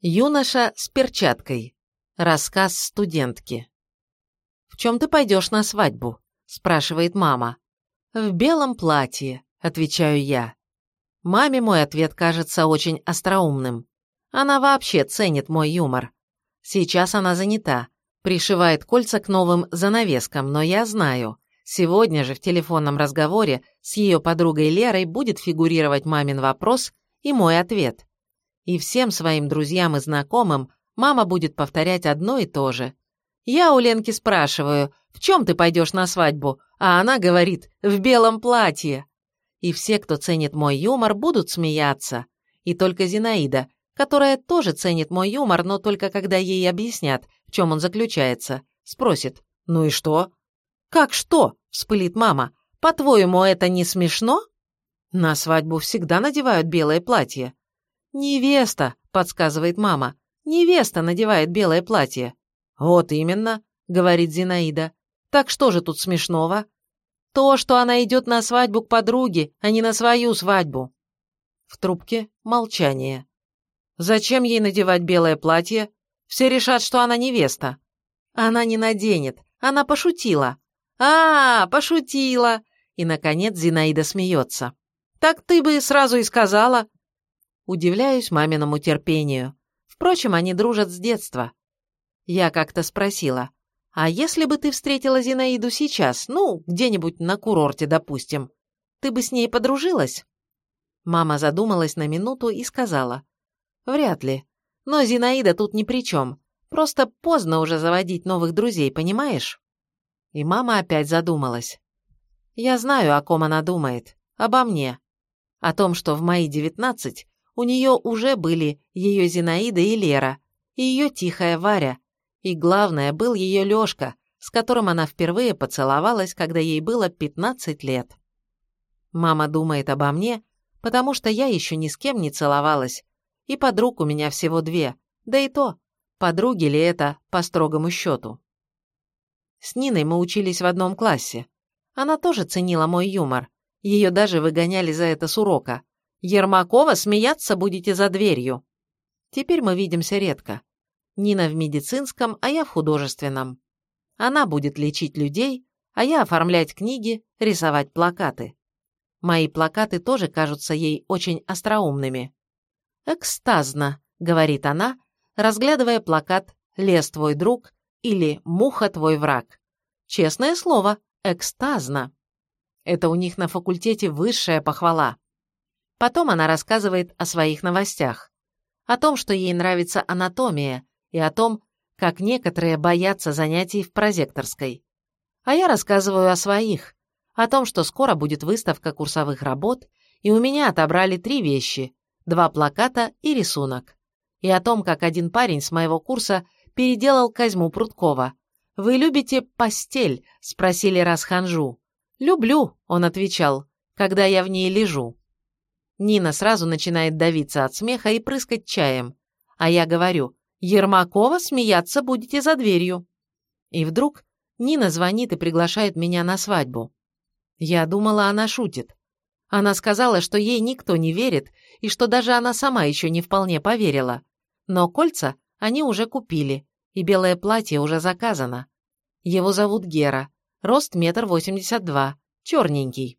Юноша с перчаткой. Рассказ студентки. «В чем ты пойдешь на свадьбу?» – спрашивает мама. «В белом платье», – отвечаю я. Маме мой ответ кажется очень остроумным. Она вообще ценит мой юмор. Сейчас она занята, пришивает кольца к новым занавескам, но я знаю, сегодня же в телефонном разговоре с ее подругой Лерой будет фигурировать мамин вопрос и мой ответ. И всем своим друзьям и знакомым мама будет повторять одно и то же. Я у Ленки спрашиваю, в чем ты пойдешь на свадьбу, а она говорит, в белом платье. И все, кто ценит мой юмор, будут смеяться. И только Зинаида, которая тоже ценит мой юмор, но только когда ей объяснят, в чем он заключается, спросит, ну и что? «Как что?» – вспылит мама. «По-твоему, это не смешно?» На свадьбу всегда надевают белое платье. «Невеста», — подсказывает мама. «Невеста надевает белое платье». «Вот именно», — говорит Зинаида. «Так что же тут смешного?» «То, что она идет на свадьбу к подруге, а не на свою свадьбу». В трубке молчание. «Зачем ей надевать белое платье? Все решат, что она невеста». «Она не наденет, она пошутила». «А, пошутила!» И, наконец, Зинаида смеется. «Так ты бы сразу и сказала, Удивляюсь маминому терпению. Впрочем, они дружат с детства. Я как-то спросила, а если бы ты встретила Зинаиду сейчас, ну, где-нибудь на курорте, допустим, ты бы с ней подружилась? Мама задумалась на минуту и сказала, вряд ли. Но Зинаида тут ни при чем. Просто поздно уже заводить новых друзей, понимаешь? И мама опять задумалась. Я знаю, о ком она думает. Обо мне. О том, что в мои девятнадцать у нее уже были ее Зинаида и Лера, и ее тихая Варя, и главное, был ее Лешка, с которым она впервые поцеловалась, когда ей было 15 лет. Мама думает обо мне, потому что я еще ни с кем не целовалась, и подруг у меня всего две, да и то, подруги ли это по строгому счету. С Ниной мы учились в одном классе. Она тоже ценила мой юмор, ее даже выгоняли за это с урока, Ермакова, смеяться будете за дверью. Теперь мы видимся редко. Нина в медицинском, а я в художественном. Она будет лечить людей, а я оформлять книги, рисовать плакаты. Мои плакаты тоже кажутся ей очень остроумными. «Экстазно», — говорит она, разглядывая плакат «Лес твой друг» или «Муха твой враг». Честное слово, экстазно. Это у них на факультете высшая похвала. Потом она рассказывает о своих новостях, о том, что ей нравится анатомия, и о том, как некоторые боятся занятий в прозекторской. А я рассказываю о своих, о том, что скоро будет выставка курсовых работ, и у меня отобрали три вещи – два плаката и рисунок. И о том, как один парень с моего курса переделал Козьму Прудкова. «Вы любите постель?» – спросили раз Ханжу. «Люблю», – он отвечал, – «когда я в ней лежу». Нина сразу начинает давиться от смеха и прыскать чаем. А я говорю, Ермакова, смеяться будете за дверью. И вдруг Нина звонит и приглашает меня на свадьбу. Я думала, она шутит. Она сказала, что ей никто не верит, и что даже она сама еще не вполне поверила. Но кольца они уже купили, и белое платье уже заказано. Его зовут Гера, рост метр восемьдесят два, черненький.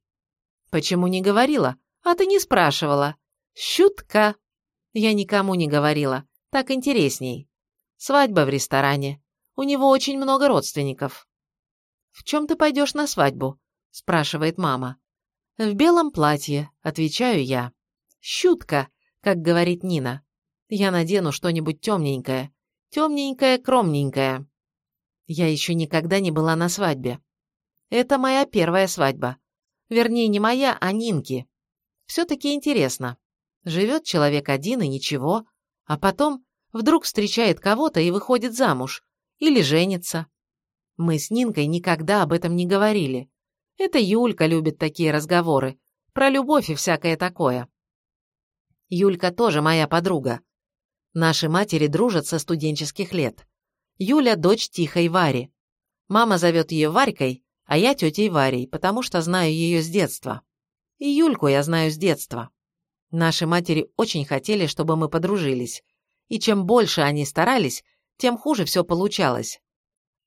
Почему не говорила? А ты не спрашивала. Щутка. Я никому не говорила. Так интересней. Свадьба в ресторане. У него очень много родственников. «В чем ты пойдешь на свадьбу?» – спрашивает мама. «В белом платье», – отвечаю я. «Щутка», как говорит Нина. «Я надену что-нибудь темненькое. Темненькое, кромненькое». Я еще никогда не была на свадьбе. Это моя первая свадьба. Вернее, не моя, а Нинки. Все-таки интересно. Живет человек один и ничего, а потом вдруг встречает кого-то и выходит замуж. Или женится. Мы с Нинкой никогда об этом не говорили. Это Юлька любит такие разговоры. Про любовь и всякое такое. Юлька тоже моя подруга. Наши матери дружат со студенческих лет. Юля – дочь Тихой Вари. Мама зовет ее Варькой, а я тетей Варей, потому что знаю ее с детства. И Юльку я знаю с детства. Наши матери очень хотели, чтобы мы подружились. и чем больше они старались, тем хуже все получалось.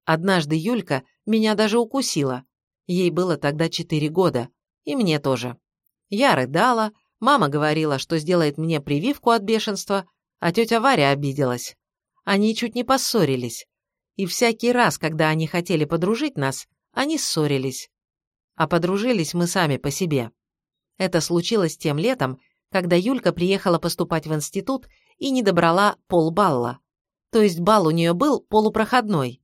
Однажды Юлька меня даже укусила. Ей было тогда четыре года, и мне тоже. Я рыдала, мама говорила, что сделает мне прививку от бешенства, а тетя Варя обиделась. Они чуть не поссорились. И всякий раз, когда они хотели подружить нас, они ссорились. А подружились мы сами по себе. Это случилось тем летом, когда Юлька приехала поступать в институт и не добрала полбалла. То есть балл у нее был полупроходной.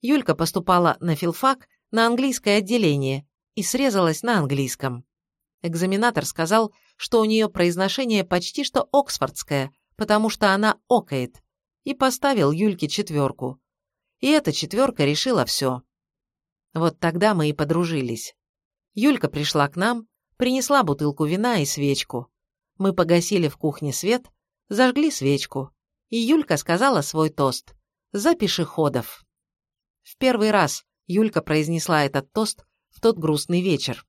Юлька поступала на филфак на английское отделение и срезалась на английском. Экзаменатор сказал, что у нее произношение почти что оксфордское, потому что она окает, и поставил Юльке четверку. И эта четверка решила все. Вот тогда мы и подружились. Юлька пришла к нам, принесла бутылку вина и свечку. Мы погасили в кухне свет, зажгли свечку, и Юлька сказала свой тост «За пешеходов». В первый раз Юлька произнесла этот тост в тот грустный вечер.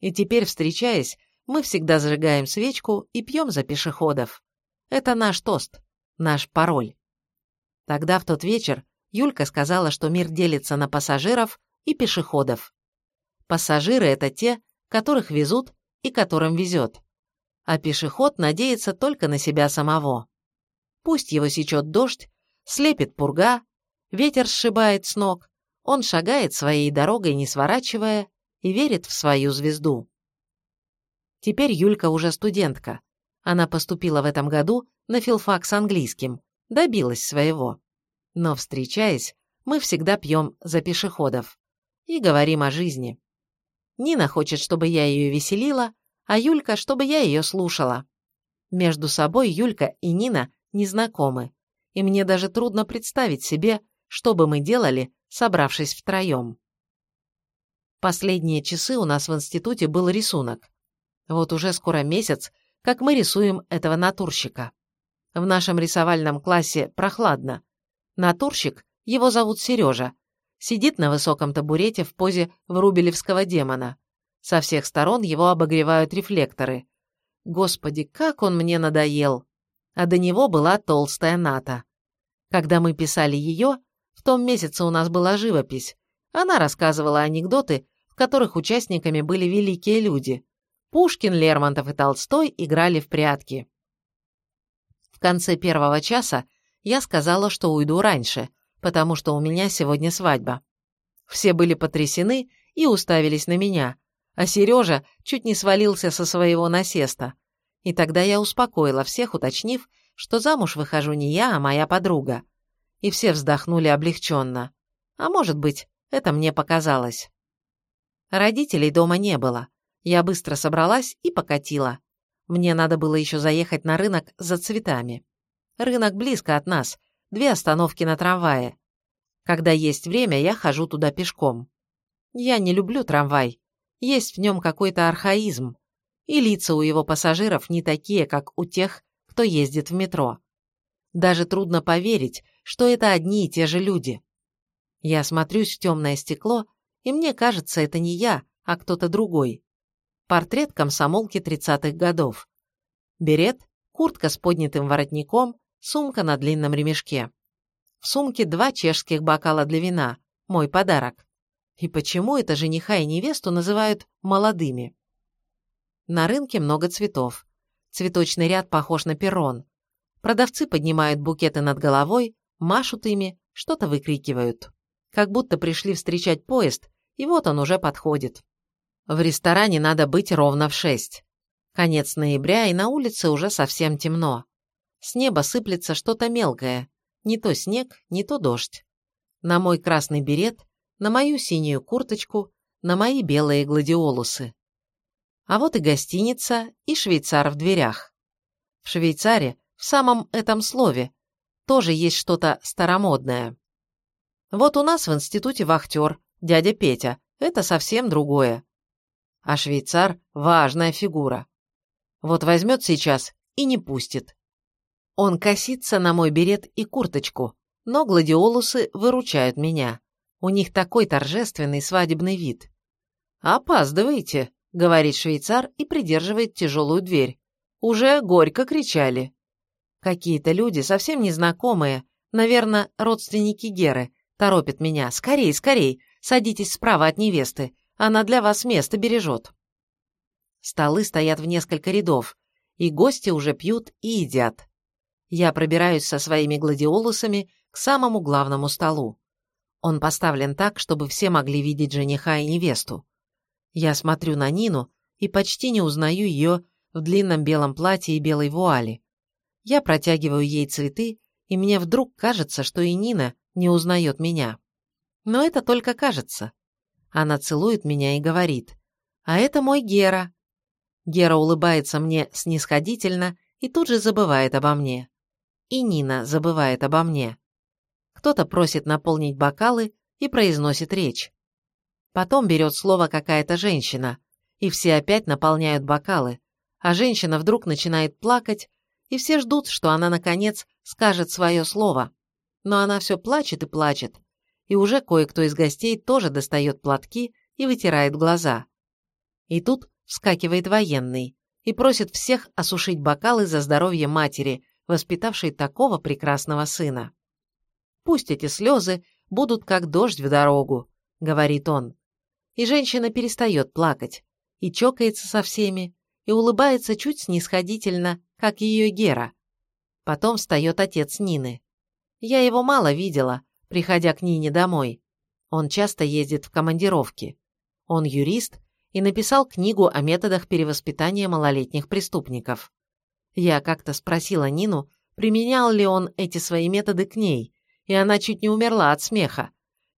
И теперь, встречаясь, мы всегда зажигаем свечку и пьем за пешеходов. Это наш тост, наш пароль. Тогда, в тот вечер, Юлька сказала, что мир делится на пассажиров и пешеходов. Пассажиры – это те, которых везут и которым везет. А пешеход надеется только на себя самого. Пусть его сечет дождь, слепит пурга, ветер сшибает с ног, он шагает своей дорогой, не сворачивая, и верит в свою звезду. Теперь Юлька уже студентка. Она поступила в этом году на филфак с английским, добилась своего. Но, встречаясь, мы всегда пьем за пешеходов и говорим о жизни. Нина хочет, чтобы я ее веселила, а Юлька, чтобы я ее слушала. Между собой Юлька и Нина не знакомы, и мне даже трудно представить себе, что бы мы делали, собравшись втроем. Последние часы у нас в институте был рисунок. Вот уже скоро месяц, как мы рисуем этого натурщика. В нашем рисовальном классе прохладно. Натурщик, его зовут Сережа, сидит на высоком табурете в позе врубелевского демона. Со всех сторон его обогревают рефлекторы. Господи, как он мне надоел! А до него была толстая ната. Когда мы писали ее, в том месяце у нас была живопись. Она рассказывала анекдоты, в которых участниками были великие люди. Пушкин, Лермонтов и Толстой играли в прятки. В конце первого часа я сказала, что уйду раньше, потому что у меня сегодня свадьба. Все были потрясены и уставились на меня, а Сережа чуть не свалился со своего насеста. И тогда я успокоила всех, уточнив, что замуж выхожу не я, а моя подруга. И все вздохнули облегченно. А может быть, это мне показалось. Родителей дома не было. Я быстро собралась и покатила. Мне надо было еще заехать на рынок за цветами. Рынок близко от нас, две остановки на трамвае. Когда есть время, я хожу туда пешком. Я не люблю трамвай. Есть в нем какой-то архаизм. И лица у его пассажиров не такие, как у тех, кто ездит в метро. Даже трудно поверить, что это одни и те же люди. Я смотрюсь в темное стекло, и мне кажется, это не я, а кто-то другой. Портрет комсомолки 30-х годов. Берет, куртка с поднятым воротником, сумка на длинном ремешке. В сумке два чешских бокала для вина, мой подарок. И почему это жениха и невесту называют молодыми? На рынке много цветов. Цветочный ряд похож на перрон. Продавцы поднимают букеты над головой, машут ими, что-то выкрикивают. Как будто пришли встречать поезд, и вот он уже подходит. В ресторане надо быть ровно в шесть. Конец ноября, и на улице уже совсем темно. С неба сыплется что-то мелкое. Не то снег, не то дождь. На мой красный берет, на мою синюю курточку, на мои белые гладиолусы. А вот и гостиница, и швейцар в дверях. В Швейцаре, в самом этом слове, тоже есть что-то старомодное. Вот у нас в институте вахтер, дядя Петя, это совсем другое. А швейцар – важная фигура. Вот возьмет сейчас и не пустит. Он косится на мой берет и курточку, но гладиолусы выручают меня. У них такой торжественный свадебный вид. «Опаздываете», — говорит швейцар и придерживает тяжелую дверь. «Уже горько кричали». Какие-то люди, совсем незнакомые, наверное, родственники Геры, торопят меня. Скорей, скорей, садитесь справа от невесты, она для вас место бережет. Столы стоят в несколько рядов, и гости уже пьют и едят. Я пробираюсь со своими гладиолусами к самому главному столу. Он поставлен так, чтобы все могли видеть жениха и невесту. Я смотрю на Нину и почти не узнаю ее в длинном белом платье и белой вуале. Я протягиваю ей цветы, и мне вдруг кажется, что и Нина не узнает меня. Но это только кажется. Она целует меня и говорит, «А это мой Гера». Гера улыбается мне снисходительно и тут же забывает обо мне. И Нина забывает обо мне. Кто-то просит наполнить бокалы и произносит речь. Потом берет слово какая-то женщина, и все опять наполняют бокалы, а женщина вдруг начинает плакать, и все ждут, что она, наконец, скажет свое слово. Но она все плачет и плачет, и уже кое-кто из гостей тоже достает платки и вытирает глаза. И тут вскакивает военный и просит всех осушить бокалы за здоровье матери, воспитавшей такого прекрасного сына. «Пусть эти слезы будут как дождь в дорогу», — говорит он. И женщина перестает плакать, и чокается со всеми, и улыбается чуть снисходительно, как ее Гера. Потом встает отец Нины. Я его мало видела, приходя к Нине домой. Он часто ездит в командировки. Он юрист и написал книгу о методах перевоспитания малолетних преступников. Я как-то спросила Нину, применял ли он эти свои методы к ней, и она чуть не умерла от смеха.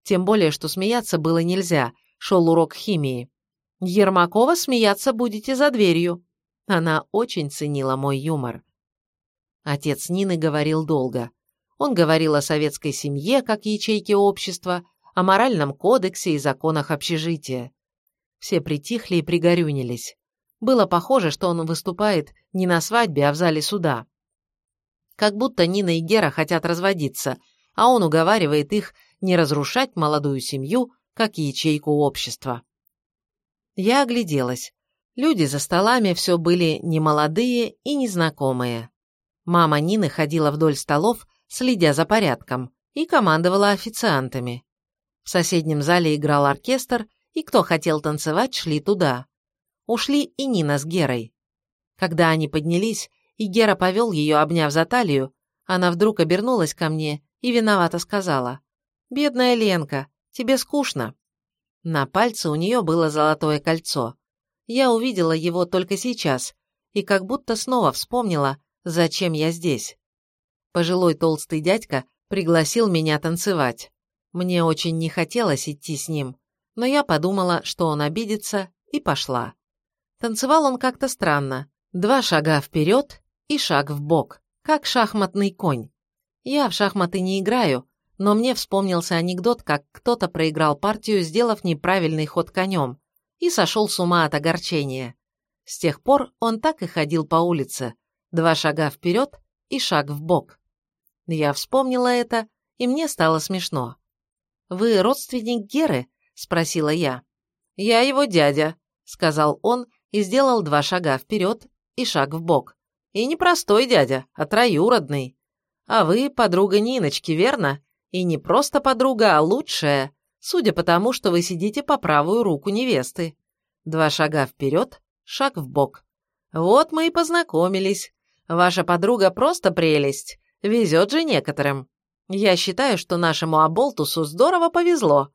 Тем более, что смеяться было нельзя, шел урок химии. Ермакова смеяться будете за дверью. Она очень ценила мой юмор. Отец Нины говорил долго. Он говорил о советской семье как ячейке общества, о моральном кодексе и законах общежития. Все притихли и пригорюнились. Было похоже, что он выступает не на свадьбе, а в зале суда. Как будто Нина и Гера хотят разводиться, а он уговаривает их не разрушать молодую семью как ячейку общества. Я огляделась. Люди за столами все были немолодые и незнакомые. Мама Нины ходила вдоль столов, следя за порядком, и командовала официантами. В соседнем зале играл оркестр, и кто хотел танцевать, шли туда. Ушли и Нина с Герой. Когда они поднялись, и Гера повел ее, обняв за талию, она вдруг обернулась ко мне и виновато сказала. «Бедная Ленка, тебе скучно?» На пальце у нее было золотое кольцо. Я увидела его только сейчас и как будто снова вспомнила, зачем я здесь. Пожилой толстый дядька пригласил меня танцевать. Мне очень не хотелось идти с ним, но я подумала, что он обидится, и пошла. Танцевал он как-то странно. Два шага вперед и шаг в бок, как шахматный конь. Я в шахматы не играю, но мне вспомнился анекдот, как кто-то проиграл партию, сделав неправильный ход конем, и сошел с ума от огорчения. С тех пор он так и ходил по улице, два шага вперед и шаг в бок. Я вспомнила это, и мне стало смешно. «Вы родственник Геры?» – спросила я. «Я его дядя», – сказал он и сделал два шага вперед и шаг в бок. «И не простой дядя, а троюродный. А вы подруга Ниночки, верно? И не просто подруга, а лучшая, судя по тому, что вы сидите по правую руку невесты. Два шага вперед, шаг в бок. Вот мы и познакомились. Ваша подруга просто прелесть. Везет же некоторым. Я считаю, что нашему Аболтусу здорово повезло.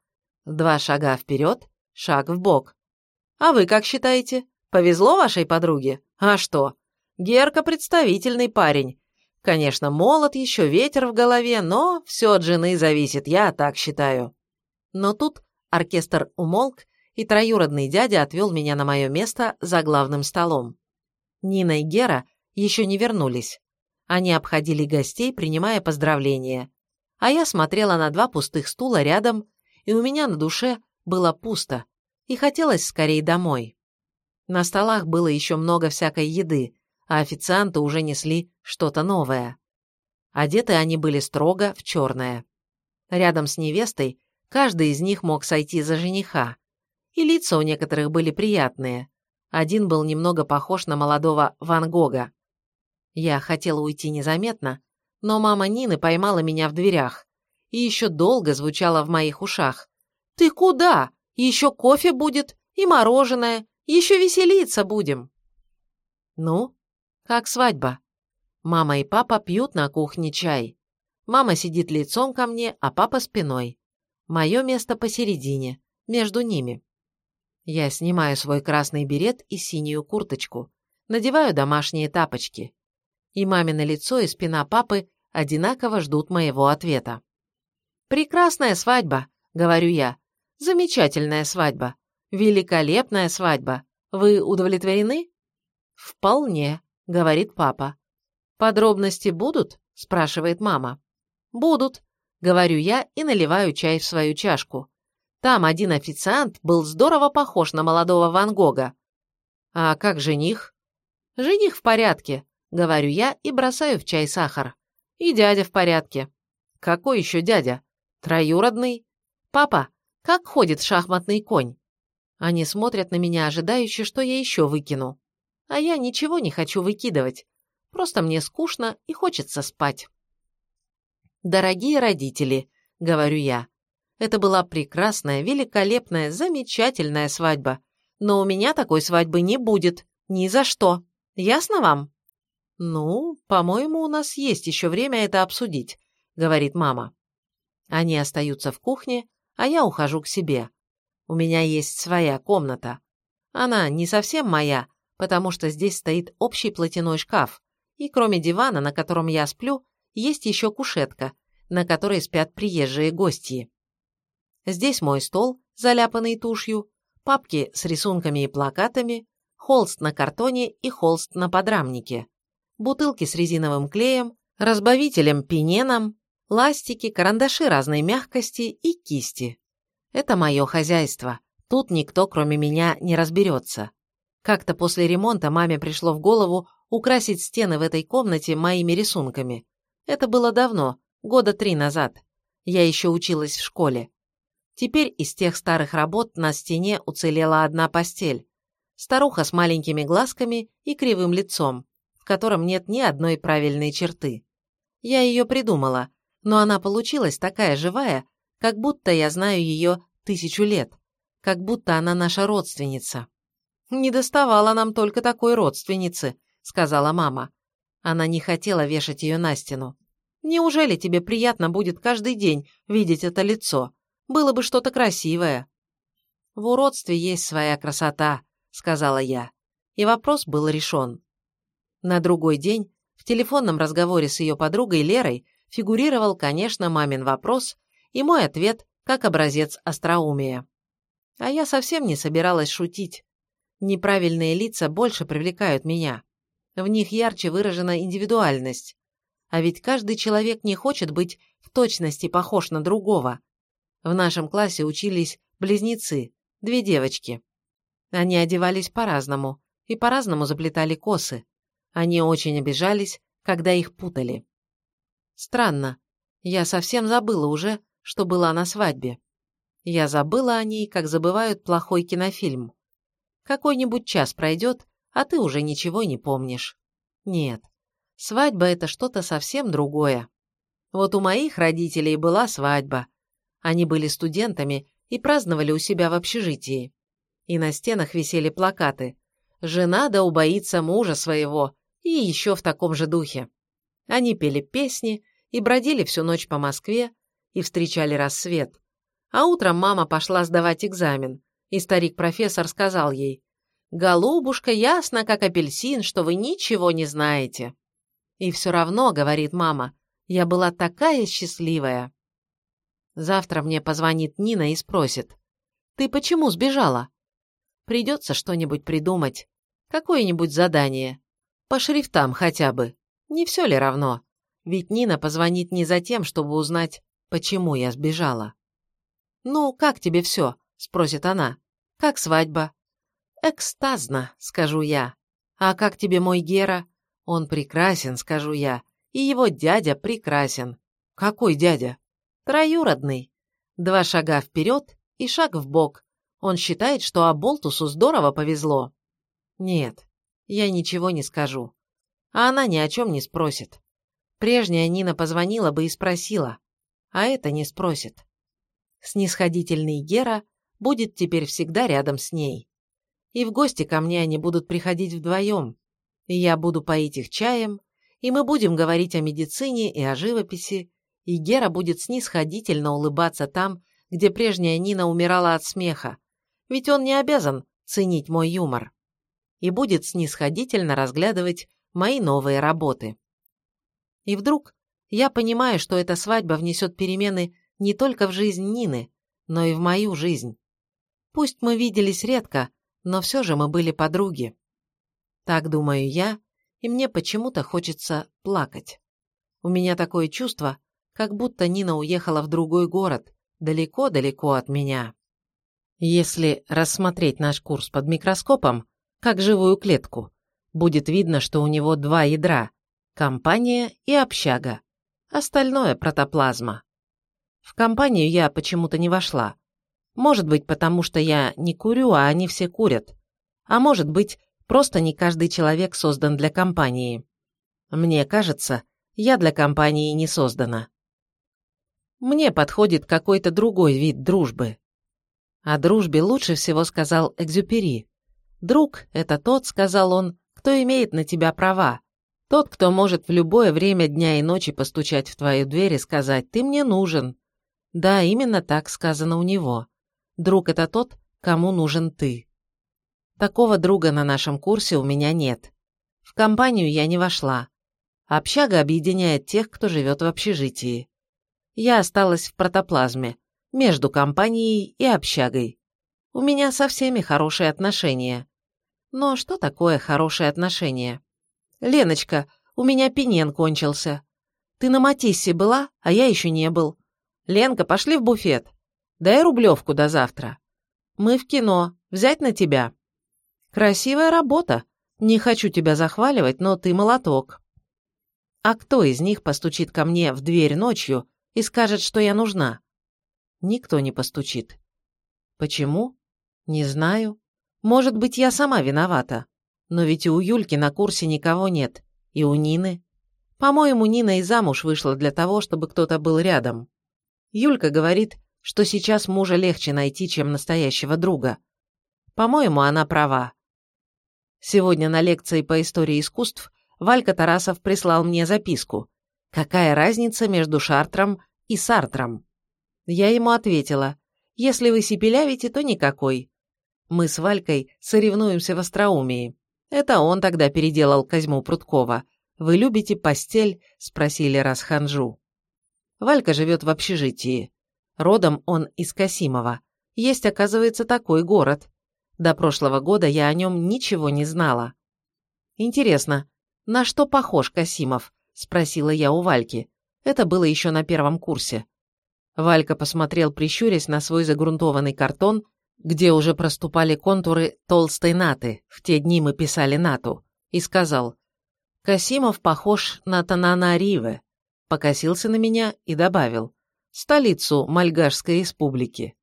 Два шага вперед, шаг в бок. А вы как считаете? Повезло вашей подруге? А что? Герка представительный парень, Конечно, молод еще, ветер в голове, но все от жены зависит, я так считаю. Но тут оркестр умолк, и троюродный дядя отвел меня на мое место за главным столом. Нина и Гера еще не вернулись. Они обходили гостей, принимая поздравления. А я смотрела на два пустых стула рядом, и у меня на душе было пусто, и хотелось скорее домой. На столах было еще много всякой еды, а официанты уже несли что-то новое. Одеты они были строго в черное. Рядом с невестой каждый из них мог сойти за жениха. И лица у некоторых были приятные. Один был немного похож на молодого Ван Гога. Я хотела уйти незаметно, но мама Нины поймала меня в дверях и еще долго звучала в моих ушах. «Ты куда? Еще кофе будет и мороженое, еще веселиться будем». «Ну, как свадьба?» Мама и папа пьют на кухне чай. Мама сидит лицом ко мне, а папа спиной. Мое место посередине, между ними. Я снимаю свой красный берет и синюю курточку, надеваю домашние тапочки. И мамино лицо и спина папы одинаково ждут моего ответа. «Прекрасная свадьба», — говорю я. «Замечательная свадьба. Великолепная свадьба. Вы удовлетворены?» «Вполне», — говорит папа. «Подробности будут?» — спрашивает мама. «Будут», — говорю я и наливаю чай в свою чашку. Там один официант был здорово похож на молодого Ван Гога. «А как жених?» «Жених в порядке», — говорю я и бросаю в чай сахар. «И дядя в порядке». «Какой еще дядя?» «Троюродный». «Папа, как ходит шахматный конь?» Они смотрят на меня, ожидающие, что я еще выкину. А я ничего не хочу выкидывать. Просто мне скучно и хочется спать. «Дорогие родители», — говорю я, — «это была прекрасная, великолепная, замечательная свадьба. Но у меня такой свадьбы не будет. Ни за что. Ясно вам?» «Ну, по-моему, у нас есть еще время это обсудить», — говорит мама. Они остаются в кухне, а я ухожу к себе. У меня есть своя комната. Она не совсем моя, потому что здесь стоит общий платяной шкаф, и кроме дивана, на котором я сплю, есть еще кушетка, на которой спят приезжие гости. Здесь мой стол, заляпанный тушью, папки с рисунками и плакатами, холст на картоне и холст на подрамнике, бутылки с резиновым клеем, разбавителем пененом, ластики, карандаши разной мягкости и кисти. Это мое хозяйство. Тут никто, кроме меня, не разберется. Как-то после ремонта маме пришло в голову украсить стены в этой комнате моими рисунками. Это было давно, года три назад. Я еще училась в школе. Теперь из тех старых работ на стене уцелела одна постель. Старуха с маленькими глазками и кривым лицом, в котором нет ни одной правильной черты. Я ее придумала, но она получилась такая живая, как будто я знаю ее тысячу лет, как будто она наша родственница. Не доставала нам только такой родственницы, сказала мама. Она не хотела вешать ее на стену. «Неужели тебе приятно будет каждый день видеть это лицо? Было бы что-то красивое». «В уродстве есть своя красота», — сказала я. И вопрос был решен. На другой день в телефонном разговоре с ее подругой Лерой фигурировал, конечно, мамин вопрос и мой ответ как образец остроумия. А я совсем не собиралась шутить. Неправильные лица больше привлекают меня. В них ярче выражена индивидуальность. А ведь каждый человек не хочет быть в точности похож на другого. В нашем классе учились близнецы, две девочки. Они одевались по-разному и по-разному заплетали косы. Они очень обижались, когда их путали. Странно, я совсем забыла уже, что была на свадьбе. Я забыла о ней, как забывают плохой кинофильм. Какой-нибудь час пройдет, а ты уже ничего не помнишь. Нет, свадьба – это что-то совсем другое. Вот у моих родителей была свадьба. Они были студентами и праздновали у себя в общежитии. И на стенах висели плакаты «Жена да убоится мужа своего» и еще в таком же духе. Они пели песни и бродили всю ночь по Москве и встречали рассвет. А утром мама пошла сдавать экзамен, и старик-профессор сказал ей «Голубушка, ясно, как апельсин, что вы ничего не знаете». И все равно, говорит мама, я была такая счастливая. Завтра мне позвонит Нина и спросит, «Ты почему сбежала?» Придется что-нибудь придумать, какое-нибудь задание. По шрифтам хотя бы. Не все ли равно? Ведь Нина позвонит не за тем, чтобы узнать, почему я сбежала. «Ну, как тебе все?» – спросит она. «Как свадьба?» «Экстазно», — скажу я. «А как тебе мой Гера?» «Он прекрасен», — скажу я. «И его дядя прекрасен». «Какой дядя?» «Троюродный». Два шага вперед и шаг в бок. Он считает, что Аболтусу здорово повезло. Нет, я ничего не скажу. А она ни о чем не спросит. Прежняя Нина позвонила бы и спросила, а это не спросит. Снисходительный Гера будет теперь всегда рядом с ней. И в гости ко мне они будут приходить вдвоем, и я буду поить их чаем, и мы будем говорить о медицине и о живописи, и Гера будет снисходительно улыбаться там, где прежняя Нина умирала от смеха, ведь он не обязан ценить мой юмор, и будет снисходительно разглядывать мои новые работы. И вдруг я понимаю, что эта свадьба внесет перемены не только в жизнь Нины, но и в мою жизнь. Пусть мы виделись редко, но все же мы были подруги. Так думаю я, и мне почему-то хочется плакать. У меня такое чувство, как будто Нина уехала в другой город, далеко-далеко от меня. Если рассмотреть наш курс под микроскопом, как живую клетку, будет видно, что у него два ядра – компания и общага. Остальное – протоплазма. В компанию я почему-то не вошла. Может быть, потому что я не курю, а они все курят. А может быть, просто не каждый человек создан для компании. Мне кажется, я для компании не создана. Мне подходит какой-то другой вид дружбы. О дружбе лучше всего сказал Экзюпери. «Друг – это тот, – сказал он, – кто имеет на тебя права. Тот, кто может в любое время дня и ночи постучать в твою дверь и сказать «ты мне нужен». Да, именно так сказано у него. Друг – это тот, кому нужен ты. Такого друга на нашем курсе у меня нет. В компанию я не вошла. Общага объединяет тех, кто живет в общежитии я осталась в протоплазме, между компанией и общагой. У меня со всеми хорошие отношения. Но что такое хорошие отношения? Леночка, у меня пенен кончился. Ты на Матиссе была, а я еще не был. Ленка, пошли в буфет. Дай рублевку до завтра. Мы в кино. Взять на тебя. Красивая работа. Не хочу тебя захваливать, но ты молоток. А кто из них постучит ко мне в дверь ночью и скажет, что я нужна. Никто не постучит. Почему? Не знаю. Может быть, я сама виновата. Но ведь и у Юльки на курсе никого нет. И у Нины. По-моему, Нина и замуж вышла для того, чтобы кто-то был рядом. Юлька говорит, что сейчас мужа легче найти, чем настоящего друга. По-моему, она права. Сегодня на лекции по истории искусств Валька Тарасов прислал мне записку. Какая разница между Шартром и Сартром? Я ему ответила, если вы сипелявите, то никакой. Мы с Валькой соревнуемся в остроумии. Это он тогда переделал Козьму Прудкова. «Вы любите постель?» – спросили раз Ханжу. Валька живет в общежитии. Родом он из Касимова. Есть, оказывается, такой город. До прошлого года я о нем ничего не знала. Интересно, на что похож Касимов? спросила я у Вальки. Это было еще на первом курсе. Валька посмотрел, прищурясь на свой загрунтованный картон, где уже проступали контуры толстой наты, в те дни мы писали нату, и сказал, «Касимов похож на Тананариве», покосился на меня и добавил, «столицу Мальгашской республики».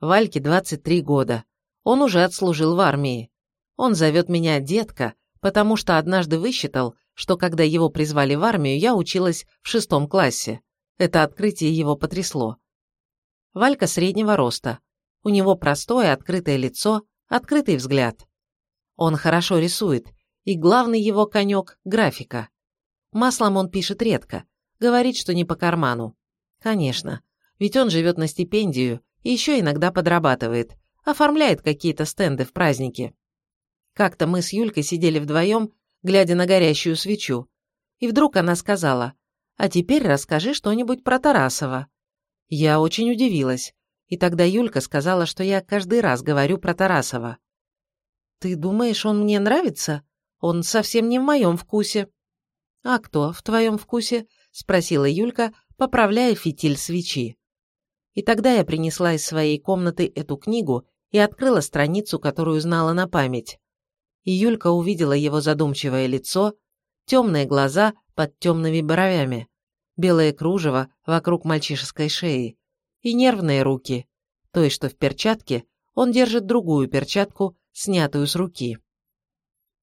Вальке 23 года, он уже отслужил в армии. Он зовет меня детка, потому что однажды высчитал, что когда его призвали в армию, я училась в шестом классе. Это открытие его потрясло. Валька среднего роста. У него простое, открытое лицо, открытый взгляд. Он хорошо рисует, и главный его конек – графика. Маслом он пишет редко, говорит, что не по карману. Конечно, ведь он живет на стипендию и еще иногда подрабатывает, оформляет какие-то стенды в праздники. Как-то мы с Юлькой сидели вдвоем глядя на горящую свечу. И вдруг она сказала, «А теперь расскажи что-нибудь про Тарасова». Я очень удивилась, и тогда Юлька сказала, что я каждый раз говорю про Тарасова. «Ты думаешь, он мне нравится? Он совсем не в моем вкусе». «А кто в твоем вкусе?» – спросила Юлька, поправляя фитиль свечи. И тогда я принесла из своей комнаты эту книгу и открыла страницу, которую знала на память и Юлька увидела его задумчивое лицо, темные глаза под темными бровями, белое кружево вокруг мальчишеской шеи и нервные руки, той, что в перчатке, он держит другую перчатку, снятую с руки.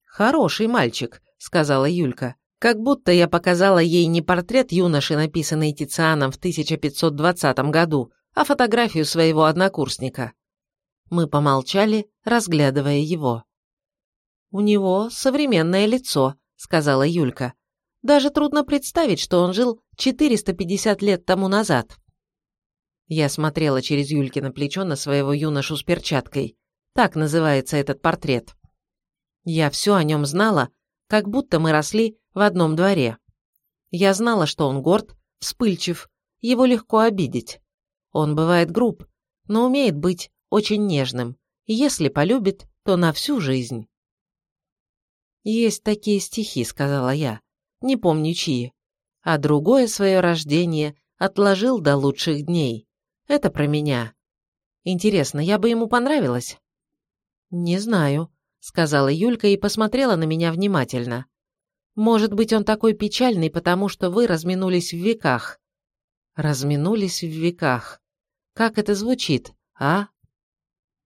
«Хороший мальчик», — сказала Юлька. Как будто я показала ей не портрет юноши, написанный Тицианом в 1520 году, а фотографию своего однокурсника. Мы помолчали, разглядывая его. «У него современное лицо», — сказала Юлька. «Даже трудно представить, что он жил 450 лет тому назад». Я смотрела через Юлькино плечо на своего юношу с перчаткой. Так называется этот портрет. Я все о нем знала, как будто мы росли в одном дворе. Я знала, что он горд, вспыльчив, его легко обидеть. Он бывает груб, но умеет быть очень нежным, и если полюбит, то на всю жизнь. «Есть такие стихи», — сказала я, не помню чьи, а другое свое рождение отложил до лучших дней. Это про меня. Интересно, я бы ему понравилась? «Не знаю», — сказала Юлька и посмотрела на меня внимательно. «Может быть, он такой печальный, потому что вы разминулись в веках». «Разминулись в веках. Как это звучит, а?»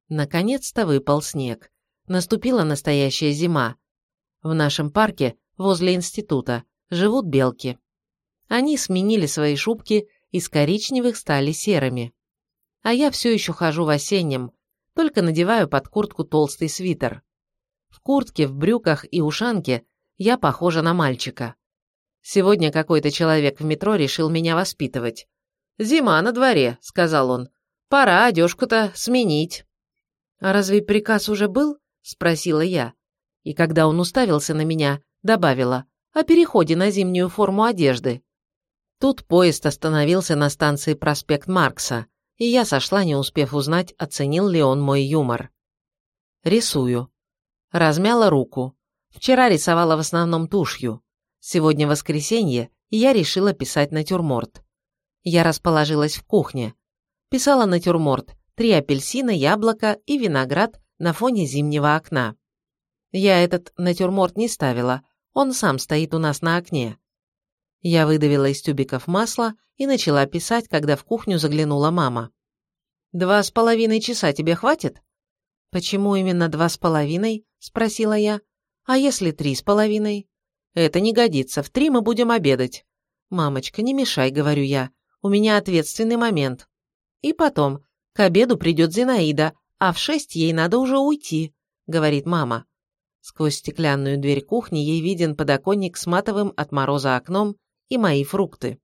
Наконец-то выпал снег. Наступила настоящая зима. В нашем парке, возле института, живут белки. Они сменили свои шубки, из коричневых стали серыми. А я все еще хожу в осеннем, только надеваю под куртку толстый свитер. В куртке, в брюках и ушанке я похожа на мальчика. Сегодня какой-то человек в метро решил меня воспитывать. «Зима на дворе», — сказал он. «Пора одежку-то сменить». «А разве приказ уже был?» — спросила я. И когда он уставился на меня, добавила о переходе на зимнюю форму одежды. Тут поезд остановился на станции проспект Маркса, и я сошла, не успев узнать, оценил ли он мой юмор. Рисую. Размяла руку. Вчера рисовала в основном тушью. Сегодня воскресенье, и я решила писать натюрморт. Я расположилась в кухне. Писала натюрморт, три апельсина, яблоко и виноград на фоне зимнего окна. Я этот натюрморт не ставила, он сам стоит у нас на окне. Я выдавила из тюбиков масло и начала писать, когда в кухню заглянула мама. «Два с половиной часа тебе хватит?» «Почему именно два с половиной?» – спросила я. «А если три с половиной?» «Это не годится, в три мы будем обедать». «Мамочка, не мешай», – говорю я. «У меня ответственный момент». «И потом, к обеду придет Зинаида, а в шесть ей надо уже уйти», – говорит мама. Сквозь стеклянную дверь кухни ей виден подоконник с матовым от мороза окном и мои фрукты.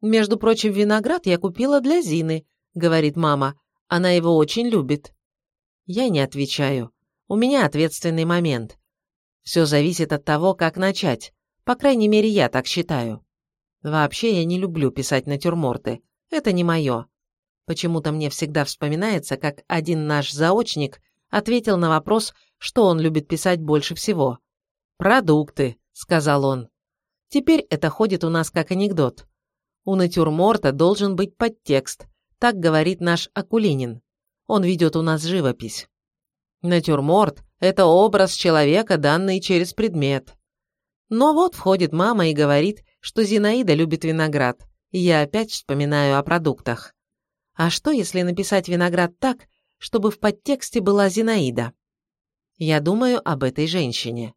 «Между прочим, виноград я купила для Зины», — говорит мама. «Она его очень любит». Я не отвечаю. У меня ответственный момент. Все зависит от того, как начать. По крайней мере, я так считаю. Вообще, я не люблю писать натюрморты. Это не мое. Почему-то мне всегда вспоминается, как один наш заочник ответил на вопрос, что он любит писать больше всего. «Продукты», — сказал он. Теперь это ходит у нас как анекдот. У натюрморта должен быть подтекст, так говорит наш Акулинин. Он ведет у нас живопись. Натюрморт – это образ человека, данный через предмет. Но вот входит мама и говорит, что Зинаида любит виноград, я опять вспоминаю о продуктах. А что, если написать виноград так, чтобы в подтексте была Зинаида? Я думаю об этой женщине.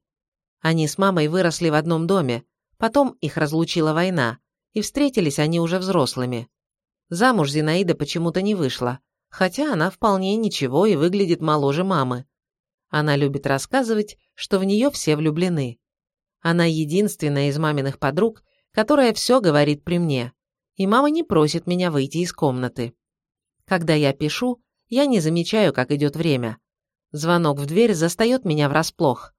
Они с мамой выросли в одном доме, Потом их разлучила война, и встретились они уже взрослыми. Замуж Зинаида почему-то не вышла, хотя она вполне ничего и выглядит моложе мамы. Она любит рассказывать, что в нее все влюблены. Она единственная из маминых подруг, которая все говорит при мне, и мама не просит меня выйти из комнаты. Когда я пишу, я не замечаю, как идет время. Звонок в дверь застает меня врасплох.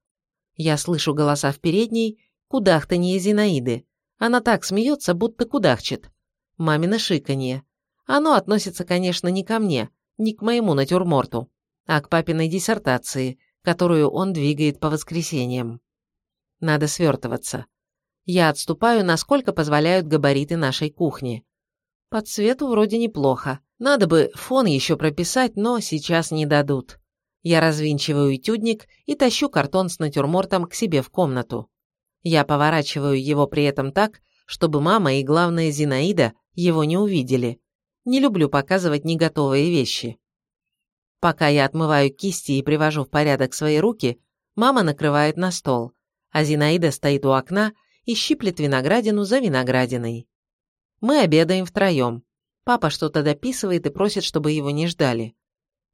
Я слышу голоса в передней Кудахтанье Зинаиды. Она так смеется, будто кудахчет. Мамино шиканье. Оно относится, конечно, не ко мне, не к моему натюрморту, а к папиной диссертации, которую он двигает по воскресеньям. Надо свертываться. Я отступаю, насколько позволяют габариты нашей кухни. По цвету вроде неплохо. Надо бы фон еще прописать, но сейчас не дадут. Я развинчиваю этюдник и тащу картон с натюрмортом к себе в комнату. Я поворачиваю его при этом так, чтобы мама и, главное, Зинаида его не увидели. Не люблю показывать неготовые вещи. Пока я отмываю кисти и привожу в порядок свои руки, мама накрывает на стол, а Зинаида стоит у окна и щиплет виноградину за виноградиной. Мы обедаем втроем. Папа что-то дописывает и просит, чтобы его не ждали.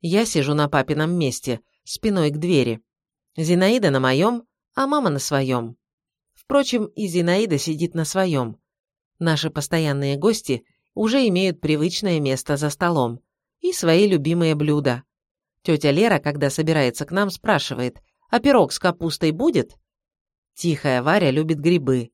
Я сижу на папином месте, спиной к двери. Зинаида на моем, а мама на своем. Впрочем, и Зинаида сидит на своем. Наши постоянные гости уже имеют привычное место за столом и свои любимые блюда. Тетя Лера, когда собирается к нам, спрашивает, а пирог с капустой будет? Тихая Варя любит грибы.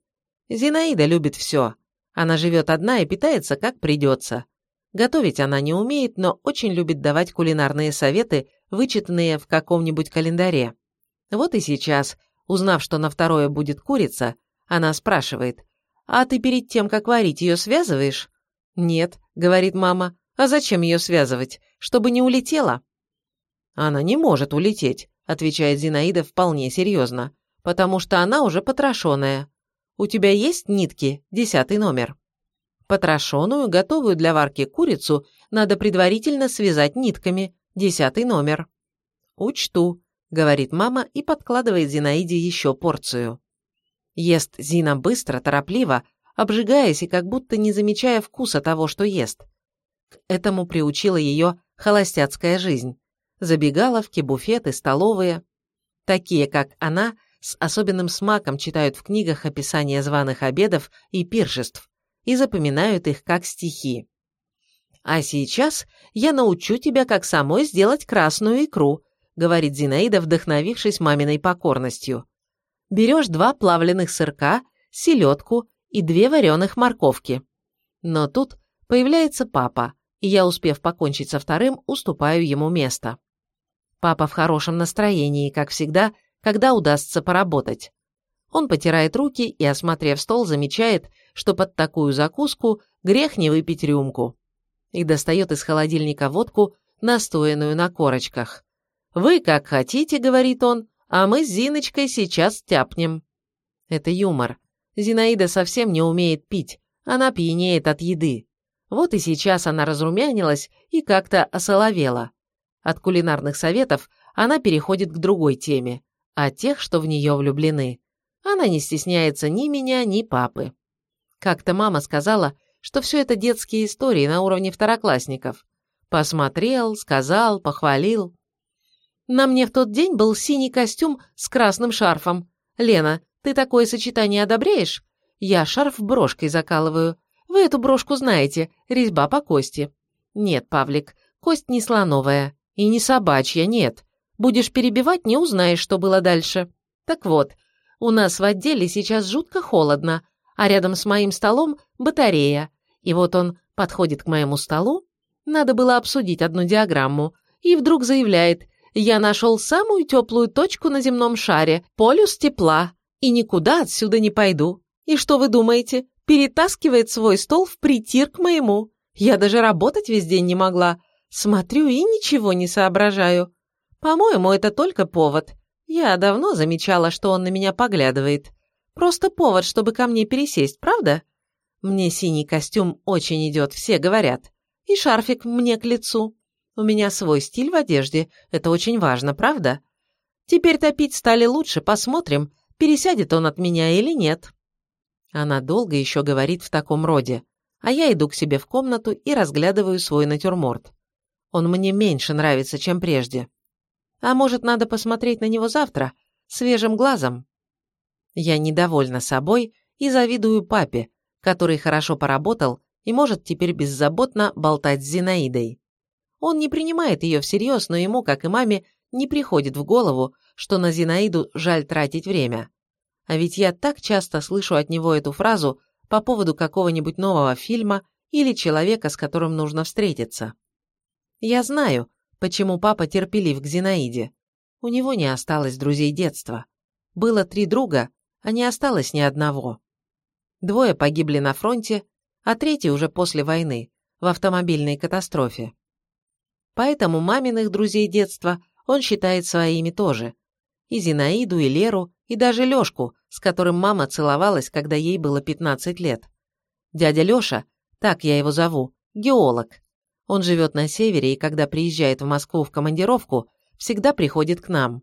Зинаида любит все. Она живет одна и питается как придется. Готовить она не умеет, но очень любит давать кулинарные советы, вычитанные в каком-нибудь календаре. Вот и сейчас, узнав, что на второе будет курица, она спрашивает, «А ты перед тем, как варить, ее связываешь?» «Нет», — говорит мама, «а зачем ее связывать? Чтобы не улетела?» «Она не может улететь», — отвечает Зинаида вполне серьезно, «потому что она уже потрошенная. У тебя есть нитки, десятый номер?» Потрошенную, готовую для варки курицу надо предварительно связать нитками, десятый номер. «Учту», — говорит мама и подкладывает Зинаиде еще порцию. Ест Зина быстро, торопливо, обжигаясь и как будто не замечая вкуса того, что ест. К этому приучила ее холостяцкая жизнь забегаловки, буфеты, столовые. Такие, как она, с особенным смаком читают в книгах описания званых обедов и пиршеств и запоминают их как стихи. «А сейчас я научу тебя, как самой сделать красную икру», говорит Зинаида, вдохновившись маминой покорностью. «Берешь два плавленых сырка, селедку и две вареных морковки». Но тут появляется папа, и я, успев покончить со вторым, уступаю ему место. Папа в хорошем настроении, как всегда, когда удастся поработать. Он потирает руки и, осмотрев стол, замечает, что под такую закуску грех не выпить рюмку. И достает из холодильника водку, настоянную на корочках. «Вы как хотите», — говорит он, — «а мы с Зиночкой сейчас тяпнем». Это юмор. Зинаида совсем не умеет пить, она пьянеет от еды. Вот и сейчас она разрумянилась и как-то осоловела. От кулинарных советов она переходит к другой теме, о тех, что в нее влюблены. Она не стесняется ни меня, ни папы. Как-то мама сказала, что все это детские истории на уровне второклассников. Посмотрел, сказал, похвалил. На мне в тот день был синий костюм с красным шарфом. Лена, ты такое сочетание одобряешь? Я шарф брошкой закалываю. Вы эту брошку знаете, резьба по кости. Нет, Павлик, кость не слоновая. И не собачья, нет. Будешь перебивать, не узнаешь, что было дальше. Так вот, у нас в отделе сейчас жутко холодно, а рядом с моим столом батарея. И вот он подходит к моему столу, надо было обсудить одну диаграмму, и вдруг заявляет, я нашел самую теплую точку на земном шаре, полюс тепла, и никуда отсюда не пойду. И что вы думаете? Перетаскивает свой стол в притир к моему. Я даже работать весь день не могла, Смотрю и ничего не соображаю. По-моему, это только повод. Я давно замечала, что он на меня поглядывает. Просто повод, чтобы ко мне пересесть, правда? Мне синий костюм очень идет, все говорят. И шарфик мне к лицу. У меня свой стиль в одежде, это очень важно, правда? Теперь топить стали лучше, посмотрим, пересядет он от меня или нет. Она долго еще говорит в таком роде, а я иду к себе в комнату и разглядываю свой натюрморт. Он мне меньше нравится, чем прежде. А может, надо посмотреть на него завтра, свежим глазом? Я недовольна собой и завидую папе, который хорошо поработал и может теперь беззаботно болтать с Зинаидой. Он не принимает ее всерьез, но ему, как и маме, не приходит в голову, что на Зинаиду жаль тратить время. А ведь я так часто слышу от него эту фразу по поводу какого-нибудь нового фильма или человека, с которым нужно встретиться. Я знаю, почему папа терпелив к Зинаиде. У него не осталось друзей детства. Было три друга, а не осталось ни одного. Двое погибли на фронте, а третий уже после войны, в автомобильной катастрофе. Поэтому маминых друзей детства он считает своими тоже. И Зинаиду, и Леру, и даже Лёшку, с которым мама целовалась, когда ей было 15 лет. Дядя Лёша, так я его зову, геолог, он живет на севере и когда приезжает в Москву в командировку, всегда приходит к нам.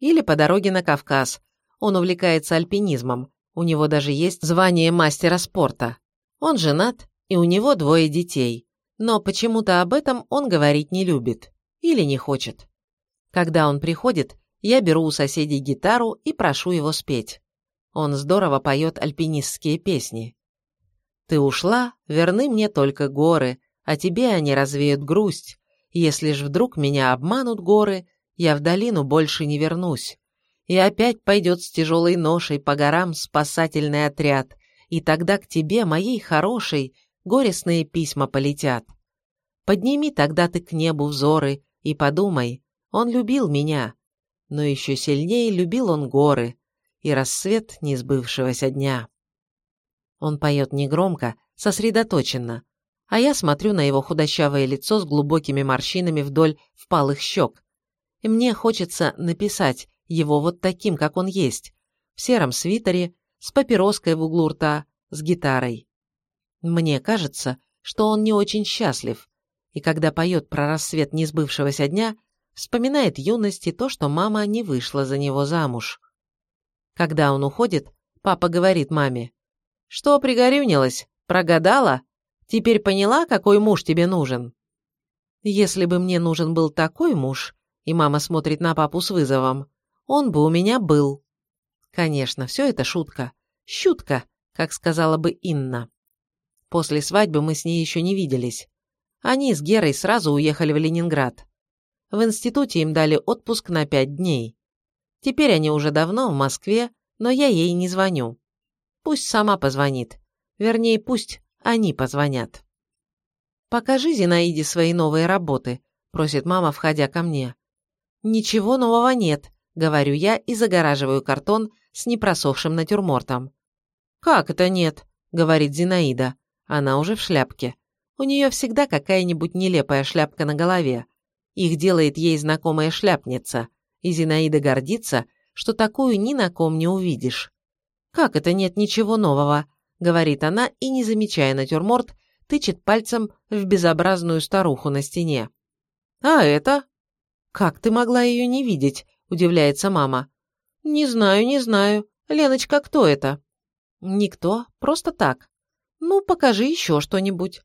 Или по дороге на Кавказ. Он увлекается альпинизмом, у него даже есть звание мастера спорта. Он женат, и у него двое детей, но почему-то об этом он говорить не любит или не хочет. Когда он приходит, я беру у соседей гитару и прошу его спеть. Он здорово поет альпинистские песни. «Ты ушла, верны мне только горы, а тебе они развеют грусть. Если ж вдруг меня обманут горы, я в долину больше не вернусь. И опять пойдет с тяжелой ношей по горам спасательный отряд, и тогда к тебе, моей хорошей, горестные письма полетят. Подними тогда ты к небу взоры и подумай, он любил меня, но еще сильнее любил он горы, и рассвет несбывшегося дня. Он поет негромко, сосредоточенно, а я смотрю на его худощавое лицо с глубокими морщинами вдоль впалых щек. И мне хочется написать его вот таким, как он есть, в сером свитере, с папироской в углу рта, с гитарой. Мне кажется, что он не очень счастлив, и когда поет про рассвет несбывшегося дня, вспоминает юность и то, что мама не вышла за него замуж. Когда он уходит, папа говорит маме, «Что пригорюнилась? Прогадала? Теперь поняла, какой муж тебе нужен?» Если бы мне нужен был такой муж, и мама смотрит на папу с вызовом, он бы у меня был. Конечно, все это шутка. Щутка, как сказала бы Инна. После свадьбы мы с ней еще не виделись. Они с Герой сразу уехали в Ленинград. В институте им дали отпуск на пять дней. Теперь они уже давно в Москве, но я ей не звоню. Пусть сама позвонит. Вернее, пусть они позвонят. «Покажи Зинаиде свои новые работы», – просит мама, входя ко мне. «Ничего нового нет», – говорю я и загораживаю картон с непросохшим натюрмортом. «Как это нет?» – говорит Зинаида. Она уже в шляпке. У нее всегда какая-нибудь нелепая шляпка на голове. Их делает ей знакомая шляпница, и Зинаида гордится, что такую ни на ком не увидишь. «Как это нет ничего нового?» — говорит она и, не замечая натюрморт, тычет пальцем в безобразную старуху на стене. «А это?» «Как ты могла ее не видеть?» — удивляется мама. «Не знаю, не знаю. Леночка, кто это?» «Никто, просто так. Ну, покажи еще что-нибудь».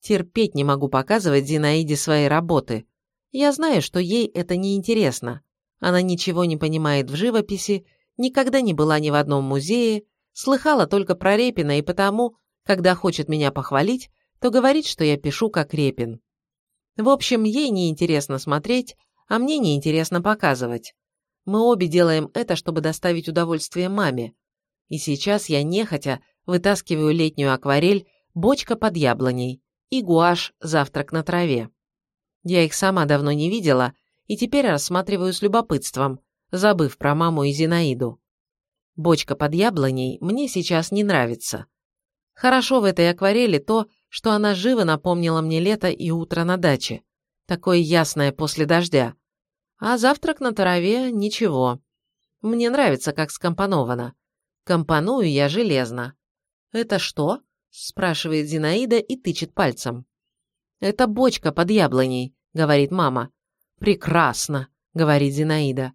Терпеть не могу показывать Зинаиде свои работы. Я знаю, что ей это не интересно. Она ничего не понимает в живописи, никогда не была ни в одном музее, слыхала только про Репина и потому, когда хочет меня похвалить, то говорит, что я пишу как Репин. В общем, ей не интересно смотреть, а мне не интересно показывать. Мы обе делаем это, чтобы доставить удовольствие маме. И сейчас я нехотя вытаскиваю летнюю акварель «Бочка под яблоней» и гуашь «Завтрак на траве». Я их сама давно не видела и теперь рассматриваю с любопытством, забыв про маму и Зинаиду. Бочка под яблоней мне сейчас не нравится. Хорошо в этой акварели то, что она живо напомнила мне лето и утро на даче, такое ясное после дождя. А завтрак на траве – ничего. Мне нравится, как скомпоновано. Компоную я железно. «Это что?» – спрашивает Зинаида и тычет пальцем. «Это бочка под яблоней», — говорит мама. «Прекрасно», — говорит Зинаида.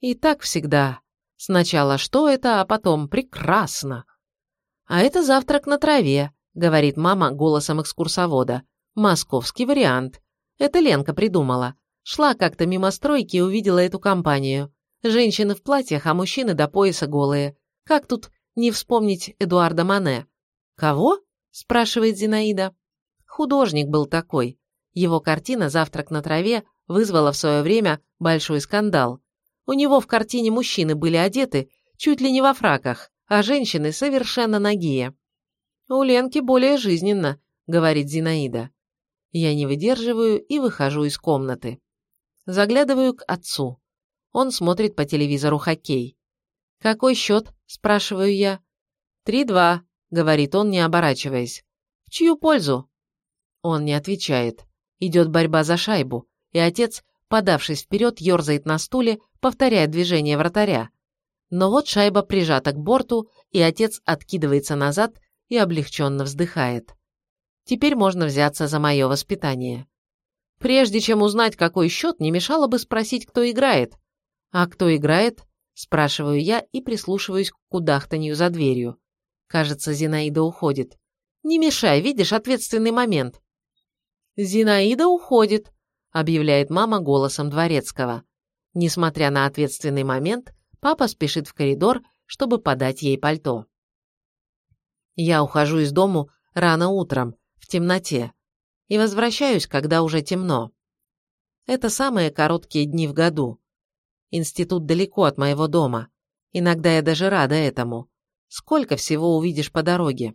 «И так всегда. Сначала что это, а потом прекрасно». «А это завтрак на траве», — говорит мама голосом экскурсовода. «Московский вариант. Это Ленка придумала. Шла как-то мимо стройки и увидела эту компанию. Женщины в платьях, а мужчины до пояса голые. Как тут не вспомнить Эдуарда Мане?» «Кого?» – спрашивает Зинаида. Художник был такой. Его картина «Завтрак на траве» вызвала в свое время большой скандал. У него в картине мужчины были одеты чуть ли не во фраках, а женщины совершенно нагие. «У Ленки более жизненно», — говорит Зинаида. Я не выдерживаю и выхожу из комнаты. Заглядываю к отцу. Он смотрит по телевизору хоккей. «Какой счет?» – спрашиваю я. «Три-два», – говорит он, не оборачиваясь. «В чью пользу?» Он не отвечает. Идет борьба за шайбу, и отец, подавшись вперед, ерзает на стуле, повторяя движение вратаря. Но вот шайба прижата к борту, и отец откидывается назад и облегченно вздыхает. Теперь можно взяться за мое воспитание. Прежде чем узнать, какой счет, не мешало бы спросить, кто играет. А кто играет? Спрашиваю я и прислушиваюсь к кудахтанью за дверью. Кажется, Зинаида уходит. Не мешай, видишь, ответственный момент. Зинаида уходит, объявляет мама голосом дворецкого. Несмотря на ответственный момент, папа спешит в коридор, чтобы подать ей пальто. Я ухожу из дому рано утром, в темноте, и возвращаюсь, когда уже темно. Это самые короткие дни в году. Институт далеко от моего дома. Иногда я даже рада этому. Сколько всего увидишь по дороге.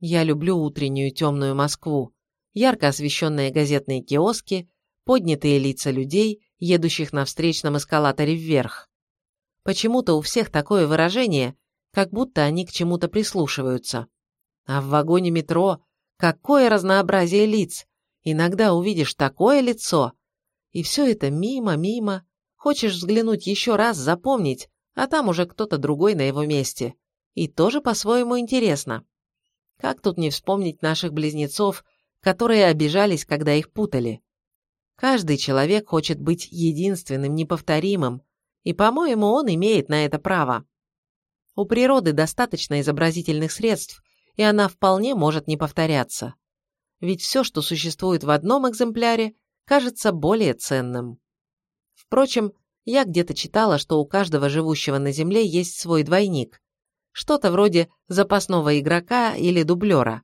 Я люблю утреннюю темную Москву, ярко освещенные газетные киоски, поднятые лица людей, едущих на встречном эскалаторе вверх. Почему-то у всех такое выражение, как будто они к чему-то прислушиваются. А в вагоне метро какое разнообразие лиц! Иногда увидишь такое лицо, и все это мимо-мимо. Хочешь взглянуть еще раз, запомнить, а там уже кто-то другой на его месте. И тоже по-своему интересно. Как тут не вспомнить наших близнецов, которые обижались, когда их путали? Каждый человек хочет быть единственным, неповторимым, и, по-моему, он имеет на это право. У природы достаточно изобразительных средств, и она вполне может не повторяться. Ведь все, что существует в одном экземпляре, кажется более ценным. Впрочем, я где-то читала, что у каждого живущего на Земле есть свой двойник. Что-то вроде запасного игрока или дублера.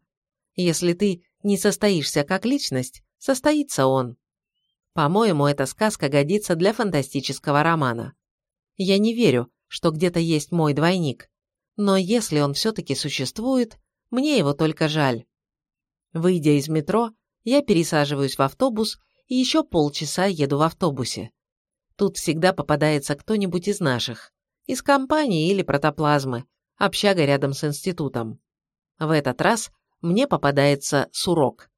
Если ты не состоишься как личность, состоится он. По-моему, эта сказка годится для фантастического романа. Я не верю, что где-то есть мой двойник, но если он все-таки существует, мне его только жаль. Выйдя из метро, я пересаживаюсь в автобус и еще полчаса еду в автобусе. Тут всегда попадается кто-нибудь из наших, из компании или протоплазмы, общага рядом с институтом. В этот раз мне попадается Сурок.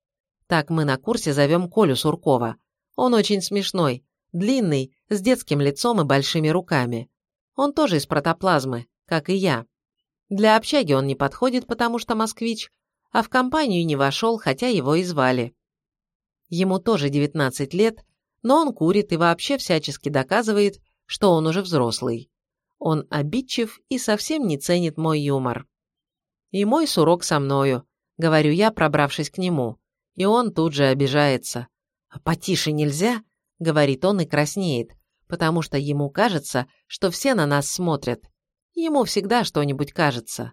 Так мы на курсе зовем Колю Суркова. Он очень смешной, длинный, с детским лицом и большими руками. Он тоже из протоплазмы, как и я. Для общаги он не подходит, потому что москвич, а в компанию не вошел, хотя его и звали. Ему тоже 19 лет, но он курит и вообще всячески доказывает, что он уже взрослый. Он обидчив и совсем не ценит мой юмор. И мой сурок со мною, говорю я, пробравшись к нему, и он тут же обижается. «А потише нельзя?» — говорит он и краснеет, потому что ему кажется, что все на нас смотрят. Ему всегда что-нибудь кажется.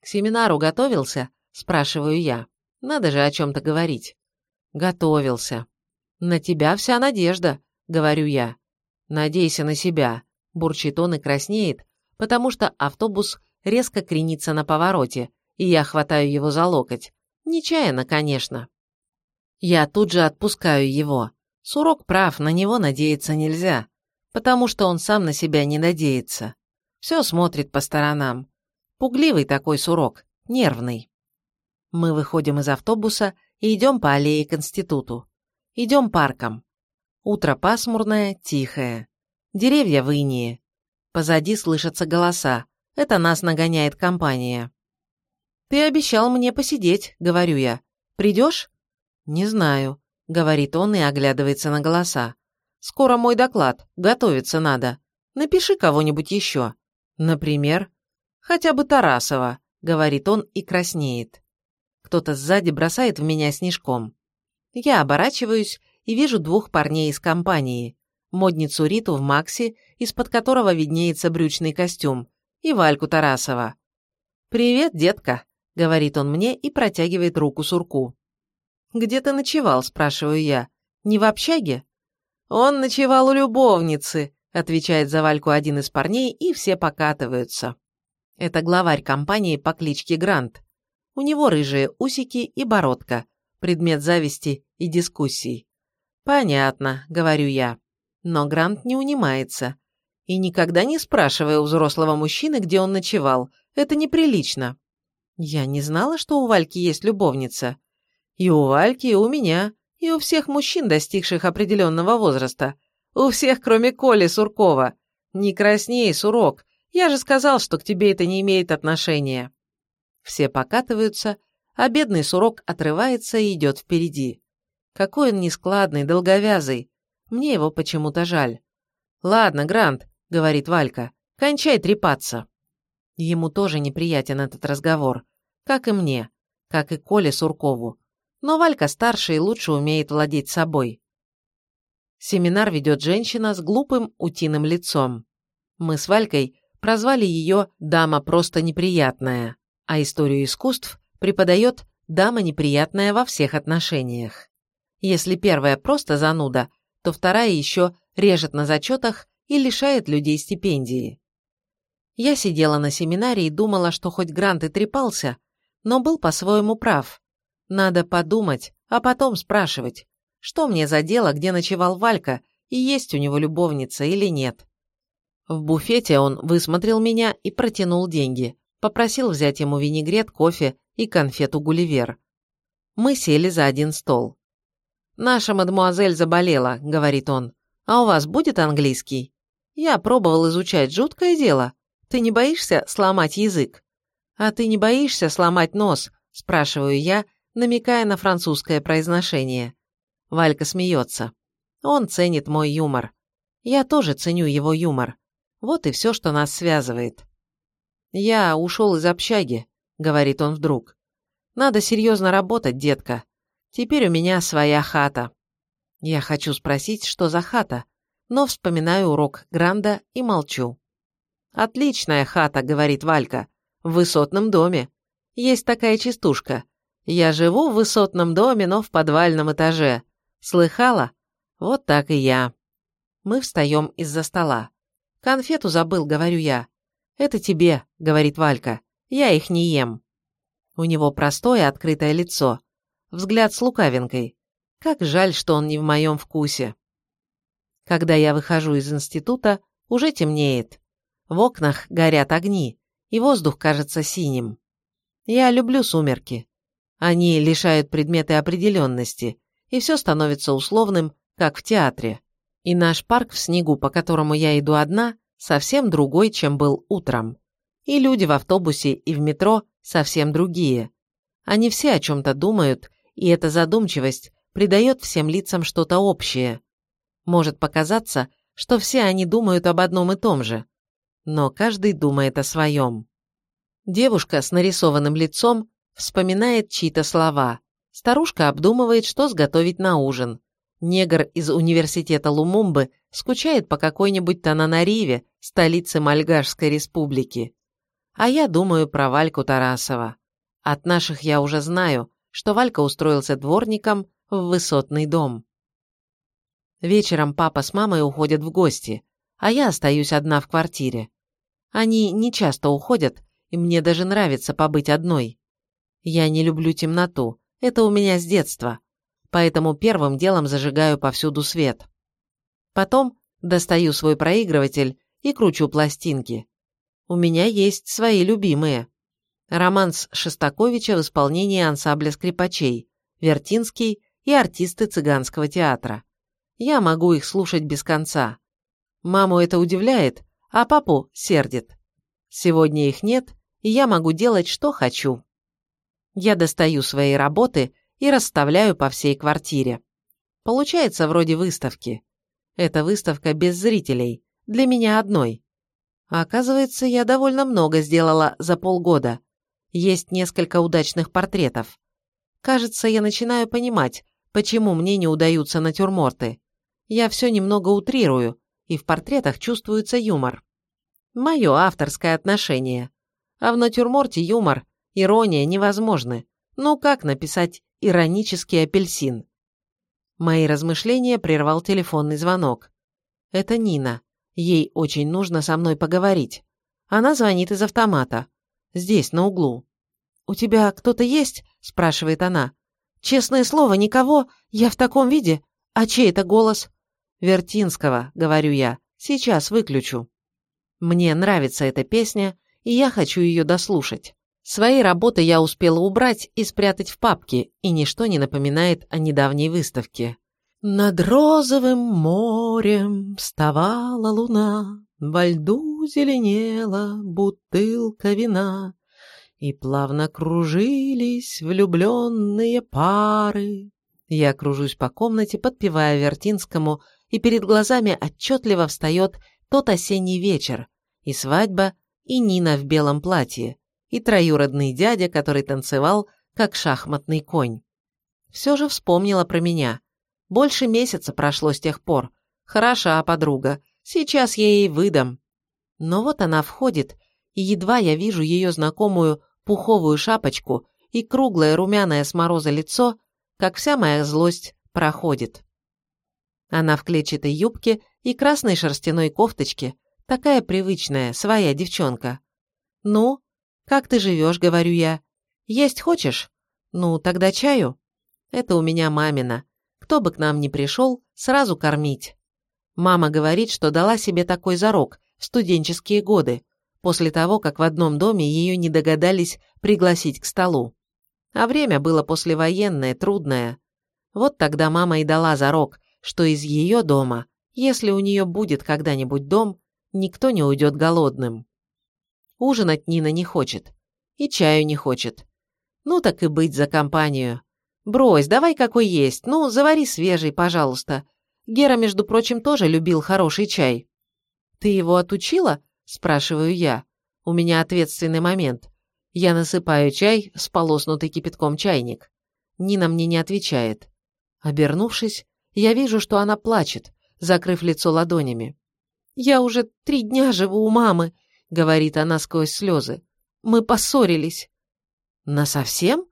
К семинару готовился? Спрашиваю я. Надо же о чем-то говорить. Готовился. На тебя вся надежда, говорю я. Надейся на себя, бурчит он и краснеет, потому что автобус резко кренится на повороте, и я хватаю его за локоть. Нечаянно, конечно. Я тут же отпускаю его. Сурок прав, на него надеяться нельзя, потому что он сам на себя не надеется. Все смотрит по сторонам. Пугливый такой сурок, нервный. Мы выходим из автобуса и идем по аллее к институту. Идем парком. Утро пасмурное, тихое. Деревья в инии. Позади слышатся голоса. Это нас нагоняет компания. «Ты обещал мне посидеть», — говорю я. «Придешь?» «Не знаю», — говорит он и оглядывается на голоса. «Скоро мой доклад, готовиться надо. Напиши кого-нибудь еще». «Например?» «Хотя бы Тарасова», — говорит он и краснеет. Кто-то сзади бросает в меня снежком. Я оборачиваюсь и вижу двух парней из компании. Модницу Риту в Макси, из-под которого виднеется брючный костюм, и Вальку Тарасова. «Привет, детка», — говорит он мне и протягивает руку сурку. «Где ты ночевал?» — спрашиваю я. «Не в общаге?» «Он ночевал у любовницы», отвечает за Вальку один из парней, и все покатываются. Это главарь компании по кличке Грант. У него рыжие усики и бородка, предмет зависти и дискуссий. «Понятно», — говорю я. Но Грант не унимается. И никогда не спрашивая у взрослого мужчины, где он ночевал. Это неприлично. Я не знала, что у Вальки есть любовница. И у Вальки, и у меня, и у всех мужчин, достигших определенного возраста. У всех, кроме Коли Суркова. Не красней, Сурок. Я же сказал, что к тебе это не имеет отношения. Все покатываются, а бедный Сурок отрывается и идет впереди. Какой он нескладный, долговязый. Мне его почему-то жаль. «Ладно, Грант», — говорит Валька, Кончай трепаться. Ему тоже неприятен этот разговор, как и мне, как и Коле Суркову. Но Валька старше и лучше умеет владеть собой. Семинар ведет женщина с глупым утиным лицом. Мы с Валькой прозвали ее «дама просто неприятная», а историю искусств преподает «дама неприятная во всех отношениях». Если первая просто зануда, то вторая еще режет на зачетах и лишает людей стипендии. Я сидела на семинаре и думала, что хоть Грант и трепался, но был по-своему прав. Надо подумать, а потом спрашивать, что мне за дело, где ночевал Валька, и есть у него любовница или нет. В буфете он высмотрел меня и протянул деньги, попросил взять ему винегрет, кофе и конфету Гулливер. Мы сели за один стол. «Наша мадмуазель заболела», — говорит он. «А у вас будет английский?» «Я пробовал изучать, жуткое дело. Ты не боишься сломать язык?» «А ты не боишься сломать нос?» – спрашиваю я, намекая на французское произношение. Валька смеется. Он ценит мой юмор. Я тоже ценю его юмор. Вот и все, что нас связывает. «Я ушел из общаги», — говорит он вдруг. «Надо серьезно работать, детка. Теперь у меня своя хата». Я хочу спросить, что за хата, но вспоминаю урок Гранда и молчу. «Отличная хата», — говорит Валька в высотном доме. Есть такая частушка. Я живу в высотном доме, но в подвальном этаже. Слыхала? Вот так и я. Мы встаем из-за стола. Конфету забыл, говорю я. Это тебе, говорит Валька. Я их не ем. У него простое открытое лицо. Взгляд с лукавинкой. Как жаль, что он не в моем вкусе. Когда я выхожу из института, уже темнеет. В окнах горят огни и воздух кажется синим. Я люблю сумерки. Они лишают предметы определенности, и все становится условным, как в театре. И наш парк в снегу, по которому я иду одна, совсем другой, чем был утром. И люди в автобусе и в метро совсем другие. Они все о чем-то думают, и эта задумчивость придает всем лицам что-то общее. Может показаться, что все они думают об одном и том же но каждый думает о своем. Девушка с нарисованным лицом вспоминает чьи-то слова. Старушка обдумывает, что сготовить на ужин. Негр из университета Лумумбы скучает по какой-нибудь Тананариве, столице Мальгашской республики. А я думаю про Вальку Тарасова. От наших я уже знаю, что Валька устроился дворником в высотный дом. Вечером папа с мамой уходят в гости а я остаюсь одна в квартире. Они не часто уходят, и мне даже нравится побыть одной. Я не люблю темноту, это у меня с детства, поэтому первым делом зажигаю повсюду свет. Потом достаю свой проигрыватель и кручу пластинки. У меня есть свои любимые. Романс Шостаковича в исполнении ансамбля скрипачей, Вертинский и артисты цыганского театра. Я могу их слушать без конца. Маму это удивляет, а папу сердит. Сегодня их нет, и я могу делать, что хочу. Я достаю свои работы и расставляю по всей квартире. Получается вроде выставки. Эта выставка без зрителей, для меня одной. А оказывается, я довольно много сделала за полгода. Есть несколько удачных портретов. Кажется, я начинаю понимать, почему мне не удаются натюрморты. Я все немного утрирую, и в портретах чувствуется юмор. Мое авторское отношение. А в натюрморте юмор, ирония невозможны. Ну как написать иронический апельсин? Мои размышления прервал телефонный звонок. Это Нина. Ей очень нужно со мной поговорить. Она звонит из автомата. Здесь, на углу. «У тебя кто-то есть?» – спрашивает она. «Честное слово, никого. Я в таком виде. А чей это голос?» «Вертинского», — говорю я, — «сейчас выключу». Мне нравится эта песня, и я хочу ее дослушать. Свои работы я успела убрать и спрятать в папке, и ничто не напоминает о недавней выставке. Над розовым морем вставала луна, Во льду зеленела бутылка вина, И плавно кружились влюбленные пары. Я кружусь по комнате, подпевая Вертинскому и перед глазами отчетливо встает тот осенний вечер, И свадьба, и Нина в белом платье, и троюродный дядя, который танцевал, как шахматный конь. Все же вспомнила про меня. Больше месяца прошло с тех пор. Хороша подруга, сейчас я ей выдам. Но вот она входит, и едва я вижу ее знакомую пуховую шапочку и круглое румяное с мороза лицо, как вся моя злость проходит. Она в клетчатой юбке и красной шерстяной кофточке, такая привычная, своя девчонка. «Ну, как ты живешь?» — говорю я. «Есть хочешь? Ну, тогда чаю?» Это у меня мамина. Кто бы к нам ни пришел, сразу кормить. Мама говорит, что дала себе такой зарок в студенческие годы, после того, как в одном доме ее не догадались пригласить к столу. А время было послевоенное, трудное. Вот тогда мама и дала зарок, что из ее дома, если у нее будет когда-нибудь дом, никто не уйдет голодным. Ужинать Нина не хочет. И чаю не хочет. Ну так и быть за компанию. Брось, давай какой есть. Ну, завари свежий, пожалуйста. Гера, между прочим, тоже любил хороший чай. Ты его отучила? Спрашиваю я. У меня ответственный момент. Я насыпаю чай в сполоснутый кипятком чайник. Нина мне не отвечает. Обернувшись, я вижу, что она плачет, закрыв лицо ладонями. «Я уже три дня живу у мамы», — говорит она сквозь слезы. «Мы поссорились». «Насовсем?»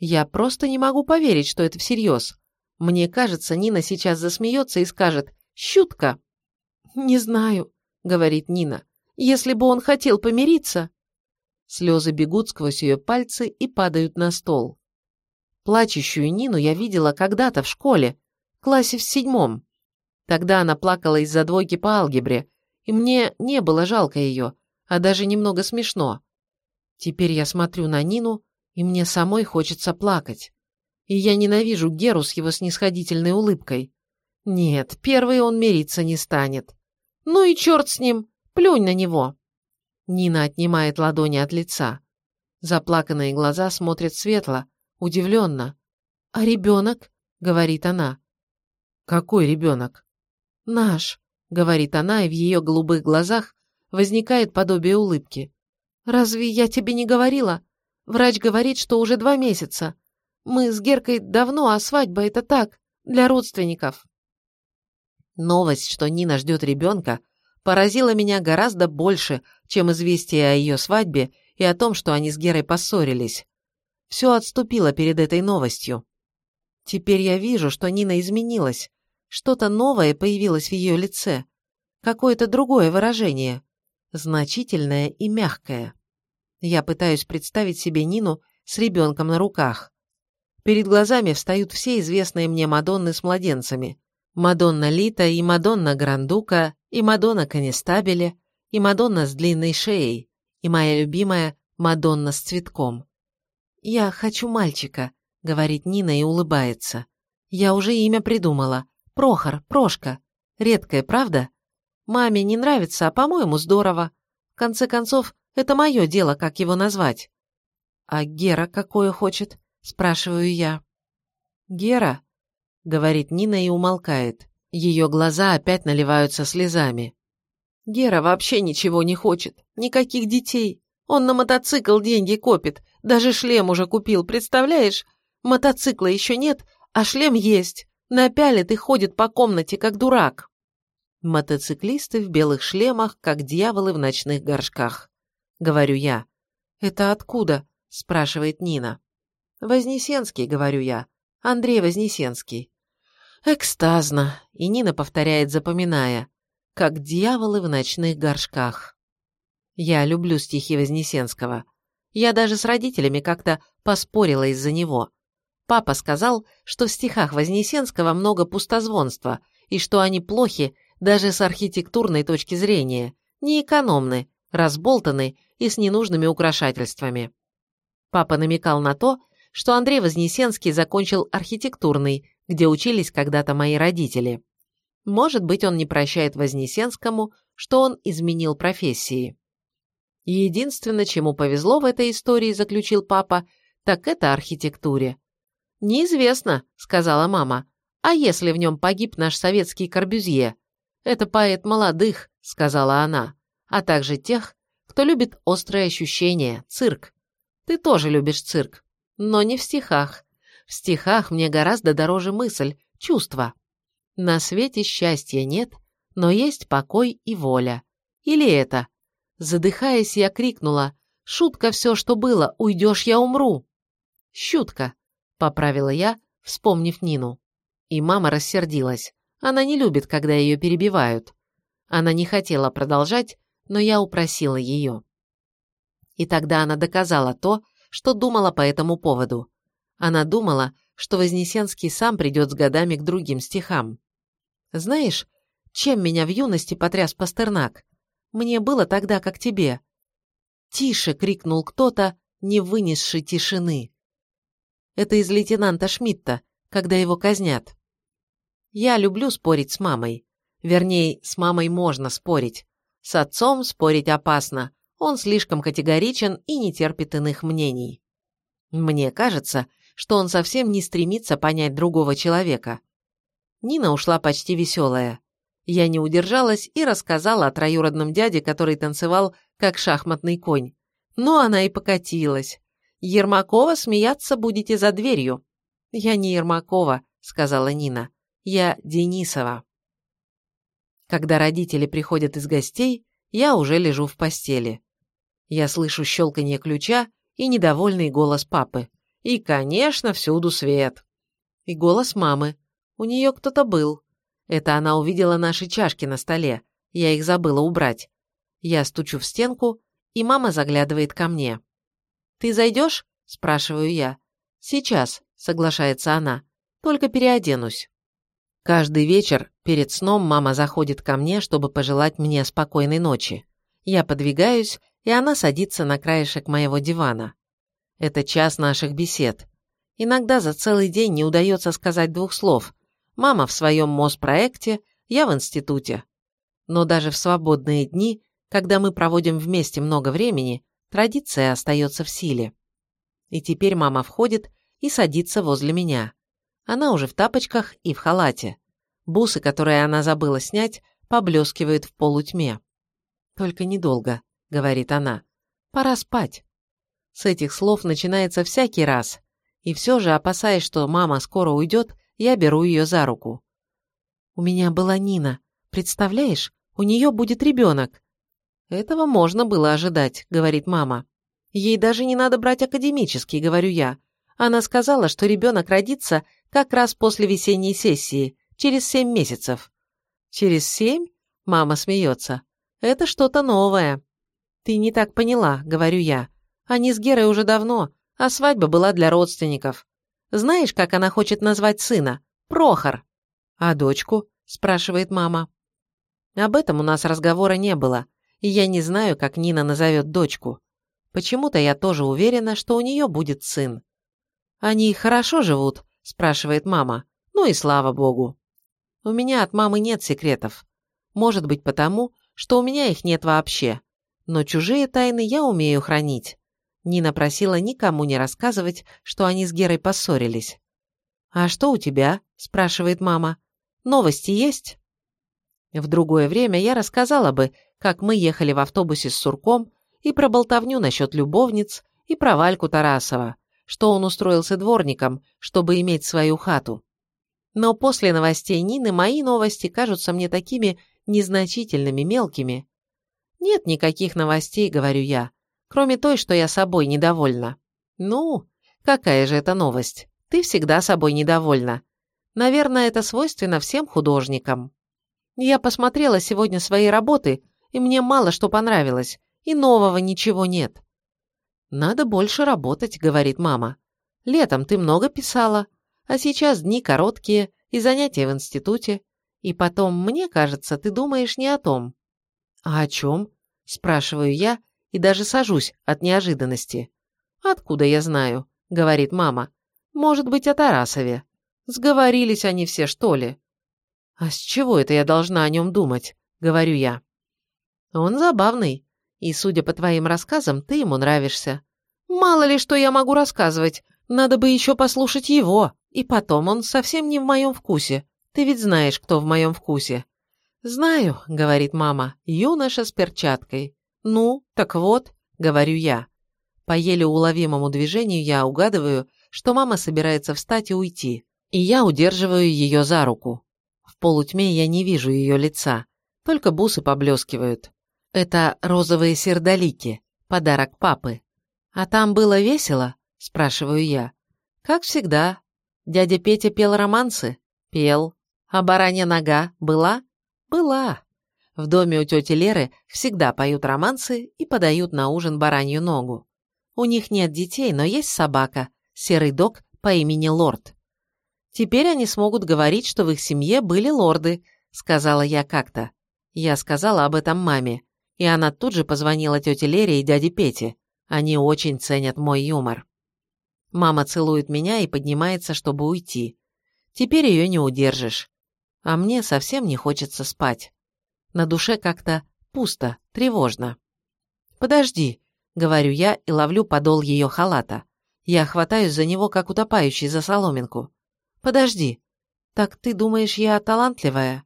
Я просто не могу поверить, что это всерьез. Мне кажется, Нина сейчас засмеется и скажет «Щутка». «Не знаю», — говорит Нина. «Если бы он хотел помириться...» Слезы бегут сквозь ее пальцы и падают на стол. Плачущую Нину я видела когда-то в школе, классе в седьмом. Тогда она плакала из-за двойки по алгебре, и мне не было жалко ее, а даже немного смешно. Теперь я смотрю на Нину, и мне самой хочется плакать. И я ненавижу Геру с его снисходительной улыбкой. Нет, первый он мириться не станет. Ну и черт с ним, плюнь на него. Нина отнимает ладони от лица. Заплаканные глаза смотрят светло, удивленно. «А ребенок?» — говорит она. «Какой ребенок?» «Наш», — говорит она, и в ее голубых глазах возникает подобие улыбки. «Разве я тебе не говорила? Врач говорит, что уже два месяца. Мы с Геркой давно, а свадьба — это так, для родственников». Новость, что Нина ждет ребенка, поразила меня гораздо больше, чем известие о ее свадьбе и о том, что они с Герой поссорились. Все отступило перед этой новостью. Теперь я вижу, что Нина изменилась, что-то новое появилось в ее лице. Какое-то другое выражение. Значительное и мягкое. Я пытаюсь представить себе Нину с ребенком на руках. Перед глазами встают все известные мне Мадонны с младенцами. Мадонна Лита и Мадонна Грандука, и Мадонна Конестабеле, и Мадонна с длинной шеей, и моя любимая Мадонна с цветком. «Я хочу мальчика», — говорит Нина и улыбается. «Я уже имя придумала. Прохор, Прошка. Редкое, правда? Маме не нравится, а по-моему здорово. В конце концов, это мое дело, как его назвать. А Гера какое хочет? Спрашиваю я. Гера, говорит Нина и умолкает. Ее глаза опять наливаются слезами. Гера вообще ничего не хочет. Никаких детей. Он на мотоцикл деньги копит. Даже шлем уже купил, представляешь? Мотоцикла еще нет, а шлем есть напялит и ходит по комнате, как дурак. Мотоциклисты в белых шлемах, как дьяволы в ночных горшках. Говорю я. «Это откуда?» – спрашивает Нина. «Вознесенский», – говорю я. «Андрей Вознесенский». Экстазно. И Нина повторяет, запоминая. «Как дьяволы в ночных горшках». Я люблю стихи Вознесенского. Я даже с родителями как-то поспорила из-за него. Папа сказал, что в стихах Вознесенского много пустозвонства, и что они плохи даже с архитектурной точки зрения, неэкономны, разболтаны и с ненужными украшательствами. Папа намекал на то, что Андрей Вознесенский закончил архитектурный, где учились когда-то мои родители. Может быть, он не прощает Вознесенскому, что он изменил профессии. Единственное, чему повезло в этой истории, заключил папа, так это архитектуре. «Неизвестно», — сказала мама. «А если в нем погиб наш советский Корбюзье?» «Это поэт молодых», — сказала она. а также тех, кто любит острые ощущения, цирк. Ты тоже любишь цирк, но не в стихах. В стихах мне гораздо дороже мысль, чувство. На свете счастья нет, но есть покой и воля. Или это? Задыхаясь, я крикнула, «Шутка все, что было, уйдешь, я умру!» «Щутка», — поправила я, вспомнив Нину. И мама рассердилась. Она не любит, когда ее перебивают. Она не хотела продолжать, но я упросила ее. И тогда она доказала то, что думала по этому поводу. Она думала, что Вознесенский сам придет с годами к другим стихам. Знаешь, чем меня в юности потряс Пастернак? Мне было тогда, как тебе. «Тише!» — крикнул кто-то, не вынесший тишины. Это из лейтенанта Шмидта, когда его казнят. Я люблю спорить с мамой. Вернее, с мамой можно спорить. С отцом спорить опасно. Он слишком категоричен и не терпит иных мнений. Мне кажется, что он совсем не стремится понять другого человека. Нина ушла почти веселая. Я не удержалась и рассказала о троюродном дяде, который танцевал, как шахматный конь. Но она и покатилась. «Ермакова смеяться будете за дверью». «Я не Ермакова», — сказала Нина. Я Денисова. Когда родители приходят из гостей, я уже лежу в постели. Я слышу щелканье ключа и недовольный голос папы. И, конечно, всюду свет. И голос мамы. У нее кто-то был. Это она увидела наши чашки на столе. Я их забыла убрать. Я стучу в стенку, и мама заглядывает ко мне. «Ты зайдешь?» – спрашиваю я. «Сейчас», – соглашается она. «Только переоденусь». Каждый вечер перед сном мама заходит ко мне, чтобы пожелать мне спокойной ночи. Я подвигаюсь, и она садится на краешек моего дивана. Это час наших бесед. Иногда за целый день не удается сказать двух слов. Мама в своем МОЗ-проекте, я в институте. Но даже в свободные дни, когда мы проводим вместе много времени, традиция остается в силе. И теперь мама входит и садится возле меня. Она уже в тапочках и в халате. Бусы, которые она забыла снять, поблескивают в полутьме. «Только недолго», — говорит она. «Пора спать». С этих слов начинается всякий раз. И все же, опасаясь, что мама скоро уйдет, я беру ее за руку. «У меня была Нина. Представляешь, у нее будет ребенок». «Этого можно было ожидать», — говорит мама. «Ей даже не надо брать академический», — говорю я. Она сказала, что ребенок родится как раз после весенней сессии, через семь месяцев. Через семь? Мама смеется. Это что-то новое. Ты не так поняла, говорю я. Они с Герой уже давно, а свадьба была для родственников. Знаешь, как она хочет назвать сына? Прохор. А дочку? спрашивает мама. Об этом у нас разговора не было, и я не знаю, как Нина назовет дочку. Почему-то я тоже уверена, что у нее будет сын. Они хорошо живут, – спрашивает мама. «Ну и слава богу». У меня от мамы нет секретов. Может быть потому, что у меня их нет вообще. Но чужие тайны я умею хранить. Нина просила никому не рассказывать, что они с Герой поссорились. «А что у тебя?» – спрашивает мама. «Новости есть?» В другое время я рассказала бы, как мы ехали в автобусе с Сурком, и про болтовню насчет любовниц, и про Вальку Тарасова что он устроился дворником, чтобы иметь свою хату. Но после новостей Нины мои новости кажутся мне такими незначительными, мелкими. Нет никаких новостей, говорю я, кроме той, что я собой недовольна. Ну, какая же это новость? Ты всегда собой недовольна. Наверное, это свойственно всем художникам. Я посмотрела сегодня свои работы, и мне мало что понравилось, и нового ничего нет. «Надо больше работать», — говорит мама. «Летом ты много писала, а сейчас дни короткие и занятия в институте. И потом, мне кажется, ты думаешь не о том». «А о чем?» — спрашиваю я и даже сажусь от неожиданности. «Откуда я знаю?» — говорит мама. «Может быть, о Тарасове. Сговорились они все, что ли?» «А с чего это я должна о нем думать?» — говорю я. «Он забавный, и, судя по твоим рассказам, ты ему нравишься. Мало ли, что я могу рассказывать. Надо бы еще послушать его. И потом, он совсем не в моем вкусе. Ты ведь знаешь, кто в моем вкусе. «Знаю», — говорит мама, — «юноша с перчаткой». «Ну, так вот», — говорю я. По еле уловимому движению я угадываю, что мама собирается встать и уйти, и я удерживаю ее за руку. В полутьме я не вижу ее лица, только бусы поблескивают. Это розовые сердолики, подарок папы. «А там было весело?» – спрашиваю я. «Как всегда. Дядя Петя пел романсы?» «Пел. А баранья нога была?» «Была». В доме у тети Леры всегда поют романсы и подают на ужин баранью ногу. У них нет детей, но есть собака, серый дог по имени Лорд. Теперь они смогут говорить, что в их семье были лорды, сказала я как-то. Я сказала об этом маме, и она тут же позвонила тете Лере и дяде Пете. Они очень ценят мой юмор. Мама целует меня и поднимается, чтобы уйти. Теперь ее не удержишь. А мне совсем не хочется спать. На душе как-то пусто, тревожно. «Подожди», — говорю я и ловлю подол ее халата. Я хватаюсь за него, как утопающий за соломинку. «Подожди. Так ты думаешь, я талантливая?»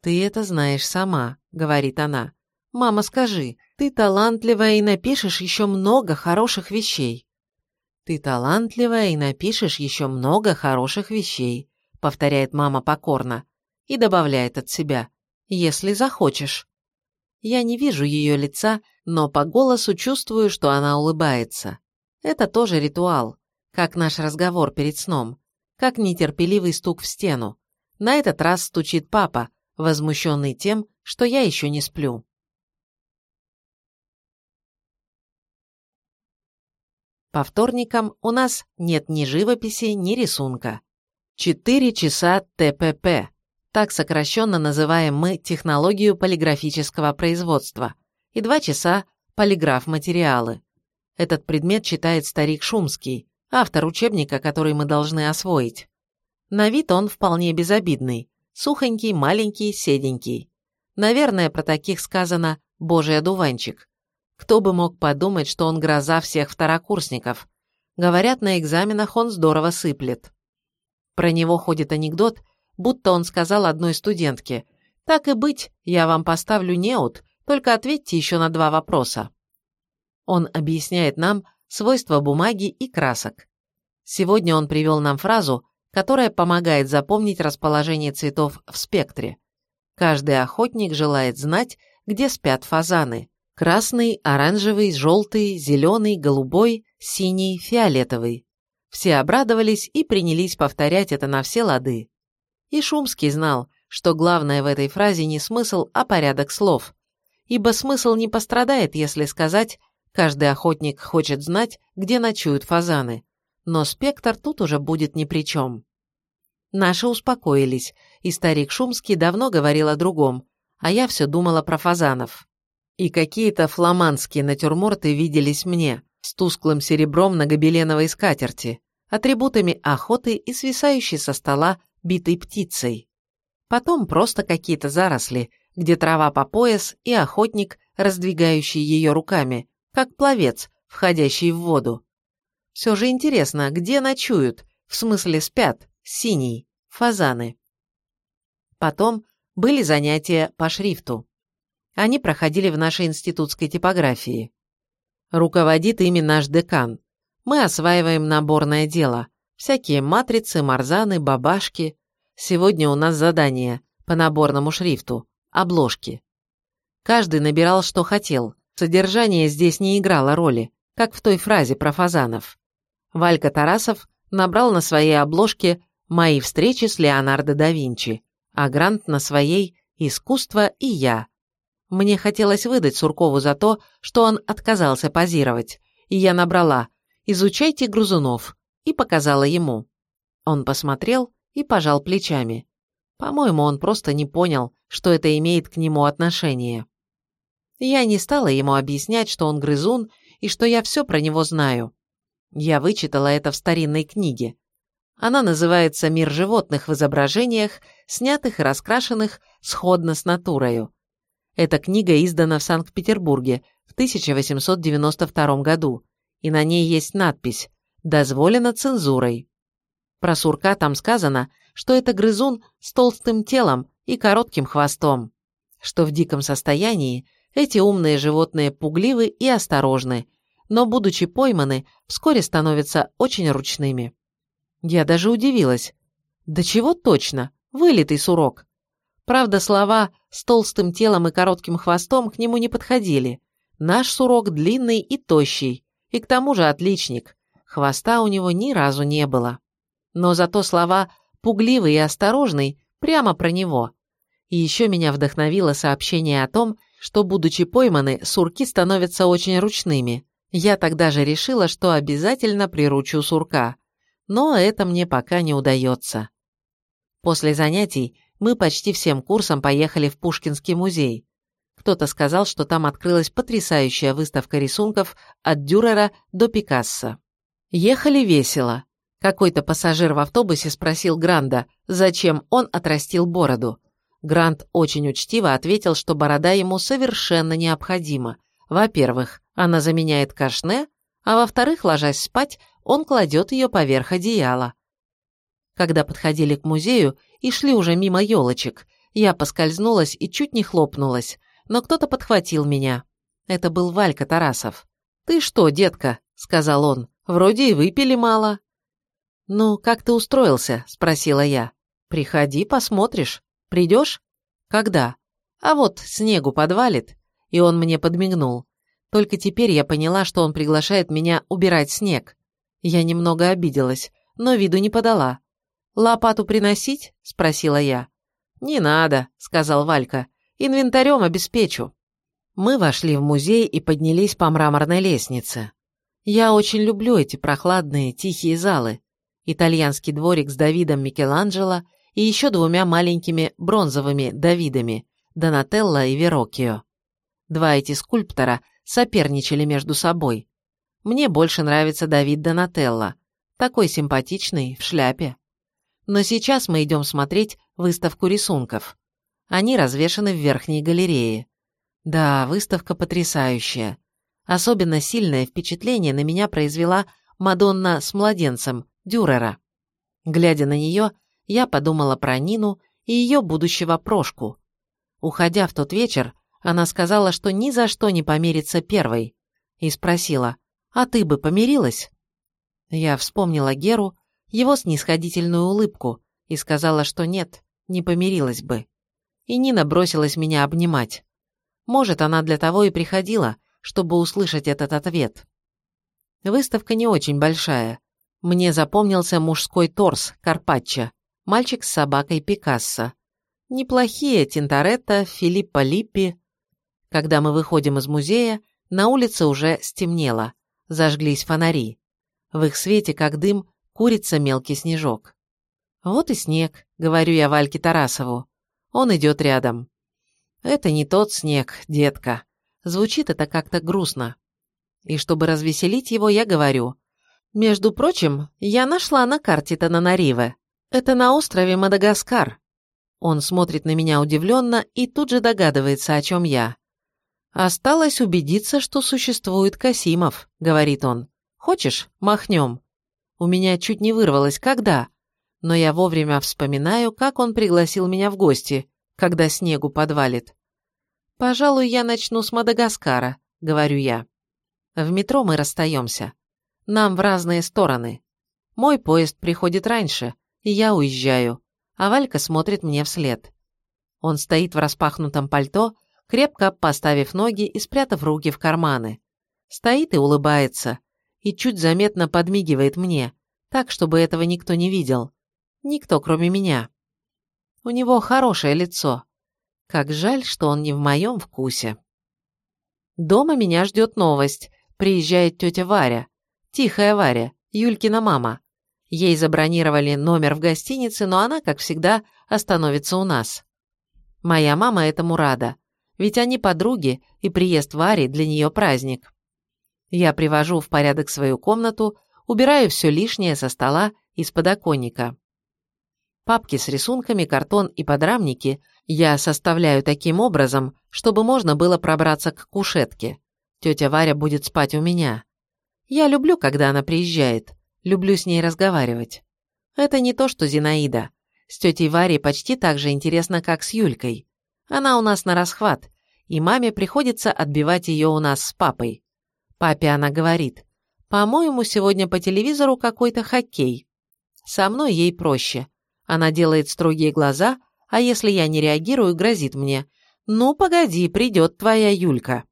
«Ты это знаешь сама», — говорит она. «Мама, скажи, ты талантливая и напишешь еще много хороших вещей». «Ты талантливая и напишешь еще много хороших вещей», — повторяет мама покорно и добавляет от себя если захочешь. Я не вижу ее лица, но по голосу чувствую, что она улыбается. Это тоже ритуал, как наш разговор перед сном, как нетерпеливый стук в стену. На этот раз стучит папа, возмущенный тем, что я еще не сплю. По вторникам у нас нет ни живописи, ни рисунка. Четыре часа ТПП. Так сокращенно называем мы технологию полиграфического производства. И два часа полиграф-материалы. Этот предмет читает старик Шумский, автор учебника, который мы должны освоить. На вид он вполне безобидный, сухонький, маленький, седенький. Наверное, про таких сказано «божий одуванчик». Кто бы мог подумать, что он гроза всех второкурсников. Говорят, на экзаменах он здорово сыплет. Про него ходит анекдот, будто он сказал одной студентке «Так и быть, я вам поставлю неуд, только ответьте еще на два вопроса». Он объясняет нам свойства бумаги и красок. Сегодня он привел нам фразу, которая помогает запомнить расположение цветов в спектре. Каждый охотник желает знать, где спят фазаны. Красный, оранжевый, желтый, зеленый, голубой, синий, фиолетовый. Все обрадовались и принялись повторять это на все лады. И Шумский знал, что главное в этой фразе не смысл, а порядок слов. Ибо смысл не пострадает, если сказать «каждый охотник хочет знать, где ночуют фазаны». Но спектр тут уже будет ни при чем. Наши успокоились, и старик Шумский давно говорил о другом, а я все думала про фазанов. И какие-то фламандские натюрморты виделись мне, с тусклым серебром на гобеленовой скатерти, атрибутами охоты и свисающей со стола битой птицей. Потом просто какие-то заросли, где трава по пояс и охотник, раздвигающий ее руками, как пловец, входящий в воду. Все же интересно, где ночуют, в смысле спят, синий, фазаны. Потом были занятия по шрифту. Они проходили в нашей институтской типографии. Руководит ими наш декан. Мы осваиваем наборное дело – Всякие матрицы, марзаны, бабашки. Сегодня у нас задание по наборному шрифту, обложки. Каждый набирал, что хотел. Содержание здесь не играло роли, как в той фразе про фазанов. Валька Тарасов набрал на своей обложке «Мои встречи с Леонардо да Винчи», а Грант на своей «Искусство и я». Мне хотелось выдать Суркову за то, что он отказался позировать, и я набрала «Изучайте Грузунов», и показала ему. Он посмотрел и пожал плечами. По-моему, он просто не понял, что это имеет к нему отношение. Я не стала ему объяснять, что он грызун и что я все про него знаю. Я вычитала это в старинной книге. Она называется «Мир животных в изображениях, снятых и раскрашенных сходно с натурою». Эта книга издана в Санкт-Петербурге в 1892 году, и на ней есть надпись дозволено цензурой. Про сурка там сказано, что это грызун с толстым телом и коротким хвостом. что в диком состоянии эти умные животные пугливы и осторожны, но, будучи пойманы, вскоре становятся очень ручными. Я даже удивилась. Да чего точно? Вылитый сурок. Правда, слова с толстым телом и коротким хвостом к нему не подходили. Наш сурок длинный и тощий, и к тому же отличник. Хвоста у него ни разу не было. Но зато слова «пугливый» и «осторожный» прямо про него. И еще меня вдохновило сообщение о том, что, будучи пойманы, сурки становятся очень ручными. Я тогда же решила, что обязательно приручу сурка. Но это мне пока не удается. После занятий мы почти всем курсом поехали в Пушкинский музей. Кто-то сказал, что там открылась потрясающая выставка рисунков от Дюрера до Пикассо. Ехали весело. Какой-то пассажир в автобусе спросил Гранда, зачем он отрастил бороду. Грант очень учтиво ответил, что борода ему совершенно необходима. Во-первых, она заменяет кашне, а во-вторых, ложась спать, он кладет ее поверх одеяла. Когда подходили к музею и шли уже мимо елочек, я поскользнулась и чуть не хлопнулась, но кто-то подхватил меня. Это был Валька Тарасов. «Ты что, детка?» — сказал он. «Вроде и выпили мало». «Ну, как ты устроился?» — спросила я. «Приходи, посмотришь. Придешь?» «Когда?» «А вот снегу подвалит». И он мне подмигнул. Только теперь я поняла, что он приглашает меня убирать снег. Я немного обиделась, но виду не подала. «Лопату приносить?» – спросила я. «Не надо», – сказал Валька. «Инвентарем обеспечу». Мы вошли в музей и поднялись по мраморной лестнице. Я очень люблю эти прохладные, тихие залы. Итальянский дворик с Давидом Микеланджело и еще двумя маленькими бронзовыми Давидами – Донателло и Вероккио. Два эти скульптора соперничали между собой. Мне больше нравится Давид Донателло, такой симпатичный, в шляпе. Но сейчас мы идем смотреть выставку рисунков. Они развешаны в верхней галерее. Да, выставка потрясающая. Особенно сильное впечатление на меня произвела Мадонна с младенцем, Дюрера. Глядя на нее, я подумала про Нину и ее будущего Прошку. Уходя в тот вечер, она сказала, что ни за что не помирится первой, и спросила, «А ты бы помирилась?» Я вспомнила Геру его снисходительную улыбку и сказала, что нет, не помирилась бы. И Нина бросилась меня обнимать. Может, она для того и приходила, чтобы услышать этот ответ. Выставка не очень большая. Мне запомнился мужской торс Карпаччо, мальчик с собакой Пикассо. Неплохие Тинторетто, Филиппо Липпи. Когда мы выходим из музея, на улице уже стемнело, зажглись фонари. В их свете, как дым, курится мелкий снежок. «Вот и снег», — говорю я Вальке Тарасову. Он идет рядом. «Это не тот снег, детка». Звучит это как-то грустно. И чтобы развеселить его, я говорю. «Между прочим, я нашла на карте Тананариве. Это на острове Мадагаскар». Он смотрит на меня удивленно и тут же догадывается, о чем я. «Осталось убедиться, что существует Касимов», — говорит он. «Хочешь, махнем?» У меня чуть не вырвалось, когда. Но я вовремя вспоминаю, как он пригласил меня в гости, когда снегу подвалит. «Пожалуй, я начну с Мадагаскара», — говорю я. В метро мы расстаемся. Нам в разные стороны. Мой поезд приходит раньше, и я уезжаю, а Валька смотрит мне вслед. Он стоит в распахнутом пальто, крепко поставив ноги и спрятав руки в карманы. Стоит и улыбается, и чуть заметно подмигивает мне, так, чтобы этого никто не видел. Никто, кроме меня. У него хорошее лицо. Как жаль, что он не в моем вкусе. Дома меня ждет новость. Приезжает тетя Варя. Тихая Варя, Юлькина мама. Ей забронировали номер в гостинице, но она, как всегда, остановится у нас. Моя мама этому рада, ведь они подруги, и приезд Вари для нее праздник. Я привожу в порядок свою комнату, убираю все лишнее со стола и с подоконника. Папки с рисунками, картон и подрамники я составляю таким образом, чтобы можно было пробраться к кушетке. Тетя Варя будет спать у меня. Я люблю, когда она приезжает, люблю с ней разговаривать. Это не то, что Зинаида. С тетей Варей почти так же интересно, как с Юлькой. Она у нас на расхват, и маме приходится отбивать ее у нас с папой. Папе она говорит, «По-моему, сегодня по телевизору какой-то хоккей». Со мной ей проще. Она делает строгие глаза, а если я не реагирую, грозит мне. «Ну, погоди, придет твоя Юлька».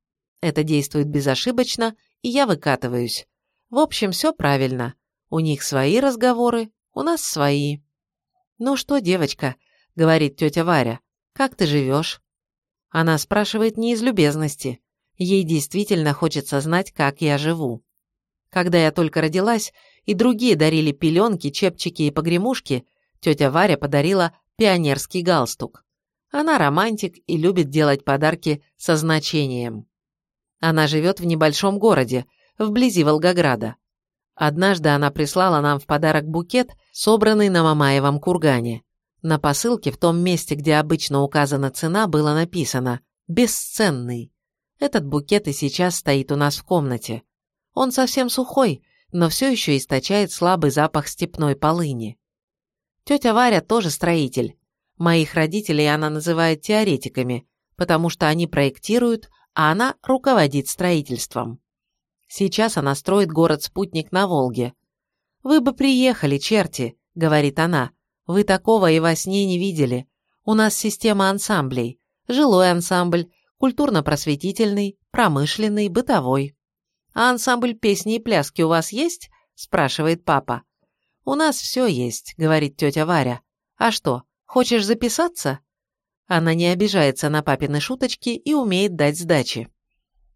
Это действует безошибочно, и я выкатываюсь. В общем, все правильно. У них свои разговоры, у нас свои. «Ну что, девочка», — говорит тетя Варя, — «как ты живешь?» Она спрашивает не из любезности. Ей действительно хочется знать, как я живу. Когда я только родилась, и другие дарили пеленки, чепчики и погремушки, тетя Варя подарила пионерский галстук. Она романтик и любит делать подарки со значением. Она живет в небольшом городе, вблизи Волгограда. Однажды она прислала нам в подарок букет, собранный на Мамаевом кургане. На посылке в том месте, где обычно указана цена, было написано «Бесценный». Этот букет и сейчас стоит у нас в комнате. Он совсем сухой, но все еще источает слабый запах степной полыни. Тетя Варя тоже строитель. Моих родителей она называет теоретиками, потому что они проектируют, а она руководит строительством. Сейчас она строит город-спутник на Волге. «Вы бы приехали, черти», — говорит она. «Вы такого и во сне не видели. У нас система ансамблей. Жилой ансамбль, культурно-просветительный, промышленный, бытовой». «А ансамбль песни и пляски у вас есть?» – спрашивает папа. «У нас все есть», – говорит тетя Варя. «А что, хочешь записаться?» Она не обижается на папины шуточки и умеет дать сдачи.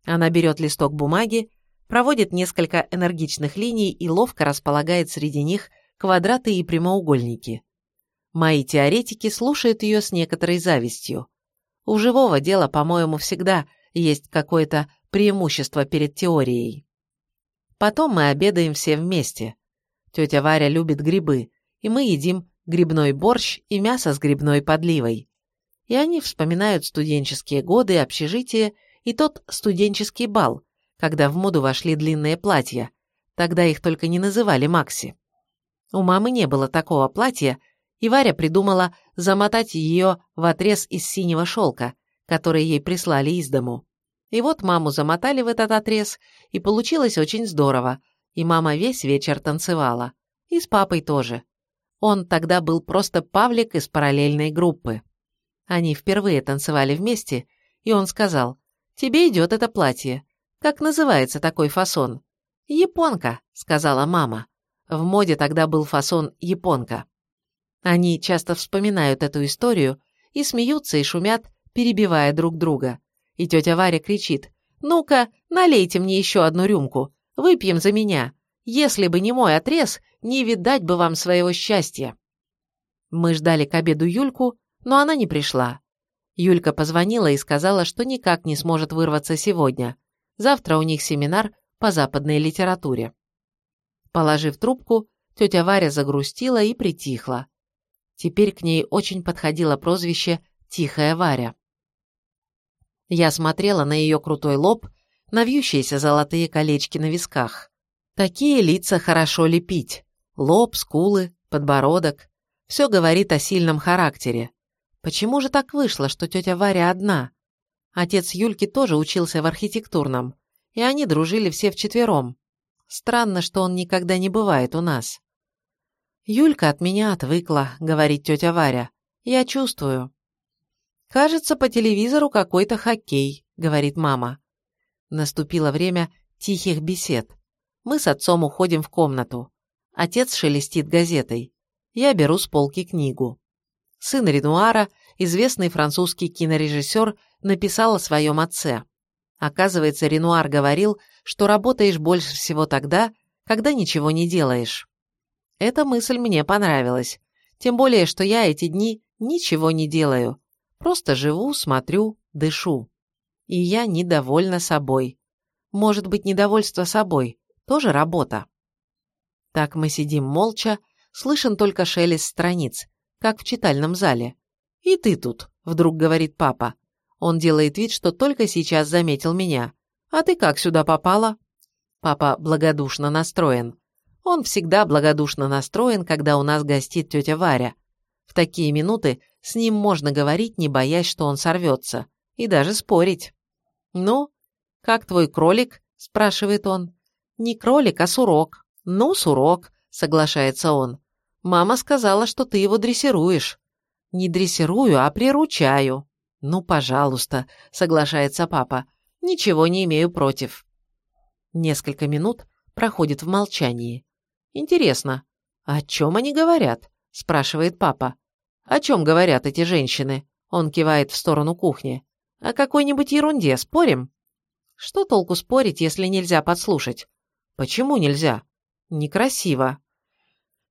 Она берет листок бумаги, проводит несколько энергичных линий и ловко располагает среди них квадраты и прямоугольники. Мои теоретики слушают ее с некоторой завистью. У живого дела, по-моему, всегда есть какое-то преимущество перед теорией. Потом мы обедаем все вместе. Тетя Варя любит грибы, и мы едим грибной борщ и мясо с грибной подливой. И они вспоминают студенческие годы, общежитие и тот студенческий бал, когда в моду вошли длинные платья. Тогда их только не называли Макси. У мамы не было такого платья, и Варя придумала замотать ее в отрез из синего шелка, который ей прислали из дому. И вот маму замотали в этот отрез, и получилось очень здорово, и мама весь вечер танцевала. И с папой тоже. Он тогда был просто Павлик из параллельной группы. Они впервые танцевали вместе, и он сказал, «Тебе идет это платье. Как называется такой фасон?» «Японка», — сказала мама. В моде тогда был фасон «японка». Они часто вспоминают эту историю и смеются и шумят, перебивая друг друга и тетя Варя кричит «Ну-ка, налейте мне еще одну рюмку, выпьем за меня. Если бы не мой отрез, не видать бы вам своего счастья». Мы ждали к обеду Юльку, но она не пришла. Юлька позвонила и сказала, что никак не сможет вырваться сегодня. Завтра у них семинар по западной литературе. Положив трубку, тетя Варя загрустила и притихла. Теперь к ней очень подходило прозвище «Тихая Варя». Я смотрела на ее крутой лоб, на вьющиеся золотые колечки на висках. Такие лица хорошо лепить. Лоб, скулы, подбородок. Все говорит о сильном характере. Почему же так вышло, что тетя Варя одна? Отец Юльки тоже учился в архитектурном, и они дружили все вчетвером. Странно, что он никогда не бывает у нас. «Юлька от меня отвыкла», — говорит тетя Варя. «Я чувствую. «Кажется, по телевизору какой-то хоккей», — говорит мама. Наступило время тихих бесед. Мы с отцом уходим в комнату. Отец шелестит газетой. Я беру с полки книгу. Сын Ренуара, известный французский кинорежиссер, написал о своем отце. Оказывается, Ренуар говорил, что работаешь больше всего тогда, когда ничего не делаешь. Эта мысль мне понравилась. Тем более, что я эти дни ничего не делаю. Просто живу, смотрю, дышу. И я недовольна собой. Может быть, недовольство собой – тоже работа. Так мы сидим молча, слышен только шелест страниц, как в читальном зале. «И ты тут», – вдруг говорит папа. Он делает вид, что только сейчас заметил меня. «А ты как сюда попала?» Папа благодушно настроен. Он всегда благодушно настроен, когда у нас гостит тетя Варя. В такие минуты с ним можно говорить, не боясь, что он сорвется, и даже спорить. «Ну, как твой кролик?» – спрашивает он. «Не кролик, а сурок». «Ну, сурок», – соглашается он. «Мама сказала, что ты его дрессируешь». «Не дрессирую, а приручаю». «Ну, пожалуйста», – соглашается папа. «Ничего не имею против». Несколько минут проходит в молчании. «Интересно, о чем они говорят?» – спрашивает папа. «О чем говорят эти женщины?» Он кивает в сторону кухни. «О какой-нибудь ерунде, спорим?» «Что толку спорить, если нельзя подслушать?» «Почему нельзя?» «Некрасиво».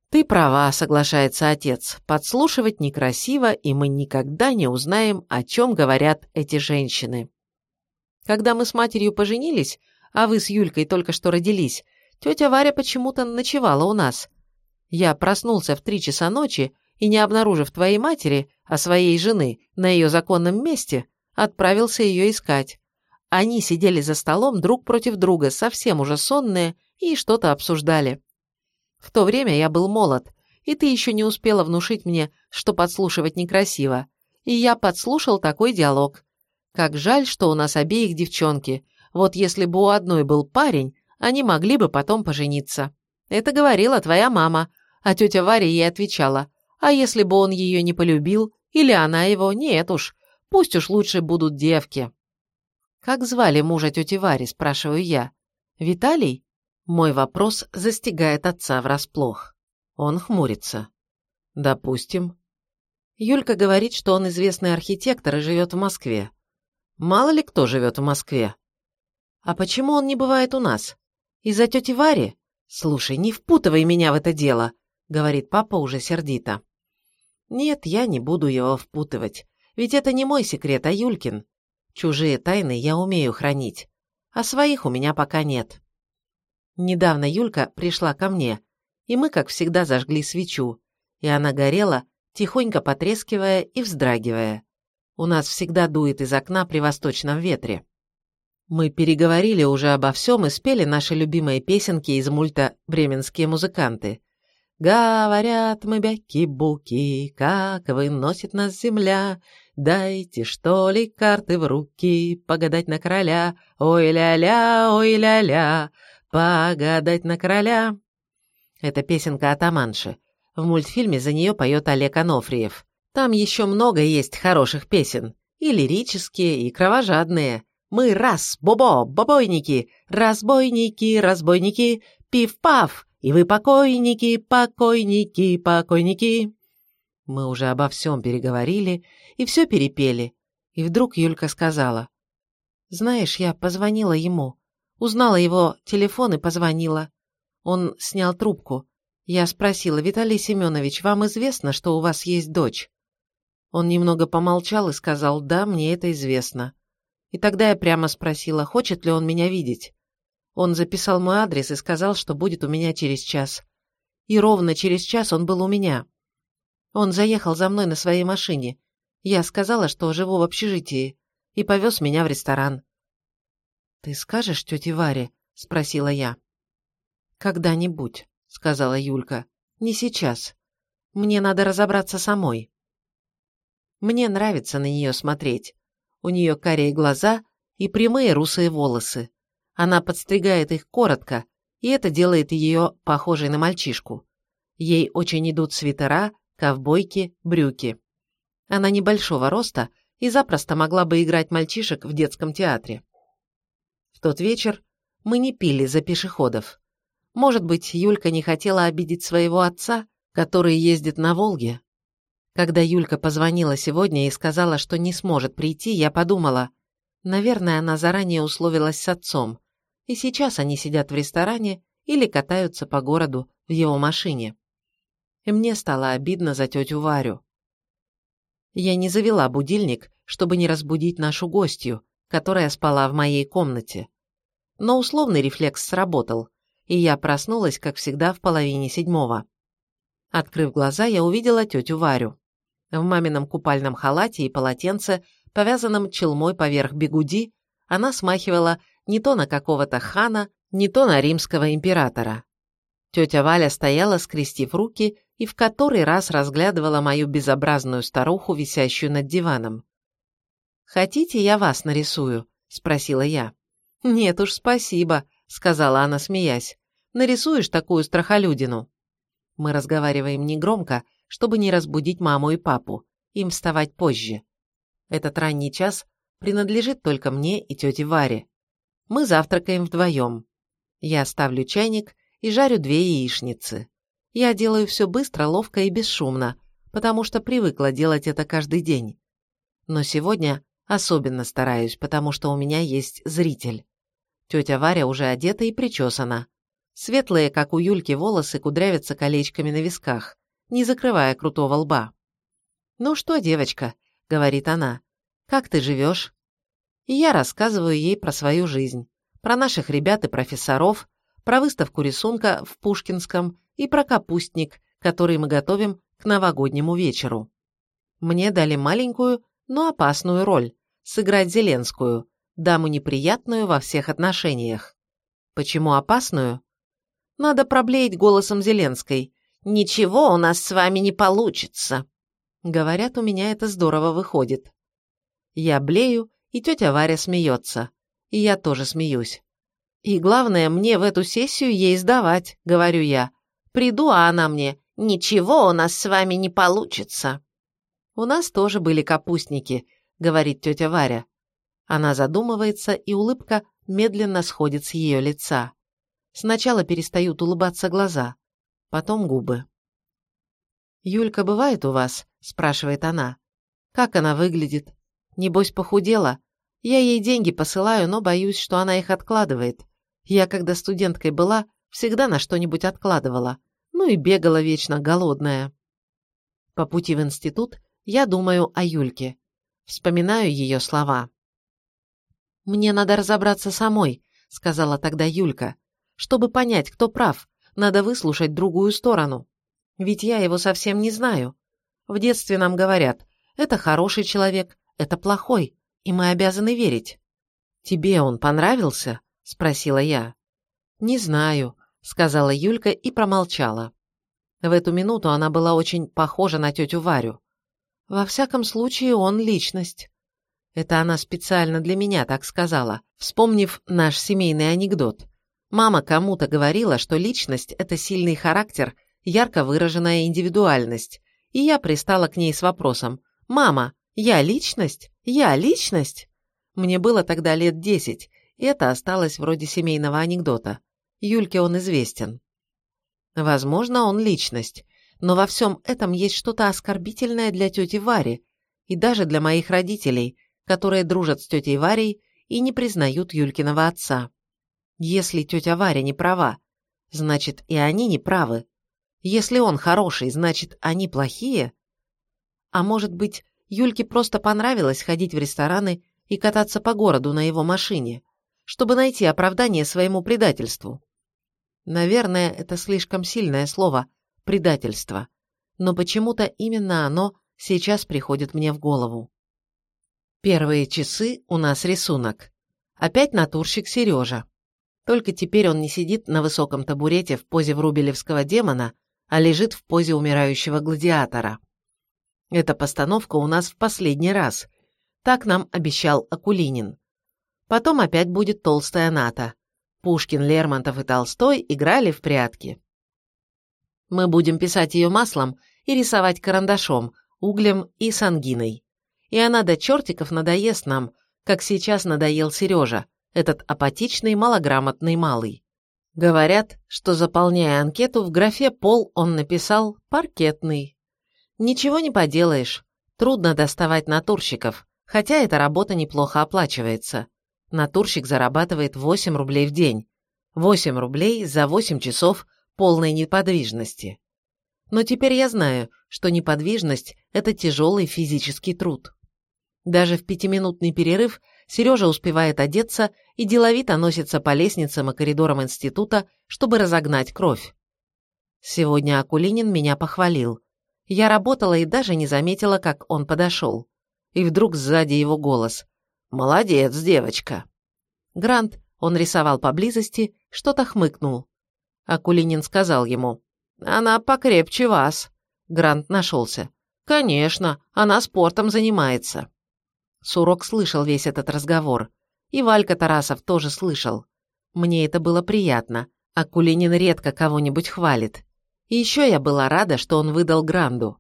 «Ты права», — соглашается отец. «Подслушивать некрасиво, и мы никогда не узнаем, о чем говорят эти женщины». Когда мы с матерью поженились, а вы с Юлькой только что родились, тетя Варя почему-то ночевала у нас. Я проснулся в три часа ночи и, не обнаружив твоей матери, а своей жены, на ее законном месте, отправился ее искать. Они сидели за столом друг против друга, совсем уже сонные, и что-то обсуждали. В то время я был молод, и ты еще не успела внушить мне, что подслушивать некрасиво. И я подслушал такой диалог. Как жаль, что у нас обеих девчонки. Вот если бы у одной был парень, они могли бы потом пожениться. Это говорила твоя мама, а тетя Варя ей отвечала, а если бы он ее не полюбил, или она его, нет уж, пусть уж лучше будут девки. «Как звали мужа тети Вари?» – спрашиваю я. «Виталий?» Мой вопрос застигает отца врасплох. Он хмурится. «Допустим». Юлька говорит, что он известный архитектор и живет в Москве. Мало ли кто живет в Москве. А почему он не бывает у нас? Из-за тети Вари? Слушай, не впутывай меня в это дело, говорит папа уже сердито. Нет, я не буду его впутывать, ведь это не мой секрет, а Юлькин. Чужие тайны я умею хранить, а своих у меня пока нет. Недавно Юлька пришла ко мне, и мы, как всегда, зажгли свечу, и она горела, тихонько потрескивая и вздрагивая. У нас всегда дует из окна при восточном ветре. Мы переговорили уже обо всем и спели наши любимые песенки из мульта «Бременские музыканты». Говорят мы бяки-буки, как выносит нас земля, Дайте, что ли, карты в руки, погадать на короля, Ой-ля-ля, ой-ля-ля, погадать на короля. Это песенка от Аманши. В мультфильме за нее поет Олег Анофриев. Там еще много есть хороших песен. И лирические, и кровожадные. Мы раз, бобо, бобойники, разбойники, разбойники, пив-пав, и вы покойники, покойники, покойники. Мы уже обо всем переговорили и все перепели. И вдруг Юлька сказала. «Знаешь, я позвонила ему. Узнала его телефон и позвонила. Он снял трубку. Я спросила, Виталий Семенович, вам известно, что у вас есть дочь? Он немного помолчал и сказал, да, мне это известно. И тогда я прямо спросила, хочет ли он меня видеть. Он записал мой адрес и сказал, что будет у меня через час. И ровно через час он был у меня. Он заехал за мной на своей машине. Я сказала, что живу в общежитии, и повез меня в ресторан. «Ты скажешь тете Варе?» – спросила я. «Когда-нибудь», – сказала Юлька. «Не сейчас. Мне надо разобраться самой». Мне нравится на нее смотреть. У нее карие глаза и прямые русые волосы. Она подстригает их коротко, и это делает ее похожей на мальчишку. Ей очень идут свитера, ковбойки, брюки. Она небольшого роста и запросто могла бы играть мальчишек в детском театре. В тот вечер мы не пили за пешеходов. Может быть, Юлька не хотела обидеть своего отца, который ездит на Волге, когда Юлька позвонила сегодня и сказала, что не сможет прийти, я подумала, наверное, она заранее условилась с отцом, и сейчас они сидят в ресторане или катаются по городу в его машине. И мне стало обидно за тетю Варю. Я не завела будильник, чтобы не разбудить нашу гостью, которая спала в моей комнате. Но условный рефлекс сработал, и я проснулась, как всегда, в половине седьмого. Открыв глаза, я увидела тетю Варю в мамином купальном халате и полотенце, повязанном челмой поверх бегуди, она смахивала не то на какого-то хана, не то на римского императора. Тетя Валя стояла, скрестив руки, и в который раз разглядывала мою безобразную старуху, висящую над диваном. «Хотите, я вас нарисую?» – спросила я. «Нет уж, спасибо», – сказала она, смеясь. «Нарисуешь такую страхолюдину?» Мы разговариваем негромко, чтобы не разбудить маму и папу. Им вставать позже. Этот ранний час принадлежит только мне и тете Варе. Мы завтракаем вдвоем. Я ставлю чайник и жарю две яичницы. Я делаю все быстро, ловко и бесшумно, потому что привыкла делать это каждый день. Но сегодня особенно стараюсь, потому что у меня есть зритель. Тетя Варя уже одета и причесана. Светлые, как у Юльки, волосы кудрявятся колечками на висках, не закрывая крутого лба. «Ну что, девочка», — говорит она, — «как ты живешь?» И я рассказываю ей про свою жизнь, про наших ребят и профессоров, про выставку рисунка в Пушкинском и про капустник, который мы готовим к новогоднему вечеру. Мне дали маленькую, но опасную роль – сыграть Зеленскую, даму неприятную во всех отношениях. Почему опасную? Надо проблеять голосом Зеленской. «Ничего у нас с вами не получится». Говорят, у меня это здорово выходит. Я блею, и тетя Варя смеется. И я тоже смеюсь. И главное, мне в эту сессию ей сдавать, говорю я. Приду, а она мне, ничего у нас с вами не получится. У нас тоже были капустники, говорит тетя Варя. Она задумывается, и улыбка медленно сходит с ее лица. Сначала перестают улыбаться глаза, потом губы. «Юлька бывает у вас?» – спрашивает она. «Как она выглядит? Небось, похудела? Я ей деньги посылаю, но боюсь, что она их откладывает. Я, когда студенткой была, всегда на что-нибудь откладывала. Ну и бегала вечно голодная. По пути в институт я думаю о Юльке. Вспоминаю ее слова. «Мне надо разобраться самой», — сказала тогда Юлька. «Чтобы понять, кто прав, надо выслушать другую сторону. Ведь я его совсем не знаю. В детстве нам говорят, это хороший человек, это плохой, и мы обязаны верить. Тебе он понравился?» — спросила я. «Не знаю», — сказала Юлька и промолчала. В эту минуту она была очень похожа на тетю Варю. Во всяком случае, он личность. Это она специально для меня так сказала, вспомнив наш семейный анекдот. Мама кому-то говорила, что личность – это сильный характер, ярко выраженная индивидуальность, и я пристала к ней с вопросом «Мама, я личность? Я личность?» Мне было тогда лет десять, и это осталось вроде семейного анекдота. Юльке он известен. Возможно, он личность, но во всем этом есть что-то оскорбительное для тети Вари и даже для моих родителей, которые дружат с тетей Варей и не признают Юлькиного отца. Если тетя Варя не права, значит и они не правы. Если он хороший, значит они плохие. А может быть, Юльке просто понравилось ходить в рестораны и кататься по городу на его машине чтобы найти оправдание своему предательству. Наверное, это слишком сильное слово «предательство», но почему-то именно оно сейчас приходит мне в голову. Первые часы у нас рисунок. Опять натурщик Сережа. Только теперь он не сидит на высоком табурете в позе врубелевского демона, а лежит в позе умирающего гладиатора. Эта постановка у нас в последний раз. Так нам обещал Акулинин. Потом опять будет толстая ната. Пушкин, Лермонтов и Толстой играли в прятки. Мы будем писать ее маслом и рисовать карандашом, углем и сангиной. И она до чертиков надоест нам, как сейчас надоел Сережа, этот апатичный, малограмотный малый. Говорят, что заполняя анкету, в графе «пол» он написал «паркетный». Ничего не поделаешь, трудно доставать натурщиков, хотя эта работа неплохо оплачивается. Натурщик зарабатывает 8 рублей в день. 8 рублей за 8 часов полной неподвижности. Но теперь я знаю, что неподвижность – это тяжелый физический труд. Даже в пятиминутный перерыв Сережа успевает одеться и деловито носится по лестницам и коридорам института, чтобы разогнать кровь. Сегодня Акулинин меня похвалил. Я работала и даже не заметила, как он подошел. И вдруг сзади его голос. «Молодец, девочка!» Грант, он рисовал поблизости, что-то хмыкнул. Акулинин сказал ему, Она покрепче вас. Грант нашелся. Конечно, она спортом занимается. Сурок слышал весь этот разговор. И Валька Тарасов тоже слышал. Мне это было приятно. А Кулинин редко кого-нибудь хвалит. И еще я была рада, что он выдал Гранду.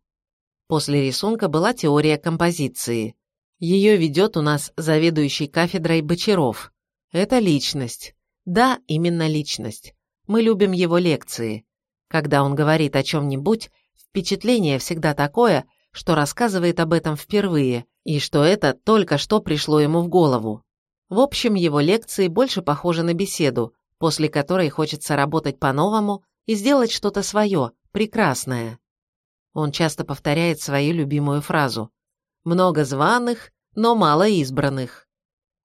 После рисунка была теория композиции. Ее ведет у нас заведующий кафедрой Бочаров. Это личность. Да, именно личность. Мы любим его лекции. Когда он говорит о чем-нибудь, впечатление всегда такое, что рассказывает об этом впервые, и что это только что пришло ему в голову. В общем, его лекции больше похожи на беседу, после которой хочется работать по-новому и сделать что-то свое, прекрасное. Он часто повторяет свою любимую фразу «много званых, но мало избранных».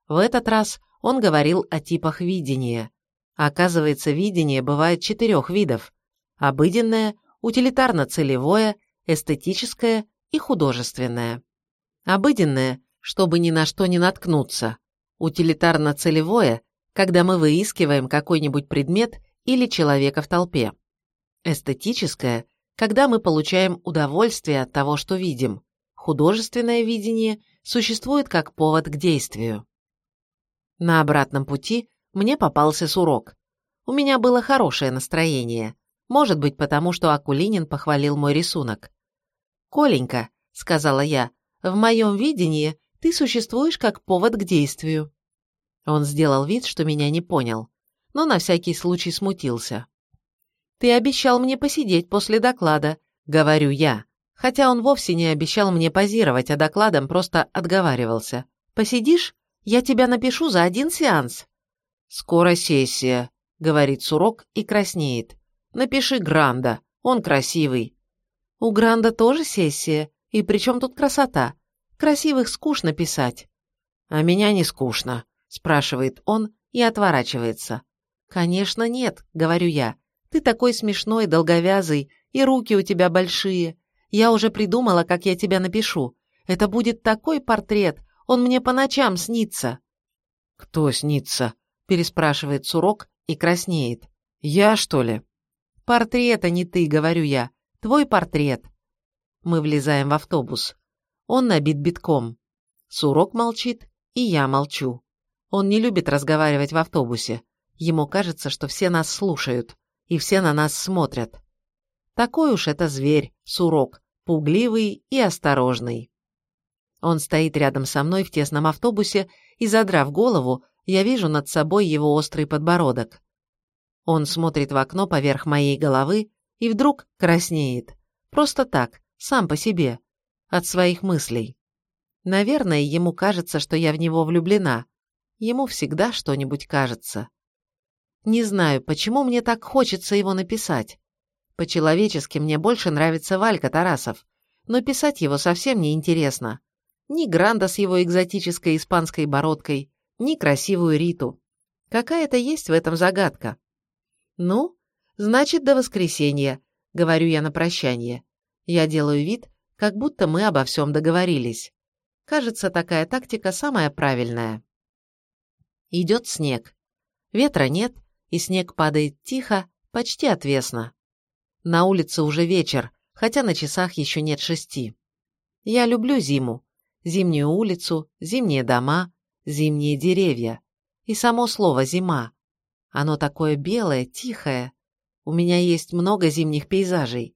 В этот раз он говорил о типах видения. Оказывается, видение бывает четырех видов – обыденное, утилитарно-целевое, эстетическое и художественное. Обыденное, чтобы ни на что не наткнуться. Утилитарно-целевое, когда мы выискиваем какой-нибудь предмет или человека в толпе. Эстетическое, когда мы получаем удовольствие от того, что видим. Художественное видение существует как повод к действию. На обратном пути мне попался сурок. У меня было хорошее настроение. Может быть, потому что Акулинин похвалил мой рисунок. «Коленька», — сказала я, — «в моем видении ты существуешь как повод к действию». Он сделал вид, что меня не понял, но на всякий случай смутился. «Ты обещал мне посидеть после доклада», — говорю я, хотя он вовсе не обещал мне позировать, а докладом просто отговаривался. «Посидишь? Я тебя напишу за один сеанс». «Скоро сессия», — говорит Сурок и краснеет. «Напиши Гранда, он красивый». «У Гранда тоже сессия, и при чем тут красота? Красивых скучно писать». «А меня не скучно», — спрашивает он и отворачивается. «Конечно нет», — говорю я. «Ты такой смешной, долговязый, и руки у тебя большие. Я уже придумала, как я тебя напишу. Это будет такой портрет, он мне по ночам снится». «Кто снится?» – переспрашивает Сурок и краснеет. «Я, что ли?» «Портрет, а не ты», – говорю я. «Твой портрет». Мы влезаем в автобус. Он набит битком. Сурок молчит, и я молчу. Он не любит разговаривать в автобусе. Ему кажется, что все нас слушают, и все на нас смотрят. Такой уж это зверь, Сурок, пугливый и осторожный. Он стоит рядом со мной в тесном автобусе, и, задрав голову, я вижу над собой его острый подбородок. Он смотрит в окно поверх моей головы и вдруг краснеет. Просто так, сам по себе, от своих мыслей. Наверное, ему кажется, что я в него влюблена. Ему всегда что-нибудь кажется. Не знаю, почему мне так хочется его написать. По-человечески мне больше нравится Валька Тарасов, но писать его совсем не интересно. Ни Гранда с его экзотической испанской бородкой, ни красивую Риту. Какая-то есть в этом загадка. Ну, значит, до воскресенья, говорю я на прощание. Я делаю вид, как будто мы обо всем договорились. Кажется, такая тактика самая правильная. Идет снег. Ветра нет, и снег падает тихо, почти отвесно. На улице уже вечер, хотя на часах еще нет шести. Я люблю зиму, зимнюю улицу, зимние дома, зимние деревья. И само слово «зима». Оно такое белое, тихое. У меня есть много зимних пейзажей.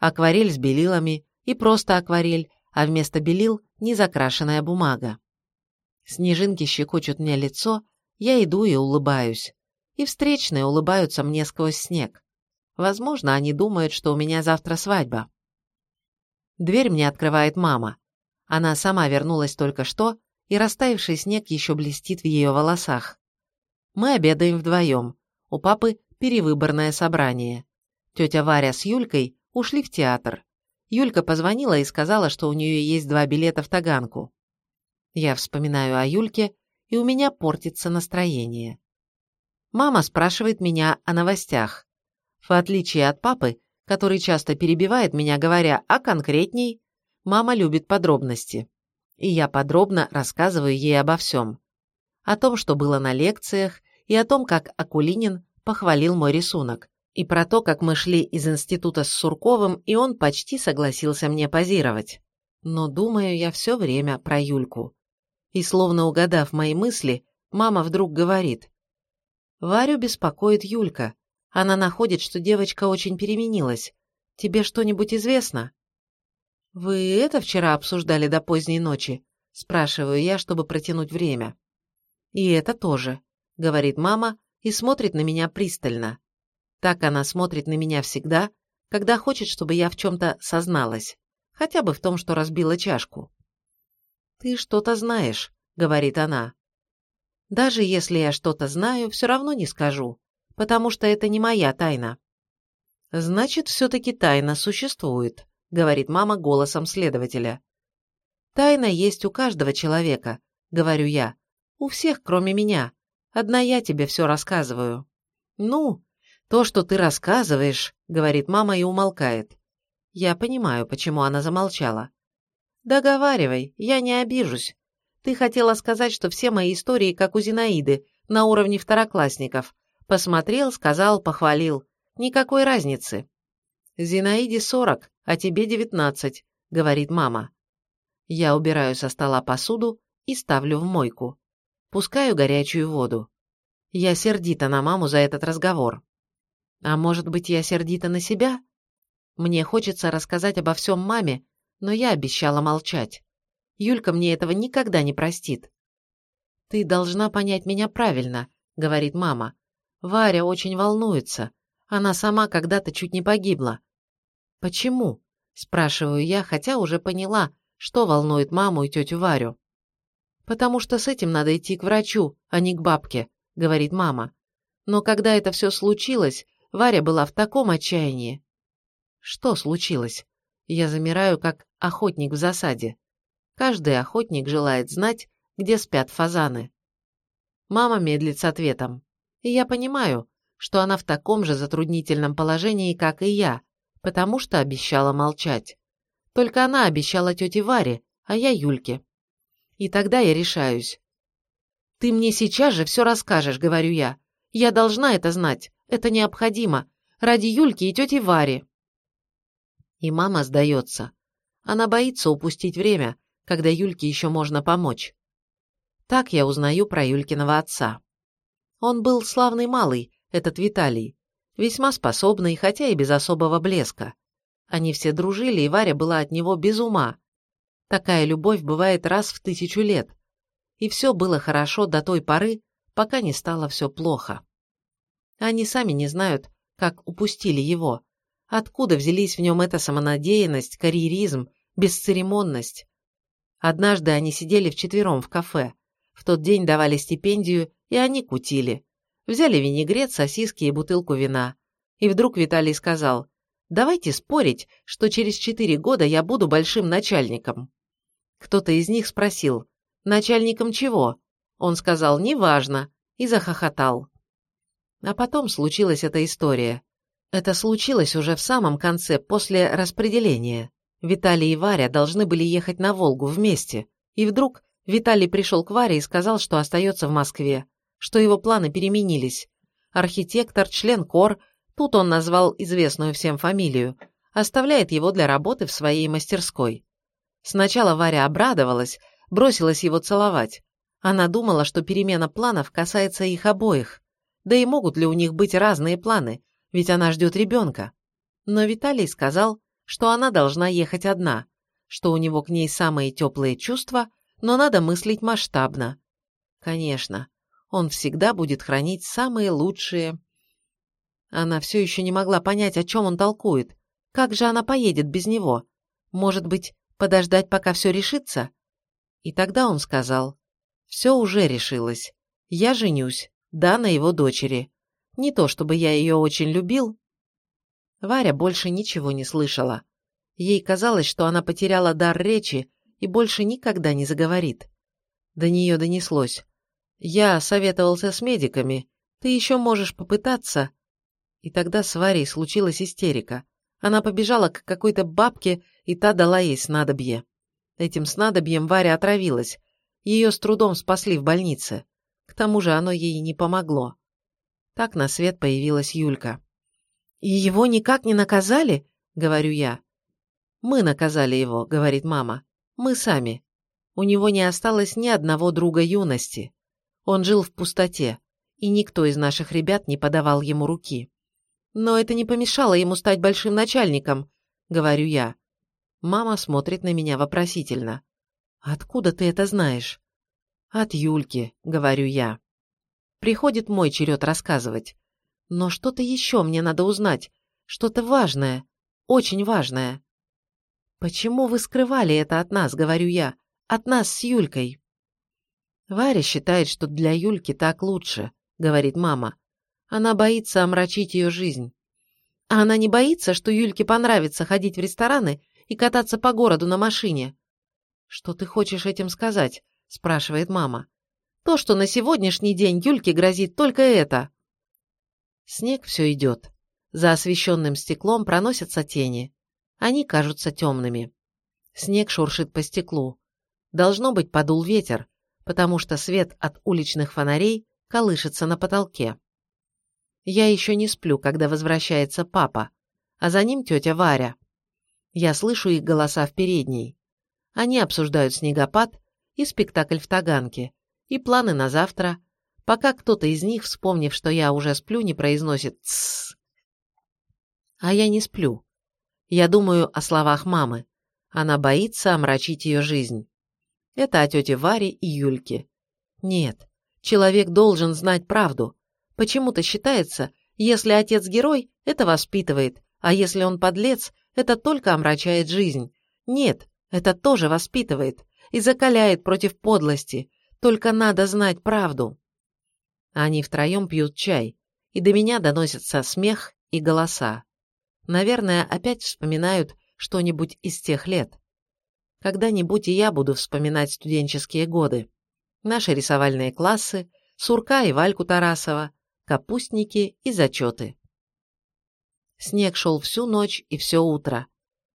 Акварель с белилами и просто акварель, а вместо белил – незакрашенная бумага. Снежинки щекочут мне лицо, я иду и улыбаюсь. И встречные улыбаются мне сквозь снег. Возможно, они думают, что у меня завтра свадьба. Дверь мне открывает мама. Она сама вернулась только что, и растаявший снег еще блестит в ее волосах. Мы обедаем вдвоем. У папы перевыборное собрание. Тетя Варя с Юлькой ушли в театр. Юлька позвонила и сказала, что у нее есть два билета в Таганку. Я вспоминаю о Юльке, и у меня портится настроение. Мама спрашивает меня о новостях. В отличие от папы, который часто перебивает меня, говоря «а конкретней», Мама любит подробности. И я подробно рассказываю ей обо всем. О том, что было на лекциях, и о том, как Акулинин похвалил мой рисунок. И про то, как мы шли из института с Сурковым, и он почти согласился мне позировать. Но думаю я все время про Юльку. И словно угадав мои мысли, мама вдруг говорит. Варю беспокоит Юлька. Она находит, что девочка очень переменилась. Тебе что-нибудь известно? Вы это вчера обсуждали до поздней ночи? Спрашиваю я, чтобы протянуть время. И это тоже, говорит мама и смотрит на меня пристально. Так она смотрит на меня всегда, когда хочет, чтобы я в чем-то созналась, хотя бы в том, что разбила чашку. «Ты что-то знаешь», — говорит она. «Даже если я что-то знаю, все равно не скажу, потому что это не моя тайна». «Значит, все-таки тайна существует», — говорит мама голосом следователя. «Тайна есть у каждого человека», — говорю я. «У всех, кроме меня. Одна я тебе все рассказываю». «Ну, то, что ты рассказываешь», — говорит мама и умолкает. Я понимаю, почему она замолчала. «Договаривай, я не обижусь. Ты хотела сказать, что все мои истории, как у Зинаиды, на уровне второклассников. Посмотрел, сказал, похвалил. Никакой разницы». «Зинаиде сорок, а тебе девятнадцать», — говорит мама. Я убираю со стола посуду и ставлю в мойку. Пускаю горячую воду. Я сердита на маму за этот разговор. А может быть, я сердита на себя? Мне хочется рассказать обо всем маме, но я обещала молчать. Юлька мне этого никогда не простит. «Ты должна понять меня правильно», — говорит мама. «Варя очень волнуется. Она сама когда-то чуть не погибла». «Почему?» — спрашиваю я, хотя уже поняла, что волнует маму и тетю Варю. «Потому что с этим надо идти к врачу, а не к бабке», — говорит мама. «Но когда это все случилось, Варя была в таком отчаянии. Что случилось? Я замираю, как охотник в засаде. Каждый охотник желает знать, где спят фазаны. Мама медлит с ответом. И я понимаю, что она в таком же затруднительном положении, как и я, потому что обещала молчать. Только она обещала тете Варе, а я Юльке. И тогда я решаюсь. «Ты мне сейчас же все расскажешь», — говорю я. «Я должна это знать. Это необходимо. Ради Юльки и тети Вари. И мама сдается. Она боится упустить время, когда Юльке еще можно помочь. Так я узнаю про Юлькиного отца. Он был славный малый, этот Виталий, весьма способный, хотя и без особого блеска. Они все дружили, и Варя была от него без ума. Такая любовь бывает раз в тысячу лет. И все было хорошо до той поры, пока не стало все плохо. Они сами не знают, как упустили его. Откуда взялись в нем эта самонадеянность, карьеризм, бесцеремонность? Однажды они сидели вчетвером в кафе. В тот день давали стипендию, и они кутили. Взяли винегрет, сосиски и бутылку вина. И вдруг Виталий сказал, «Давайте спорить, что через четыре года я буду большим начальником». Кто-то из них спросил, «Начальником чего?» Он сказал, «Неважно», и захохотал. А потом случилась эта история. Это случилось уже в самом конце, после распределения. Виталий и Варя должны были ехать на Волгу вместе. И вдруг Виталий пришел к Варе и сказал, что остается в Москве, что его планы переменились. Архитектор, член КОР, тут он назвал известную всем фамилию, оставляет его для работы в своей мастерской. Сначала Варя обрадовалась, бросилась его целовать. Она думала, что перемена планов касается их обоих. Да и могут ли у них быть разные планы, ведь она ждет ребенка. Но Виталий сказал, что она должна ехать одна, что у него к ней самые теплые чувства, но надо мыслить масштабно. Конечно, он всегда будет хранить самые лучшие... Она все еще не могла понять, о чем он толкует. Как же она поедет без него? Может быть, подождать, пока все решится? И тогда он сказал, все уже решилось. Я женюсь. Да, на его дочери. Не то чтобы я ее очень любил. Варя больше ничего не слышала. Ей казалось, что она потеряла дар речи и больше никогда не заговорит. До нее донеслось. «Я советовался с медиками. Ты еще можешь попытаться». И тогда с Варей случилась истерика. Она побежала к какой-то бабке, и та дала ей снадобье. Этим снадобьем Варя отравилась. Ее с трудом спасли в больнице. К тому же оно ей не помогло. Так на свет появилась Юлька. «И его никак не наказали?» — говорю я. «Мы наказали его», — говорит мама. «Мы сами. У него не осталось ни одного друга юности. Он жил в пустоте, и никто из наших ребят не подавал ему руки. Но это не помешало ему стать большим начальником», — говорю я. Мама смотрит на меня вопросительно. «Откуда ты это знаешь?» «От Юльки», — говорю я. Приходит мой черед рассказывать. Но что-то еще мне надо узнать. Что-то важное. Очень важное. «Почему вы скрывали это от нас?» — говорю я. «От нас с Юлькой». Варя считает, что для Юльки так лучше, говорит мама. Она боится омрачить ее жизнь. А она не боится, что Юльке понравится ходить в рестораны и кататься по городу на машине. «Что ты хочешь этим сказать?» – спрашивает мама. «То, что на сегодняшний день Юльке грозит только это». Снег все идет. За освещенным стеклом проносятся тени. Они кажутся темными. Снег шуршит по стеклу. Должно быть, подул ветер, потому что свет от уличных фонарей колышется на потолке. Я еще не сплю, когда возвращается папа, а за ним тетя Варя. Я слышу их голоса в передней. Они обсуждают снегопад и спектакль в Таганке, и планы на завтра, пока кто-то из них, вспомнив, что я уже сплю, не произносит «тссс». А я не сплю. Я думаю о словах мамы. Она боится омрачить ее жизнь. Это о тете Варе и Юльке. Нет, человек должен знать правду. Почему-то считается, если отец герой, это воспитывает, а если он подлец, это только омрачает жизнь. Нет, это тоже воспитывает и закаляет против подлости, только надо знать правду. Они втроем пьют чай, и до меня доносятся смех и голоса. Наверное, опять вспоминают что-нибудь из тех лет. Когда-нибудь и я буду вспоминать студенческие годы. Наши рисовальные классы, Сурка и Вальку Тарасова, капустники и зачеты. Снег шел всю ночь и все утро.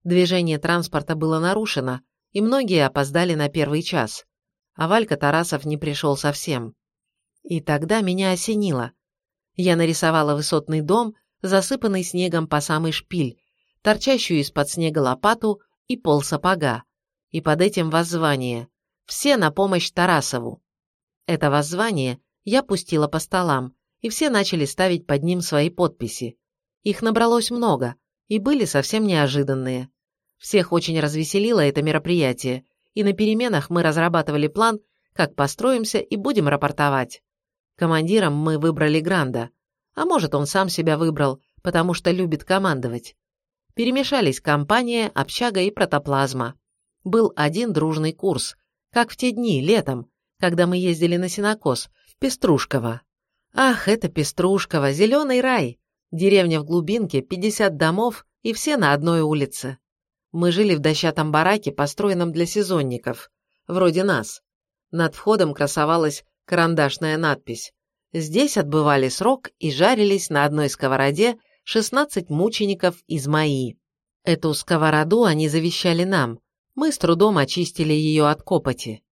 Движение транспорта было нарушено, и многие опоздали на первый час, а Валька Тарасов не пришел совсем. И тогда меня осенило. Я нарисовала высотный дом, засыпанный снегом по самый шпиль, торчащую из-под снега лопату и пол сапога, и под этим воззвание «Все на помощь Тарасову». Это воззвание я пустила по столам, и все начали ставить под ним свои подписи. Их набралось много, и были совсем неожиданные. Всех очень развеселило это мероприятие, и на переменах мы разрабатывали план, как построимся и будем рапортовать. Командиром мы выбрали Гранда, а может, он сам себя выбрал, потому что любит командовать. Перемешались компания, общага и протоплазма. Был один дружный курс, как в те дни, летом, когда мы ездили на синокос, в Пеструшково. Ах, это Пеструшково, зеленый рай! Деревня в глубинке, 50 домов и все на одной улице. Мы жили в дощатом бараке, построенном для сезонников, вроде нас. Над входом красовалась карандашная надпись. Здесь отбывали срок и жарились на одной сковороде 16 мучеников из Маи. Эту сковороду они завещали нам. Мы с трудом очистили ее от копоти.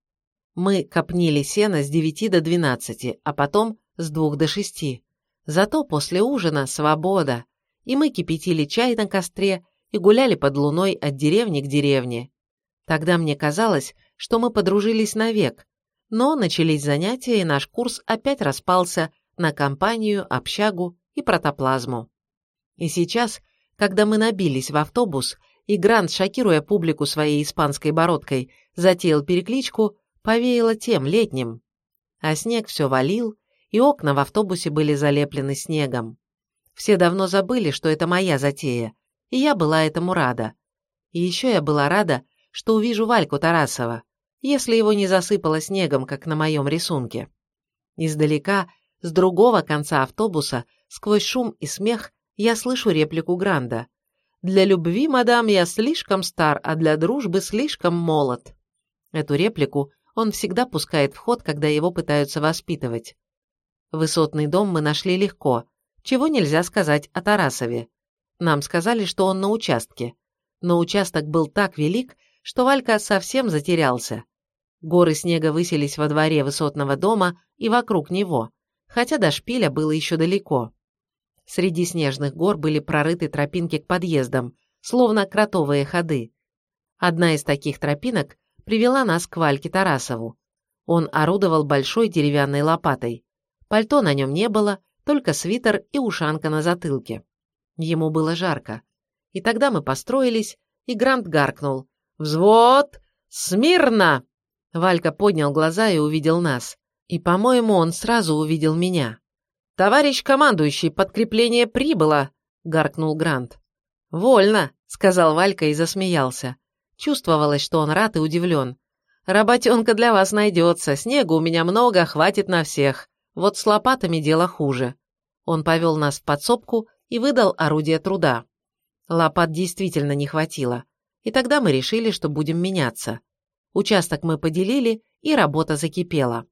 Мы копнили сено с 9 до 12, а потом с 2 до 6. Зато после ужина свобода, и мы кипятили чай на костре и гуляли под луной от деревни к деревне. Тогда мне казалось, что мы подружились навек, но начались занятия, и наш курс опять распался на компанию, общагу и протоплазму. И сейчас, когда мы набились в автобус, и Грант, шокируя публику своей испанской бородкой, затеял перекличку, повеяло тем летним. А снег все валил, и окна в автобусе были залеплены снегом. Все давно забыли, что это моя затея, и я была этому рада. И еще я была рада, что увижу Вальку Тарасова, если его не засыпало снегом, как на моем рисунке. Издалека, с другого конца автобуса, сквозь шум и смех, я слышу реплику Гранда. «Для любви, мадам, я слишком стар, а для дружбы слишком молод». Эту реплику он всегда пускает в ход, когда его пытаются воспитывать. Высотный дом мы нашли легко, чего нельзя сказать о Тарасове. Нам сказали, что он на участке. Но участок был так велик, что Валька совсем затерялся. Горы снега высились во дворе высотного дома и вокруг него, хотя до шпиля было еще далеко. Среди снежных гор были прорыты тропинки к подъездам, словно кротовые ходы. Одна из таких тропинок привела нас к Вальке Тарасову. Он орудовал большой деревянной лопатой. Пальто на нем не было, только свитер и ушанка на затылке. Ему было жарко. И тогда мы построились, и Грант гаркнул. «Взвод! Смирно!» Валька поднял глаза и увидел нас. И, по-моему, он сразу увидел меня. «Товарищ командующий, подкрепление прибыло!» — гаркнул Грант. «Вольно!» — сказал Валька и засмеялся. Чувствовалось, что он рад и удивлен. «Работенка для вас найдется, снегу у меня много, хватит на всех. Вот с лопатами дело хуже». Он повел нас в подсобку и выдал орудие труда. Лопат действительно не хватило. И тогда мы решили, что будем меняться. Участок мы поделили, и работа закипела.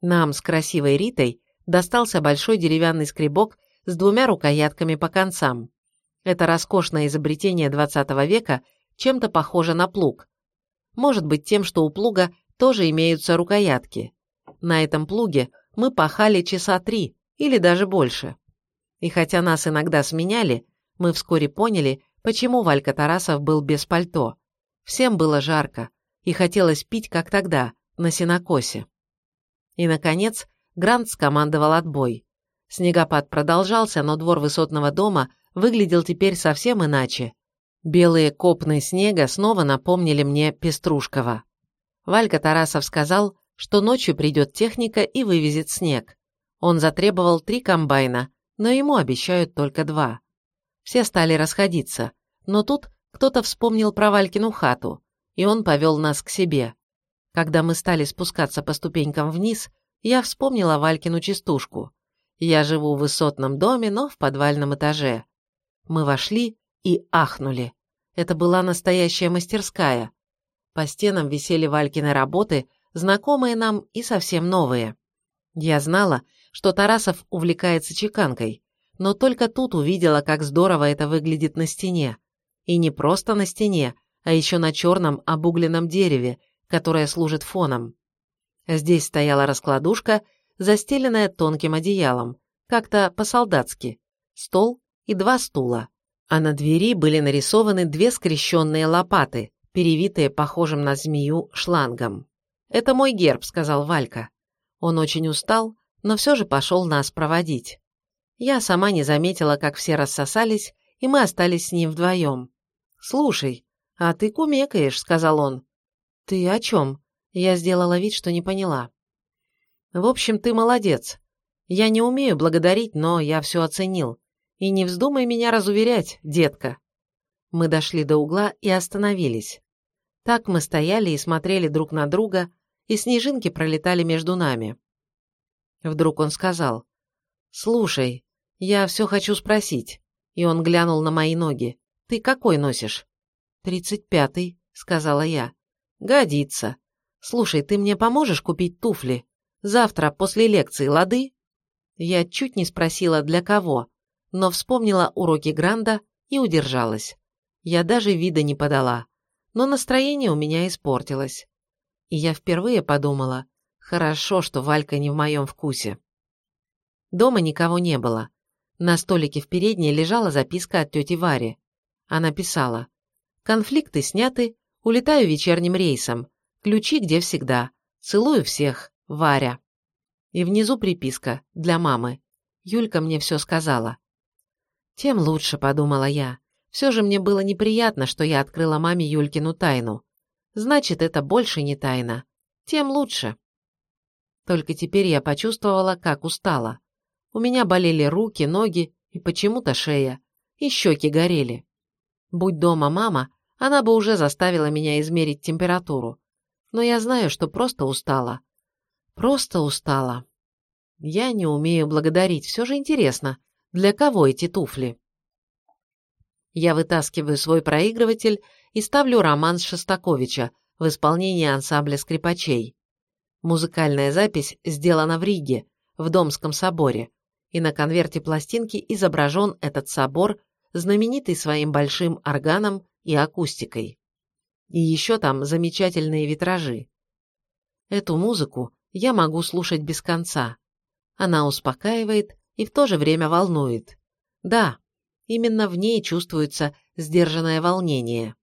Нам с красивой Ритой достался большой деревянный скребок с двумя рукоятками по концам. Это роскошное изобретение 20 века чем-то похоже на плуг. Может быть тем, что у плуга тоже имеются рукоятки. На этом плуге мы пахали часа три или даже больше. И хотя нас иногда сменяли, мы вскоре поняли, почему Валька Тарасов был без пальто. Всем было жарко, и хотелось пить, как тогда, на сенокосе. И, наконец, Грант скомандовал отбой. Снегопад продолжался, но двор высотного дома выглядел теперь совсем иначе. Белые копны снега снова напомнили мне Пеструшкова. Валька Тарасов сказал, что ночью придет техника и вывезет снег. Он затребовал три комбайна, но ему обещают только два. Все стали расходиться, но тут кто-то вспомнил про Валькину хату, и он повел нас к себе. Когда мы стали спускаться по ступенькам вниз, я вспомнила Валькину частушку. Я живу в высотном доме, но в подвальном этаже. Мы вошли и ахнули. Это была настоящая мастерская. По стенам висели Валькины работы, знакомые нам и совсем новые. Я знала, что Тарасов увлекается чеканкой, но только тут увидела, как здорово это выглядит на стене. И не просто на стене, а еще на черном обугленном дереве, которое служит фоном. Здесь стояла раскладушка, застеленная тонким одеялом, как-то по-солдатски, стол и два стула. А на двери были нарисованы две скрещенные лопаты, перевитые похожим на змею шлангом. «Это мой герб», — сказал Валька. Он очень устал, но все же пошел нас проводить. Я сама не заметила, как все рассосались, и мы остались с ним вдвоем. «Слушай, а ты кумекаешь», — сказал он. «Ты о чем?» Я сделала вид, что не поняла. «В общем, ты молодец. Я не умею благодарить, но я все оценил. И не вздумай меня разуверять, детка». Мы дошли до угла и остановились. Так мы стояли и смотрели друг на друга, и снежинки пролетали между нами. Вдруг он сказал, «Слушай, я все хочу спросить». И он глянул на мои ноги. «Ты какой носишь?» «Тридцать пятый», — сказала я. «Годится. Слушай, ты мне поможешь купить туфли? Завтра после лекции, лады?» Я чуть не спросила, для кого, но вспомнила уроки Гранда и удержалась. Я даже вида не подала, но настроение у меня испортилось. И я впервые подумала, хорошо, что Валька не в моем вкусе. Дома никого не было. На столике в передней лежала записка от тети Вари. Она писала, «Конфликты сняты, улетаю вечерним рейсом, Ключи где всегда. Целую всех. Варя. И внизу приписка. Для мамы. Юлька мне все сказала. Тем лучше, подумала я. Все же мне было неприятно, что я открыла маме Юлькину тайну. Значит, это больше не тайна. Тем лучше. Только теперь я почувствовала, как устала. У меня болели руки, ноги и почему-то шея. И щеки горели. Будь дома мама, она бы уже заставила меня измерить температуру но я знаю, что просто устала. Просто устала. Я не умею благодарить, все же интересно, для кого эти туфли? Я вытаскиваю свой проигрыватель и ставлю роман Шостаковича в исполнении ансамбля скрипачей. Музыкальная запись сделана в Риге, в Домском соборе, и на конверте пластинки изображен этот собор, знаменитый своим большим органом и акустикой. И еще там замечательные витражи. Эту музыку я могу слушать без конца. Она успокаивает и в то же время волнует. Да, именно в ней чувствуется сдержанное волнение.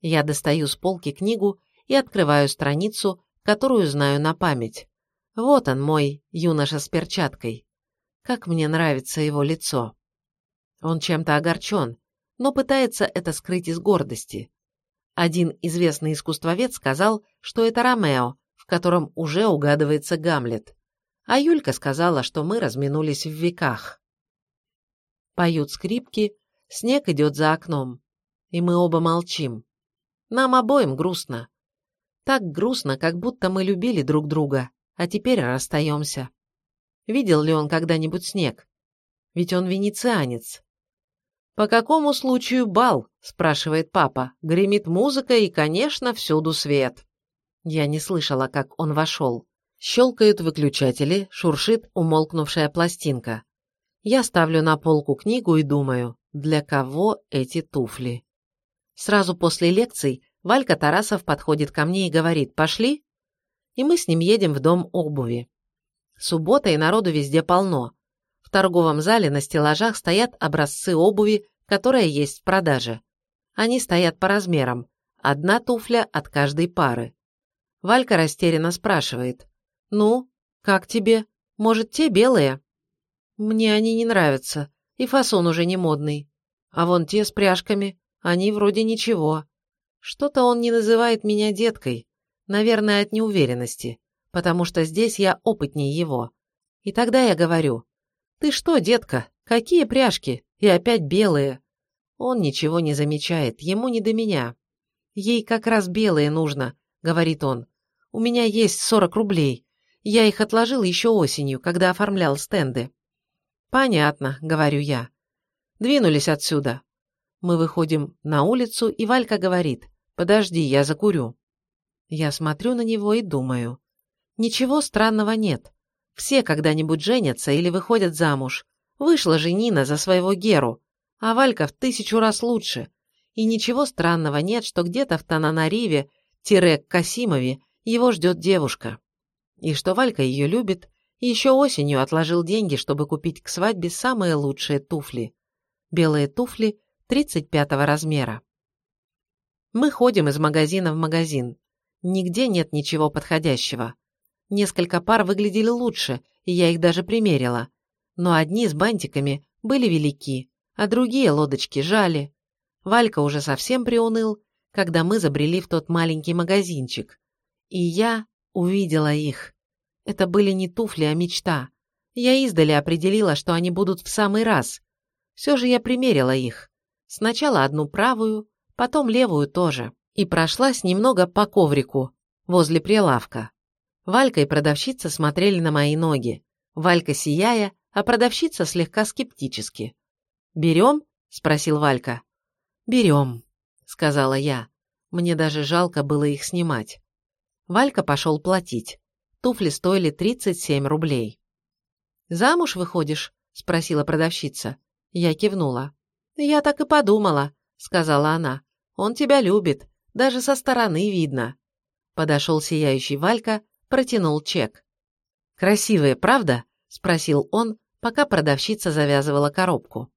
Я достаю с полки книгу и открываю страницу, которую знаю на память. Вот он, мой юноша с перчаткой. Как мне нравится его лицо. Он чем-то огорчен, но пытается это скрыть из гордости. Один известный искусствовед сказал, что это Ромео, в котором уже угадывается Гамлет. А Юлька сказала, что мы разминулись в веках. Поют скрипки, снег идет за окном. И мы оба молчим. Нам обоим грустно. Так грустно, как будто мы любили друг друга, а теперь расстаемся. Видел ли он когда-нибудь снег? Ведь он венецианец. «По какому случаю бал?» – спрашивает папа. Гремит музыка и, конечно, всюду свет. Я не слышала, как он вошел. Щелкают выключатели, шуршит умолкнувшая пластинка. Я ставлю на полку книгу и думаю, для кого эти туфли? Сразу после лекций Валька Тарасов подходит ко мне и говорит «Пошли?» И мы с ним едем в дом обуви. Суббота и народу везде полно. В торговом зале на стеллажах стоят образцы обуви, которая есть в продаже. Они стоят по размерам. Одна туфля от каждой пары. Валька растерянно спрашивает. «Ну, как тебе? Может, те белые?» «Мне они не нравятся, и фасон уже не модный. А вон те с пряжками, они вроде ничего. Что-то он не называет меня деткой, наверное, от неуверенности, потому что здесь я опытнее его. И тогда я говорю, «Ты что, детка, какие пряжки? И опять белые?» Он ничего не замечает, ему не до меня. «Ей как раз белые нужно», — говорит он. «У меня есть сорок рублей. Я их отложил еще осенью, когда оформлял стенды». «Понятно», — говорю я. «Двинулись отсюда. Мы выходим на улицу, и Валька говорит, «Подожди, я закурю». Я смотрю на него и думаю, ничего странного нет. Все когда-нибудь женятся или выходят замуж. Вышла же Нина за своего Геру, а Валька в тысячу раз лучше. И ничего странного нет, что где-то в Тананариве-Касимове его ждет девушка. И что Валька ее любит, и еще осенью отложил деньги, чтобы купить к свадьбе самые лучшие туфли. Белые туфли 35 размера. Мы ходим из магазина в магазин. Нигде нет ничего подходящего. Несколько пар выглядели лучше, и я их даже примерила. Но одни с бантиками были велики, а другие лодочки жали. Валька уже совсем приуныл, когда мы забрели в тот маленький магазинчик. И я увидела их. Это были не туфли, а мечта. Я издали определила, что они будут в самый раз. Все же я примерила их. Сначала одну правую, потом левую тоже. И прошлась немного по коврику, возле прилавка. Валька и продавщица смотрели на мои ноги. Валька сияя, а продавщица слегка скептически. «Берем?» – спросил Валька. «Берем», – сказала я. Мне даже жалко было их снимать. Валька пошел платить. Туфли стоили 37 рублей. «Замуж выходишь?» – спросила продавщица. Я кивнула. «Я так и подумала», — сказала она. «Он тебя любит, даже со стороны видно». Подошел сияющий Валька, протянул чек. «Красивые, правда?» — спросил он, пока продавщица завязывала коробку.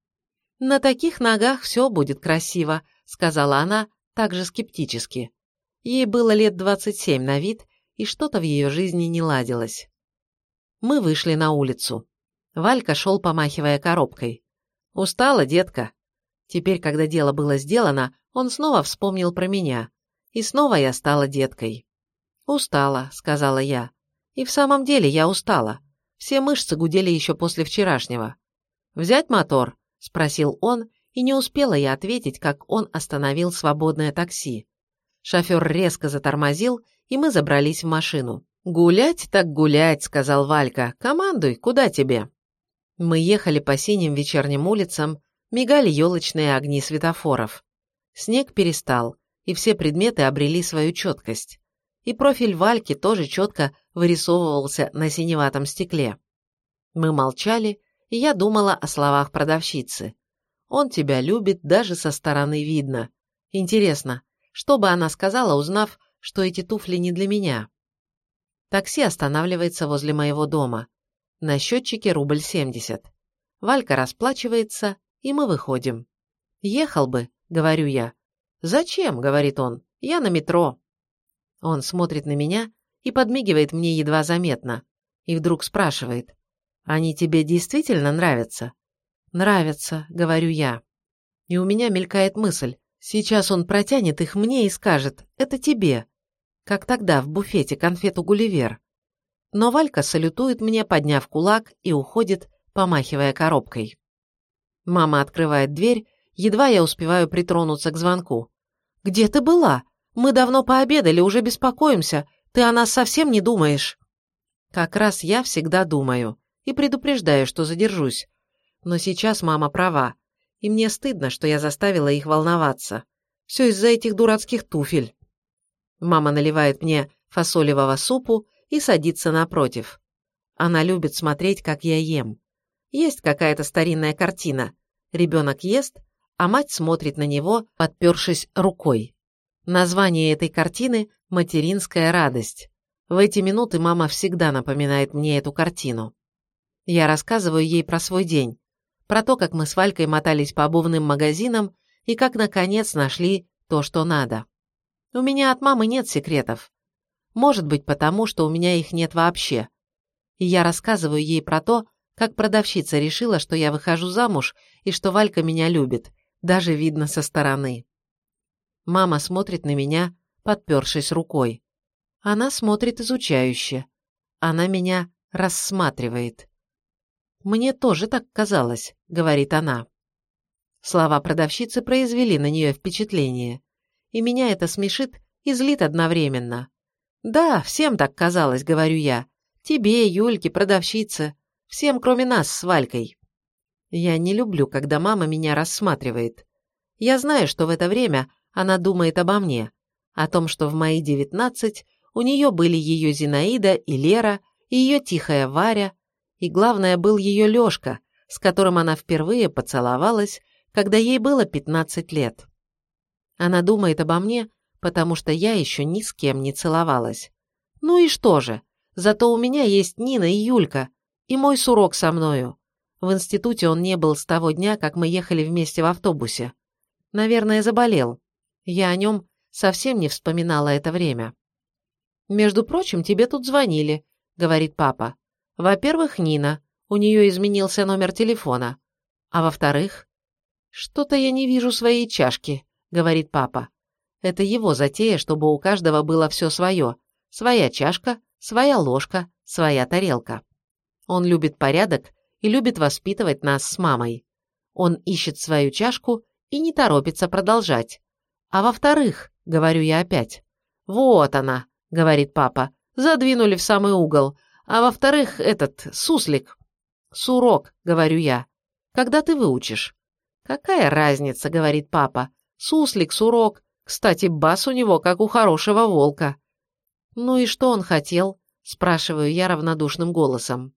«На таких ногах все будет красиво», — сказала она также скептически. Ей было лет двадцать семь на вид, и что-то в ее жизни не ладилось. Мы вышли на улицу. Валька шел, помахивая коробкой. «Устала, детка?» Теперь, когда дело было сделано, он снова вспомнил про меня. И снова я стала деткой. «Устала», — сказала я. И в самом деле я устала. Все мышцы гудели еще после вчерашнего. «Взять мотор?» — спросил он, и не успела я ответить, как он остановил свободное такси. Шофер резко затормозил, и мы забрались в машину. «Гулять так гулять», — сказал Валька. «Командуй, куда тебе?» Мы ехали по синим вечерним улицам, мигали елочные огни светофоров. Снег перестал, и все предметы обрели свою четкость. И профиль Вальки тоже четко вырисовывался на синеватом стекле. Мы молчали, и я думала о словах продавщицы. «Он тебя любит, даже со стороны видно. Интересно, что бы она сказала, узнав, что эти туфли не для меня?» Такси останавливается возле моего дома. На счетчике рубль семьдесят. Валька расплачивается, и мы выходим. «Ехал бы», — говорю я. «Зачем?» — говорит он. «Я на метро». Он смотрит на меня и подмигивает мне едва заметно. И вдруг спрашивает. «Они тебе действительно нравятся?» «Нравятся», — говорю я. И у меня мелькает мысль. Сейчас он протянет их мне и скажет «Это тебе», как тогда в буфете конфету «Гулливер». Но Валька салютует мне, подняв кулак, и уходит, помахивая коробкой. Мама открывает дверь, едва я успеваю притронуться к звонку. «Где ты была? Мы давно пообедали, уже беспокоимся. Ты о нас совсем не думаешь?» Как раз я всегда думаю и предупреждаю, что задержусь. Но сейчас мама права, и мне стыдно, что я заставила их волноваться. Все из-за этих дурацких туфель. Мама наливает мне фасолевого супу и садится напротив. Она любит смотреть, как я ем. Есть какая-то старинная картина. Ребенок ест, а мать смотрит на него, подпершись рукой. Название этой картины «Материнская радость». В эти минуты мама всегда напоминает мне эту картину. Я рассказываю ей про свой день, про то, как мы с Валькой мотались по обувным магазинам и как, наконец, нашли то, что надо. У меня от мамы нет секретов. Может быть, потому, что у меня их нет вообще. И я рассказываю ей про то, как продавщица решила, что я выхожу замуж и что Валька меня любит, даже видно со стороны. Мама смотрит на меня, подпершись рукой. Она смотрит изучающе. Она меня рассматривает. «Мне тоже так казалось», — говорит она. Слова продавщицы произвели на нее впечатление. И меня это смешит и злит одновременно. «Да, всем так казалось», — говорю я. «Тебе, Юльке, продавщице. Всем, кроме нас с Валькой». Я не люблю, когда мама меня рассматривает. Я знаю, что в это время она думает обо мне, о том, что в мои девятнадцать у нее были ее Зинаида и Лера, и ее тихая Варя, и главное был ее Лешка, с которым она впервые поцеловалась, когда ей было пятнадцать лет. Она думает обо мне, потому что я еще ни с кем не целовалась. Ну и что же? Зато у меня есть Нина и Юлька, и мой сурок со мною. В институте он не был с того дня, как мы ехали вместе в автобусе. Наверное, заболел. Я о нем совсем не вспоминала это время. «Между прочим, тебе тут звонили», — говорит папа. «Во-первых, Нина. У нее изменился номер телефона. А во-вторых...» «Что-то я не вижу своей чашки», — говорит папа. Это его затея, чтобы у каждого было все свое. Своя чашка, своя ложка, своя тарелка. Он любит порядок и любит воспитывать нас с мамой. Он ищет свою чашку и не торопится продолжать. А во-вторых, говорю я опять, вот она, говорит папа, задвинули в самый угол. А во-вторых, этот, суслик. Сурок, говорю я. Когда ты выучишь? Какая разница, говорит папа. Суслик, сурок, кстати, бас у него, как у хорошего волка. «Ну и что он хотел?» – спрашиваю я равнодушным голосом.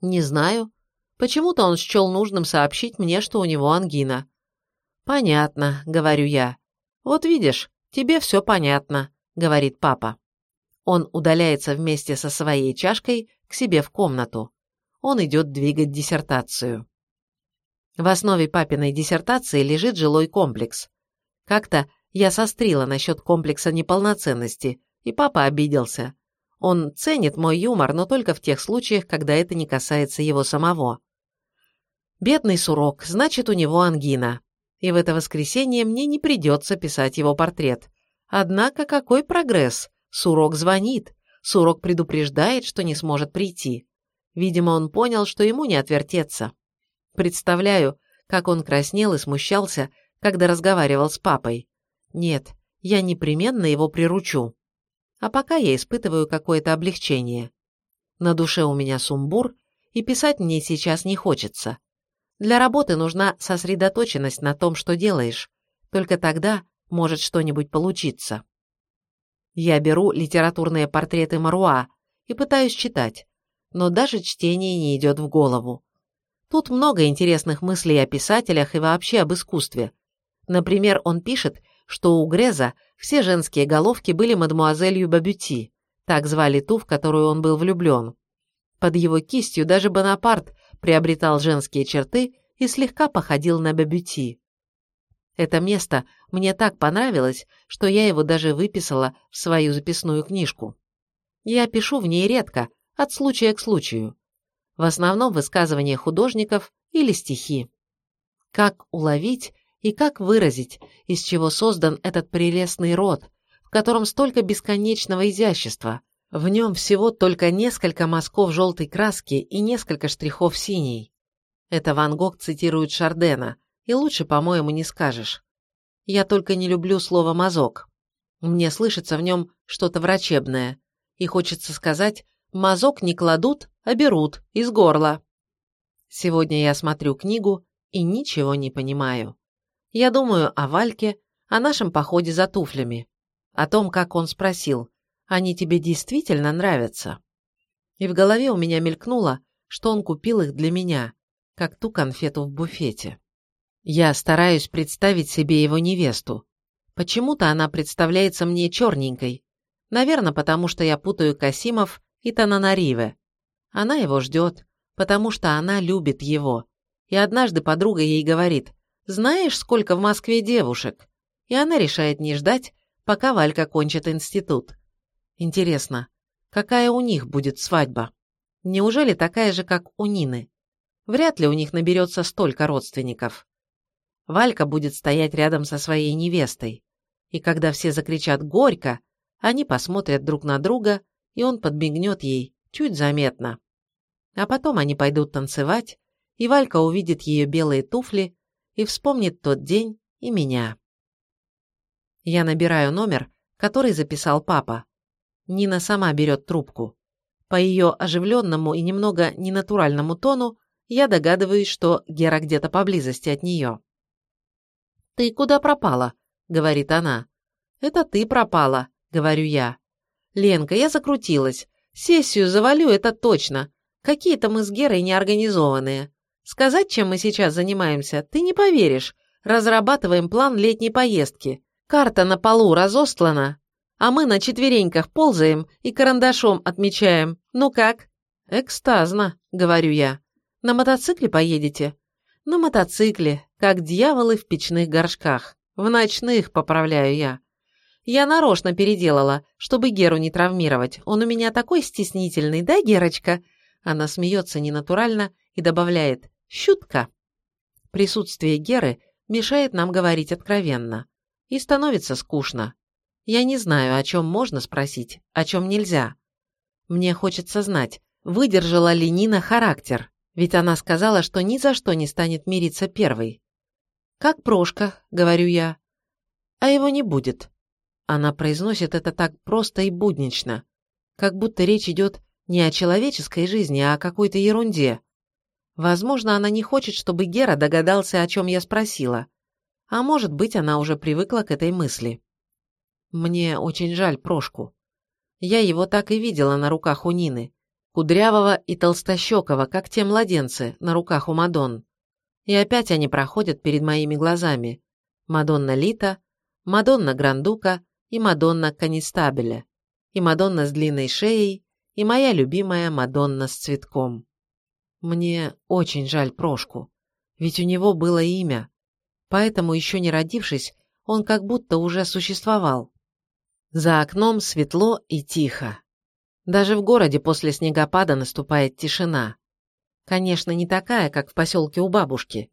«Не знаю. Почему-то он счел нужным сообщить мне, что у него ангина». «Понятно», – говорю я. «Вот видишь, тебе все понятно», – говорит папа. Он удаляется вместе со своей чашкой к себе в комнату. Он идет двигать диссертацию. В основе папиной диссертации лежит жилой комплекс. Как-то я сострила насчет комплекса неполноценности, и папа обиделся. Он ценит мой юмор, но только в тех случаях, когда это не касается его самого. Бедный сурок, значит, у него ангина. И в это воскресенье мне не придется писать его портрет. Однако какой прогресс? Сурок звонит. Сурок предупреждает, что не сможет прийти. Видимо, он понял, что ему не отвертеться. Представляю, как он краснел и смущался, когда разговаривал с папой. Нет, я непременно его приручу. А пока я испытываю какое-то облегчение. На душе у меня сумбур, и писать мне сейчас не хочется. Для работы нужна сосредоточенность на том, что делаешь. Только тогда может что-нибудь получиться. Я беру литературные портреты Маруа и пытаюсь читать, но даже чтение не идет в голову. Тут много интересных мыслей о писателях и вообще об искусстве. Например, он пишет, что у Греза все женские головки были мадмуазелью Бабюти, так звали ту, в которую он был влюблен. Под его кистью даже Бонапарт приобретал женские черты и слегка походил на Бабюти. Это место мне так понравилось, что я его даже выписала в свою записную книжку. Я пишу в ней редко, от случая к случаю. В основном высказывания художников или стихи. Как уловить и как выразить, из чего создан этот прелестный род, в котором столько бесконечного изящества, в нем всего только несколько мазков желтой краски и несколько штрихов синей. Это Ван Гог цитирует Шардена, и лучше, по-моему, не скажешь. Я только не люблю слово «мазок». Мне слышится в нем что-то врачебное, и хочется сказать «мазок не кладут, а берут из горла». Сегодня я смотрю книгу и ничего не понимаю. Я думаю о Вальке, о нашем походе за туфлями, о том, как он спросил, они тебе действительно нравятся? И в голове у меня мелькнуло, что он купил их для меня, как ту конфету в буфете. Я стараюсь представить себе его невесту. Почему-то она представляется мне черненькой. Наверное, потому что я путаю Касимов и Тананариве. Она его ждет, потому что она любит его. И однажды подруга ей говорит, «Знаешь, сколько в Москве девушек?» И она решает не ждать, пока Валька кончит институт. Интересно, какая у них будет свадьба? Неужели такая же, как у Нины? Вряд ли у них наберется столько родственников. Валька будет стоять рядом со своей невестой. И когда все закричат «Горько!», они посмотрят друг на друга, и он подмигнет ей, чуть заметно. А потом они пойдут танцевать, и Валька увидит ее белые туфли и вспомнит тот день и меня. Я набираю номер, который записал папа. Нина сама берет трубку. По ее оживленному и немного ненатуральному тону я догадываюсь, что Гера где-то поблизости от нее. «Ты куда пропала?» — говорит она. «Это ты пропала», — говорю я. «Ленка, я закрутилась. Сессию завалю, это точно. Какие-то мы с Герой неорганизованные. Сказать, чем мы сейчас занимаемся, ты не поверишь. Разрабатываем план летней поездки. Карта на полу разостлана, а мы на четвереньках ползаем и карандашом отмечаем. Ну как?» «Экстазно», — говорю я. На мотоцикле поедете? На мотоцикле, как дьяволы в печных горшках. В ночных, поправляю я. Я нарочно переделала, чтобы Геру не травмировать. Он у меня такой стеснительный, да, Герочка? Она смеется ненатурально и добавляет «щутка». Присутствие Геры мешает нам говорить откровенно. И становится скучно. Я не знаю, о чем можно спросить, о чем нельзя. Мне хочется знать, выдержала ли Нина характер, ведь она сказала, что ни за что не станет мириться первой. «Как Прошка», — говорю я. «А его не будет». Она произносит это так просто и буднично, как будто речь идет не о человеческой жизни, а о какой-то ерунде. Возможно, она не хочет, чтобы Гера догадался, о чем я спросила. А может быть, она уже привыкла к этой мысли. Мне очень жаль Прошку. Я его так и видела на руках у Нины кудрявого и толстощекого, как те младенцы на руках у Мадон. И опять они проходят перед моими глазами. Мадонна Лита, Мадонна Грандука и Мадонна Канистабеля, и Мадонна с длинной шеей, и моя любимая Мадонна с цветком. Мне очень жаль Прошку, ведь у него было имя, поэтому, еще не родившись, он как будто уже существовал. За окном светло и тихо. Даже в городе после снегопада наступает тишина. Конечно, не такая, как в поселке у бабушки.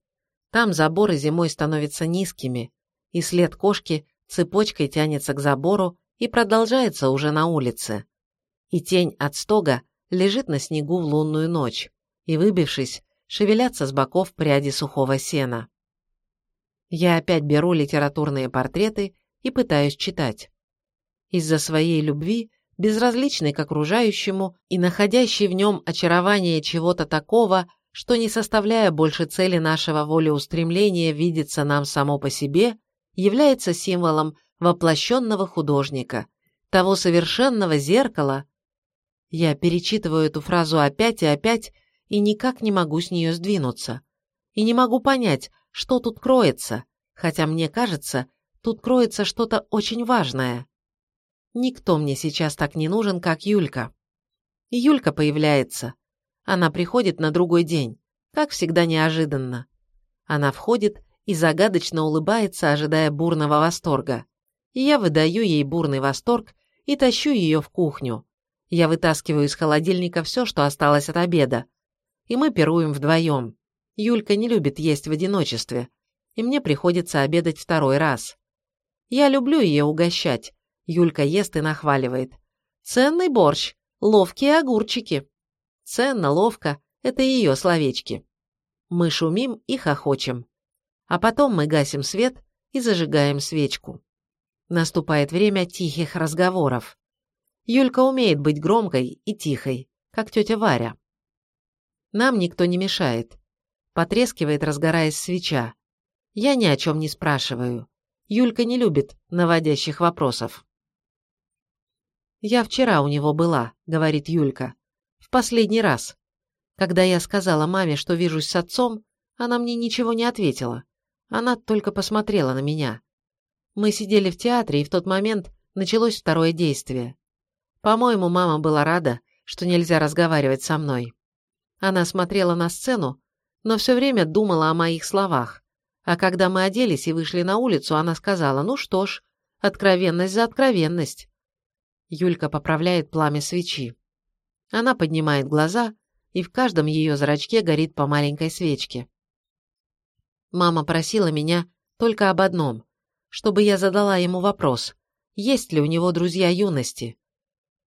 Там заборы зимой становятся низкими, и след кошки цепочкой тянется к забору и продолжается уже на улице. И тень от стога лежит на снегу в лунную ночь, и, выбившись, шевелятся с боков пряди сухого сена. Я опять беру литературные портреты и пытаюсь читать. Из-за своей любви безразличный к окружающему и находящий в нем очарование чего-то такого, что, не составляя больше цели нашего волеустремления видеться нам само по себе, является символом воплощенного художника, того совершенного зеркала. Я перечитываю эту фразу опять и опять и никак не могу с нее сдвинуться. И не могу понять, что тут кроется, хотя мне кажется, тут кроется что-то очень важное. Никто мне сейчас так не нужен, как Юлька. Юлька появляется. Она приходит на другой день, как всегда неожиданно. Она входит и загадочно улыбается, ожидая бурного восторга. Я выдаю ей бурный восторг и тащу ее в кухню. Я вытаскиваю из холодильника все, что осталось от обеда. И мы пируем вдвоем. Юлька не любит есть в одиночестве, и мне приходится обедать второй раз. Я люблю ее угощать. Юлька ест и нахваливает. Ценный борщ, ловкие огурчики. Ценно, ловко – это ее словечки. Мы шумим и хохочем. А потом мы гасим свет и зажигаем свечку. Наступает время тихих разговоров. Юлька умеет быть громкой и тихой, как тетя Варя. Нам никто не мешает. Потрескивает, разгораясь свеча. Я ни о чем не спрашиваю. Юлька не любит наводящих вопросов. «Я вчера у него была», — говорит Юлька. «В последний раз. Когда я сказала маме, что вижусь с отцом, она мне ничего не ответила. Она только посмотрела на меня. Мы сидели в театре, и в тот момент началось второе действие. По-моему, мама была рада, что нельзя разговаривать со мной. Она смотрела на сцену, но все время думала о моих словах. А когда мы оделись и вышли на улицу, она сказала, ну что ж, откровенность за откровенность. Юлька поправляет пламя свечи. Она поднимает глаза и в каждом ее зрачке горит по маленькой свечке. Мама просила меня только об одном, чтобы я задала ему вопрос, есть ли у него друзья юности.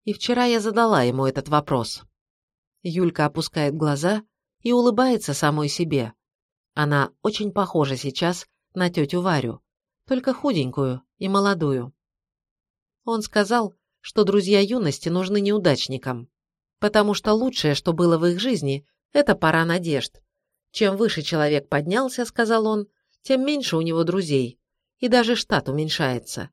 И вчера я задала ему этот вопрос. Юлька опускает глаза и улыбается самой себе. Она очень похожа сейчас на тетю Варю, только худенькую и молодую. Он сказал, что друзья юности нужны неудачникам потому что лучшее, что было в их жизни, это пора надежд. Чем выше человек поднялся, сказал он, тем меньше у него друзей, и даже штат уменьшается.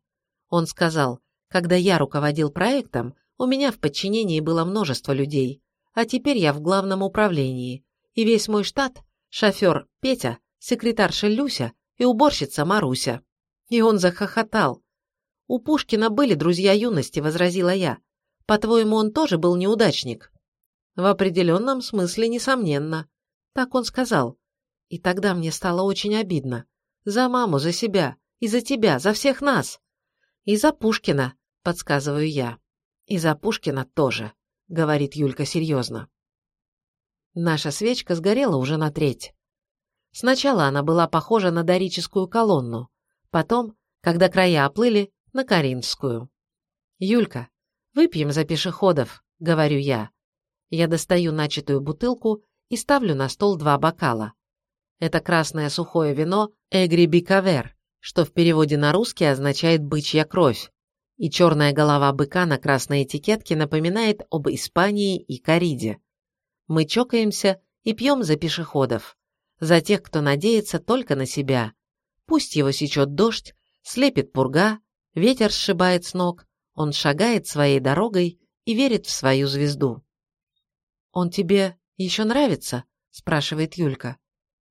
Он сказал, когда я руководил проектом, у меня в подчинении было множество людей, а теперь я в главном управлении, и весь мой штат – шофер Петя, секретарша Люся и уборщица Маруся. И он захохотал. «У Пушкина были друзья юности», – возразила я. По-твоему, он тоже был неудачник? В определенном смысле, несомненно. Так он сказал. И тогда мне стало очень обидно. За маму, за себя, и за тебя, за всех нас. И за Пушкина, подсказываю я. И за Пушкина тоже, говорит Юлька серьезно. Наша свечка сгорела уже на треть. Сначала она была похожа на дорическую колонну, потом, когда края оплыли, на коринфскую. Юлька, «Выпьем за пешеходов», — говорю я. Я достаю начатую бутылку и ставлю на стол два бокала. Это красное сухое вино «Эгри Бикавер», что в переводе на русский означает «бычья кровь», и черная голова быка на красной этикетке напоминает об Испании и Кариде. Мы чокаемся и пьем за пешеходов, за тех, кто надеется только на себя. Пусть его сечет дождь, слепит пурга, ветер сшибает с ног, он шагает своей дорогой и верит в свою звезду. «Он тебе еще нравится?» – спрашивает Юлька.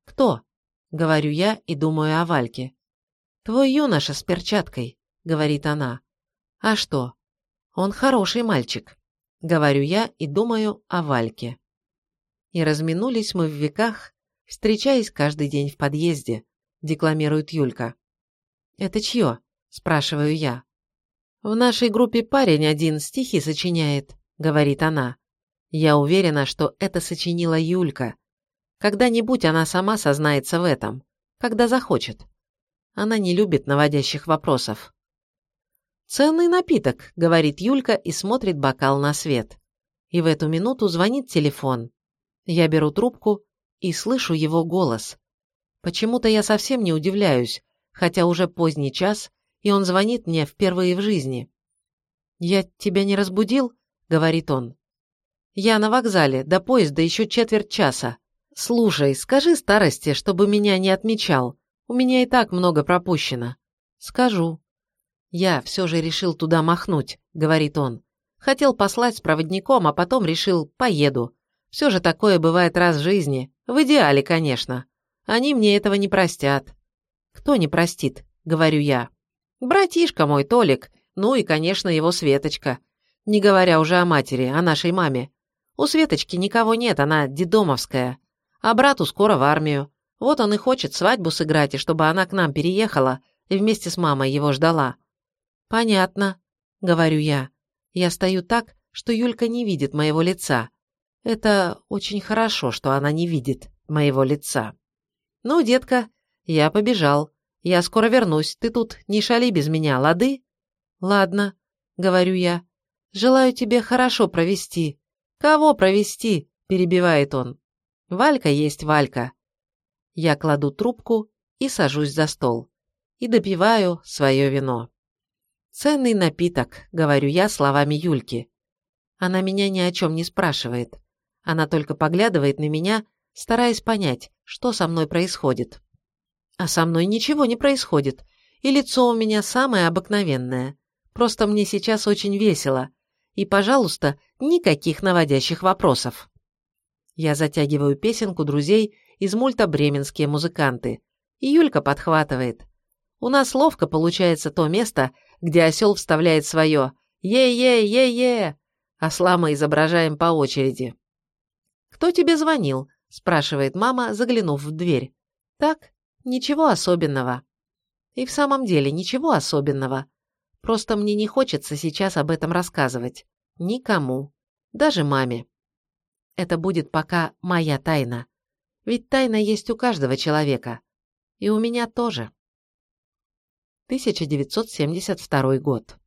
«Кто?» – говорю я и думаю о Вальке. «Твой юноша с перчаткой», – говорит она. «А что? Он хороший мальчик», – говорю я и думаю о Вальке. И разминулись мы в веках, встречаясь каждый день в подъезде, декламирует Юлька. «Это чье?» – спрашиваю я. «В нашей группе парень один стихи сочиняет», — говорит она. Я уверена, что это сочинила Юлька. Когда-нибудь она сама сознается в этом, когда захочет. Она не любит наводящих вопросов. «Ценный напиток», — говорит Юлька и смотрит бокал на свет. И в эту минуту звонит телефон. Я беру трубку и слышу его голос. Почему-то я совсем не удивляюсь, хотя уже поздний час, и он звонит мне впервые в жизни. «Я тебя не разбудил?» — говорит он. «Я на вокзале, до поезда еще четверть часа. Слушай, скажи старости, чтобы меня не отмечал. У меня и так много пропущено». «Скажу». «Я все же решил туда махнуть», — говорит он. «Хотел послать с проводником, а потом решил, поеду. Все же такое бывает раз в жизни. В идеале, конечно. Они мне этого не простят». «Кто не простит?» — говорю я. Братишка мой, Толик, ну и, конечно, его Светочка. Не говоря уже о матери, о нашей маме. У Светочки никого нет, она дедомовская. А брату скоро в армию. Вот он и хочет свадьбу сыграть, и чтобы она к нам переехала и вместе с мамой его ждала». «Понятно», — говорю я. Я стою так, что Юлька не видит моего лица. Это очень хорошо, что она не видит моего лица. «Ну, детка, я побежал. Я скоро вернусь. Ты тут не шали без меня, лады?» «Ладно», — говорю я. «Желаю тебе хорошо провести». «Кого провести?» — перебивает он. «Валька есть Валька». Я кладу трубку и сажусь за стол. И допиваю свое вино. «Ценный напиток», — говорю я словами Юльки. Она меня ни о чем не спрашивает. Она только поглядывает на меня, стараясь понять, что со мной происходит. А со мной ничего не происходит, и лицо у меня самое обыкновенное. Просто мне сейчас очень весело. И, пожалуйста, никаких наводящих вопросов. Я затягиваю песенку друзей из мульта «Бременские музыканты». И Юлька подхватывает. У нас ловко получается то место, где осел вставляет свое «Е-е-е-е», осла мы изображаем по очереди. «Кто тебе звонил?» – спрашивает мама, заглянув в дверь. «Так, ничего особенного». И в самом деле ничего особенного. Просто мне не хочется сейчас об этом рассказывать. Никому. Даже маме. Это будет пока моя тайна. Ведь тайна есть у каждого человека. И у меня тоже. 1972 год.